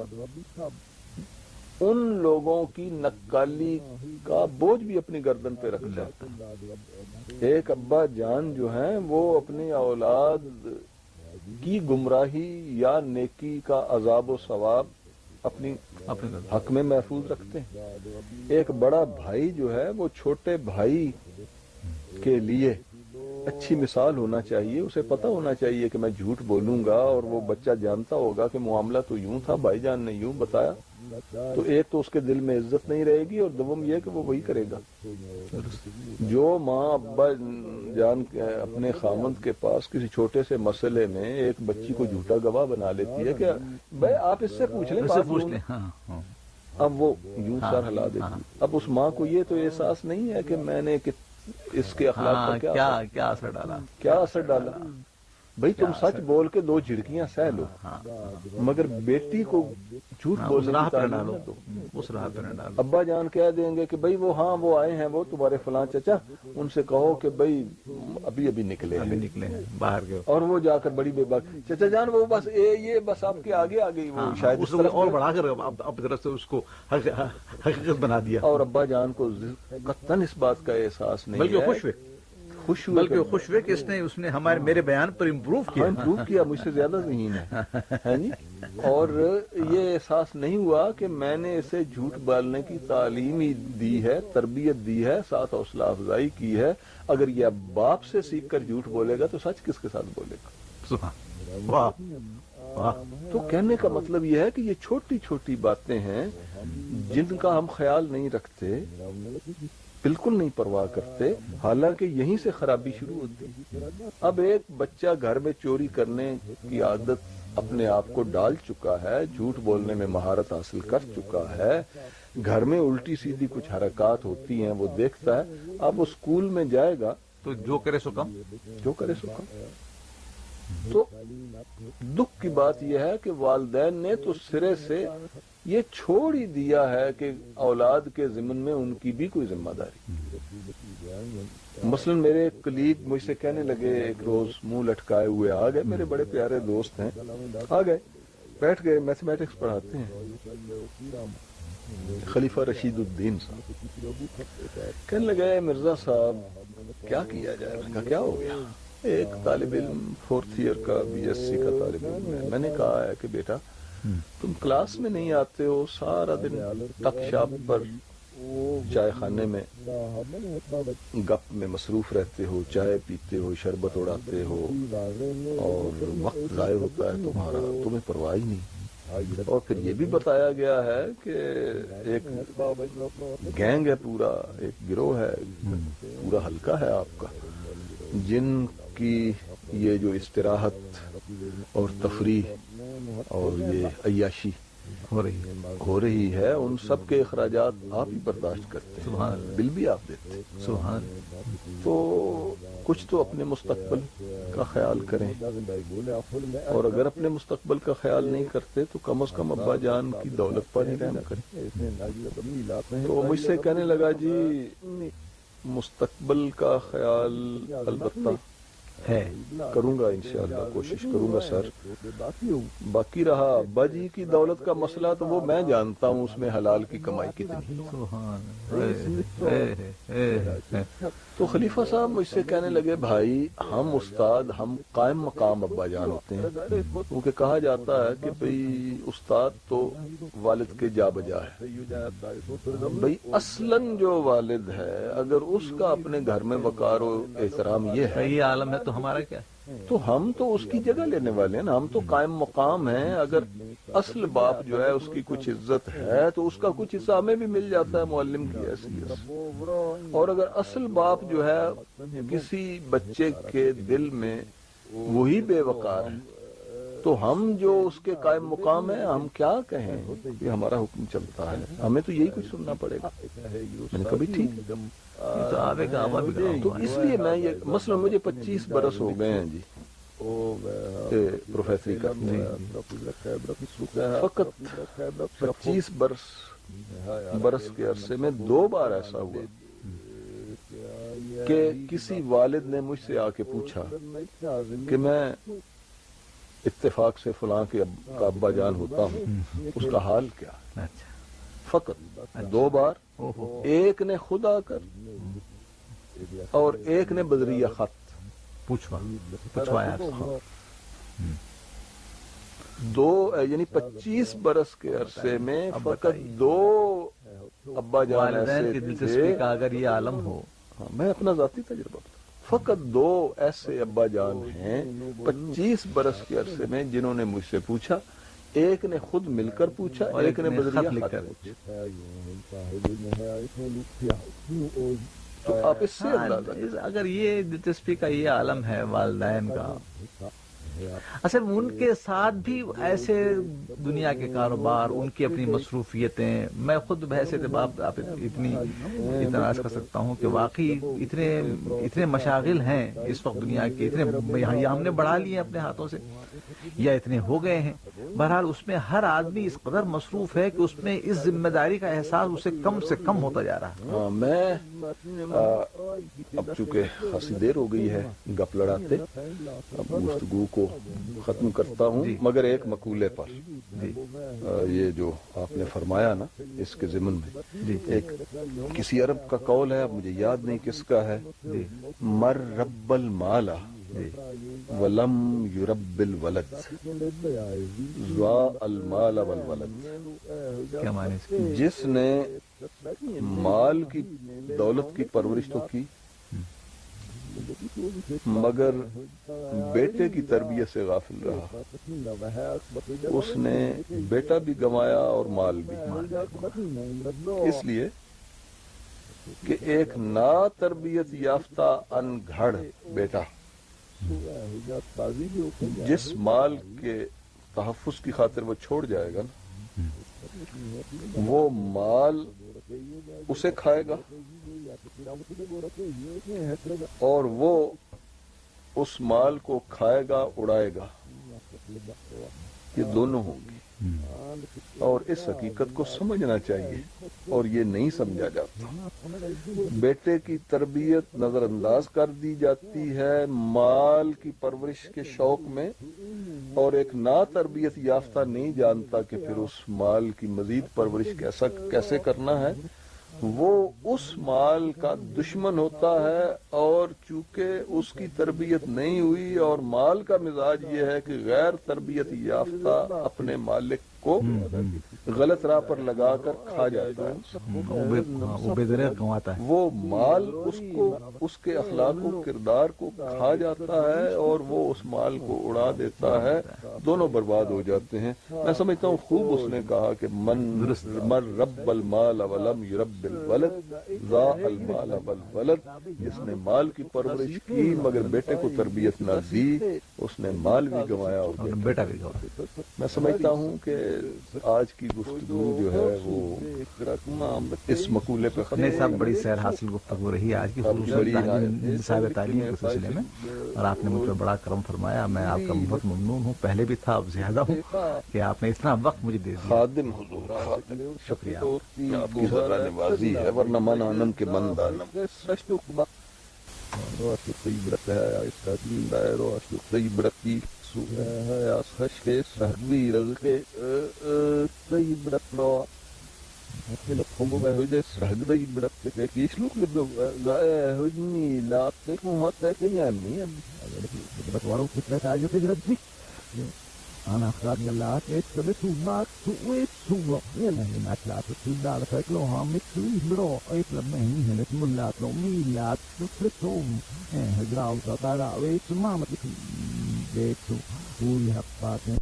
S2: ان لوگوں کی نقالی کا بوجھ بھی اپنی گردن پہ رکھ جاتا ایک ابا جان جو ہیں، وہ اپنی اولاد کی گمراہی یا نیکی کا عذاب و ثواب اپنی حق میں محفوظ رکھتے ہیں۔ ایک بڑا بھائی جو ہے وہ چھوٹے بھائی کے لیے اچھی مثال ہونا چاہیے۔ اسے پتا ہونا چاہیے کہ میں جھوٹ بولوں گا اور وہ بچہ جانتا ہوگا کہ معاملہ تو یوں تھا بھائی جان نے یوں بتایا۔ تو ایک تو اس کے دل میں عزت نہیں رہے گی اور دوم یہ کہ وہ وہی کرے گا۔ جو ماں ابا جان اپنے خامند کے پاس کسی چھوٹے سے مسئلے میں ایک بچی کو جھوٹا گواہ بنا لیتی ہے کہ بھائی آپ اس سے پوچھ لیں
S1: پوچھ لیں ہاں ہاں۔
S2: اب وہ یوں
S1: ہاں،
S2: سر ہلا۔ دیتی۔ اب اس ماں کو یہ تو احساس نہیں ہے کہ میں نے اس کے اخلاق پر کیا اثر
S1: ڈالا؟
S2: کیا اثر ڈالا؟ بھائی تم سچ بول کے دو جھڑکیاں سہ لو۔
S1: ہاں
S2: مگر بیٹی کو جھوٹ
S1: ہاں، راہ
S2: تعلیم
S1: ڈالو اس راہ نہ ڈالو
S2: ابا جان کہہ دیں گے کہ بھائی وہ ہاں وہ آئے ہیں وہ تمہارے فلاں چچا۔ ان سے کہو کہ بھائی ابھی ابھی نکلے
S1: ابھی نکلے باہر کے
S2: اور وہ جا کر بڑی بے بات چچا جان وہ بس اے یہ بس آپ کے آگے آ گئی۔ وہ
S1: ہاں،
S2: شاید
S1: اور
S2: گئے۔
S1: بڑھا کر اپنی طرف سے اس کو حقیقت بنا دیا۔
S2: اور ابا جان کو قطن اس بات کا احساس نہیں
S1: بلکہ خوش ہوئے۔
S2: خوش ہوئے
S1: بلکہ خوش ہوئے کہ اس نے اس نے ہمارے میرے بیان پر امپروو کیا۔
S2: امپروو کیا مجھ سے زیادہ ذہین ہے۔ ہے جی؟ اور یہ احساس نہیں ہوا کہ میں نے اسے جھوٹ بولنے کی تعلیم ہی دی ہے تربیت دی ہے ساتھ حوصلہ افزائی کی ہے۔ اگر یہ باپ سے سیکھ کر جھوٹ بولے گا تو سچ کس کے ساتھ بولے گا؟
S1: واہ۔
S2: تو کہنے کا مطلب یہ ہے کہ یہ چھوٹی چھوٹی باتیں ہیں جن کا ہم خیال نہیں رکھتے۔ بالکل نہیں پرواہ کرتے حالانکہ یہیں سے خرابی شروع ہوتی ہے۔ اب ایک بچہ گھر میں چوری کرنے کی عادت اپنے آپ کو ڈال چکا ہے جھوٹ بولنے میں مہارت حاصل کر چکا ہے۔ گھر میں الٹی سیدھی کچھ حرکات ہوتی ہیں وہ دیکھتا ہے اب وہ اسکول میں جائے گا۔
S1: تو جو کرے سو کم۔
S2: جو کرے سو کم۔ تو دکھ کی بات یہ ہے کہ والدین نے تو سرے سے یہ چھوڑ ہی دیا ہے کہ اولاد کے ضمن میں ان کی بھی کوئی ذمہ داری۔ مثلا میرے کلیگ مجھ سے کہنے لگے، ایک روز منہ لٹکائے ہوئے، آ گئے میرے بڑے پیارے دوست ہیں، آ گئے، بیٹھ گئے میتھمیٹکس پڑھاتے ہیں۔ خلیفہ رشید الدین صاحب۔ کہنے لگے مرزا صاحب، کیا کیا جائے؟ کہا، کیا ہو گیا؟ ایک طالب علم فورتھ ایئر کا بی ایس سی کا طالب علم ہے۔ میں نے کہا ہے کہ بیٹا تم کلاس میں نہیں آتے ہو، سارا دن تک شاپ پر چائے خانے میں گپ میں مصروف رہتے ہو، چائے پیتے ہو، شربت اڑاتے ہو، اور وقت ضائع ہوتا ہے تمہارا، تمہیں پرواہ ہی نہیں۔ اور پھر یہ بھی بتایا گیا ہے کہ ایک گینگ ہے پورا، ایک گروہ ہے، پورا ہلکا ہے آپ کا، جن کی یہ جو استراحت اور تفریح اور یہ عیاشی
S1: ہو رہی ہے۔
S2: ہو رہی ہے ان سب کے اخراجات آپ ہی برداشت کرتے
S1: سبحان
S2: ہیں بل بھی آپ دیتے ہیں۔
S1: سبحان
S2: تو کچھ تو اپنے مستقبل کا خیال کریں۔ اور اگر اپنے مستقبل کا خیال نہیں کرتے تو کم از کم ابا جان کی دولت پر ہی رحم کریں۔ تو مجھ سے کہنے لگا جی مستقبل کا خیال البتہ
S1: ہے۔
S2: کروں گا انشاءاللہ کوشش کروں گا سر۔ باقی رہا ابا جی کی دولت کا مسئلہ تو وہ میں جانتا ہوں اس میں حلال کی کمائی کتنی۔ تو خلیفہ صاحب مجھ سے کہنے لگے، بھائی، ہم استاد، ہم قائم مقام ابا جان ہوتے ہیں۔ کیونکہ کہا جاتا ہے کہ بھئی استاد تو والد کے جا بجا ہے۔ بھئی اصلاً جو والد ہے، اگر اس کا اپنے گھر میں وقار و احترام یہ ہے
S1: یہ عالم ہے تو ہمارا کیا
S2: تو ہم تو اس کی جگہ لینے والے ہیں نا، ہم تو قائم مقام ہیں۔ اگر اصل باپ جو ہے، اس کی کچھ عزت ہے، تو اس کا کچھ حصہ ہمیں بھی مل جاتا ہے معلم کی حیثیت اور اگر اصل باپ جو ہے، کسی بچے کے دل میں وہی بے وقار ہے، تو ہم جو اس کے قائم مقام ہیں، ہم کیا کہیں؟ کہ ہمارا حکم چلتا ہے۔ ہمیں تو یہی کچھ سننا پڑے گا۔ میں نے کبھی ٹھیک۔
S1: تو کا
S2: اس لیے میں یہ مثلا مجھے پچیس برس ہو گئے ہیں جی۔ پروفیسری کرتے فقط پچیس برس برس کے عرصے میں دو بار ایسا ہوا۔ کہ کسی والد نے مجھ سے آ کے پوچھا کہ میں اتفاق سے فلاں کے کا ابا جان ہوتا ہوں۔ اس کا حال کیا؟
S1: اچھا۔
S2: فقط۔ دو بار۔ ایک نے خود آ کر اور ایک نے بدریہ خط۔
S1: پوچھوا پوچھوایا
S2: دو یعنی پچیس برس کے عرصے میں فقط دو ابا جان ایسے
S1: کا اگر یہ عالم ہو۔
S2: ہاں، میں اپنا ذاتی تجربہ۔ فقط دو ایسے ابا جان ہیں پچیس برس کے عرصے میں جنہوں نے مجھ سے پوچھا۔ ایک نے خود مل کر پوچھا
S1: اور
S2: ایک نے بدریہ
S1: لکھ کر
S2: تو آپ اس سے
S1: ہاں، اگر یہ دلچسپی کا یہ عالم ہے والدین کا۔ اصل ان کے ساتھ بھی ایسے دنیا کے کاروبار ان کی اپنی مصروفیتیں۔ میں خود بحثیت باپ آپ اتنی اتنا عرض کر سکتا ہوں کہ واقعی اتنے اتنے مشاغل ہیں اس وقت دنیا کے۔ اتنے یہاں ہم نے بڑھا لیے ہیں اپنے ہاتھوں سے۔ یا اتنے ہو گئے ہیں۔ بہرحال اس میں ہر آدمی اس قدر مصروف ہے کہ اس میں اس ذمہ داری کا احساس اسے کم سے کم ہوتا جا رہا ہے۔
S2: ہاں میں اب چونکہ خاصی دیر ہو گئی ہے گپ لڑاتے اب گفتگو کو ختم کرتا ہوں
S1: جی۔
S2: مگر ایک مقولے پر۔
S1: جی۔
S2: یہ جو آپ نے فرمایا نا اس کے ضمن میں۔
S1: جی۔
S2: ایک کسی عرب کا قول ہے اب مجھے یاد نہیں کس کا ہے۔ مر رب المالا ولم یرب الولد۔ زوا المال والولد۔ جس نے مال کی دولت کی پرورش تو کی مگر بیٹے کی تربیت سے غافل رہا۔ اس نے بیٹا بھی گنوایا اور مال بھی۔ اس لیے کہ ایک نا تربیت یافتہ ان گھڑ بیٹا۔ جس مال کے تحفظ کی خاطر وہ چھوڑ جائے گا نا، وہ مال اسے کھائے گا اور وہ اس مال کو کھائے گا، اڑائے گا، یہ دونوں ہوں گے۔ اور اس حقیقت کو سمجھنا چاہیے اور یہ نہیں سمجھا جاتا۔ بیٹے کی تربیت نظر انداز کر دی جاتی ہے۔ مال کی پرورش کے شوق میں اور ایک نا تربیت یافتہ نہیں جانتا کہ پھر اس مال کی مزید پرورش کیسا کیسے کرنا ہے۔ وہ اس مال کا دشمن ہوتا ہے اور چونکہ اس کی تربیت نہیں ہوئی اور مال کا مزاج یہ ہے کہ غیر تربیت یافتہ اپنے مالک کو غلط راہ پر لگا کر کھا جاتا ہے۔
S1: وہ بے- ہاں، ہے۔
S2: وہ مال اس کو اس کے اخلاق و کردار کو کھا جاتا ہے اور وہ اس مال کو اڑا دیتا ہے۔ دونوں برباد ہو جاتے ہیں۔ میں سمجھتا ہوں خوب اس نے کہا کہ من مر رب المال ولم یرب الولد ذا المال والولد۔ جس نے مال کی پرورش کی مگر بیٹے کو تربیت نہ دی۔ اس نے مال بھی گنوایا اور
S1: بیٹا بھی گوا
S2: میں سمجھتا ہوں کہ آج کی گفتگو جو ہے وہ اس مقولے پہ ختم
S1: صاحب بڑی سیر حاصل گفتگو رہی ہے آج کی نصاب تعلیم کے سلسلے میں اور آپ نے مجھ پر بڑا کرم فرمایا میں آپ کا بہت ممنون ہوں۔ پہلے بھی تھا اب زیادہ ہوں کہ آپ نے اتنا وقت مجھے دے دیا۔
S2: خادم حضور
S1: شکریہ۔
S2: آپ کی ذرا نوازی ہے ورنہ من آنم کے من دانم
S4: أنا أخذ الله كيس بسوما سويت سوما يلا هنا تلعب السوداء فكلو هم تسوي برو أي لما هي هنا تملا لو ميلا تفرتهم إيه جراو تطلع ويت ما ما تكون بيتو ويا باتن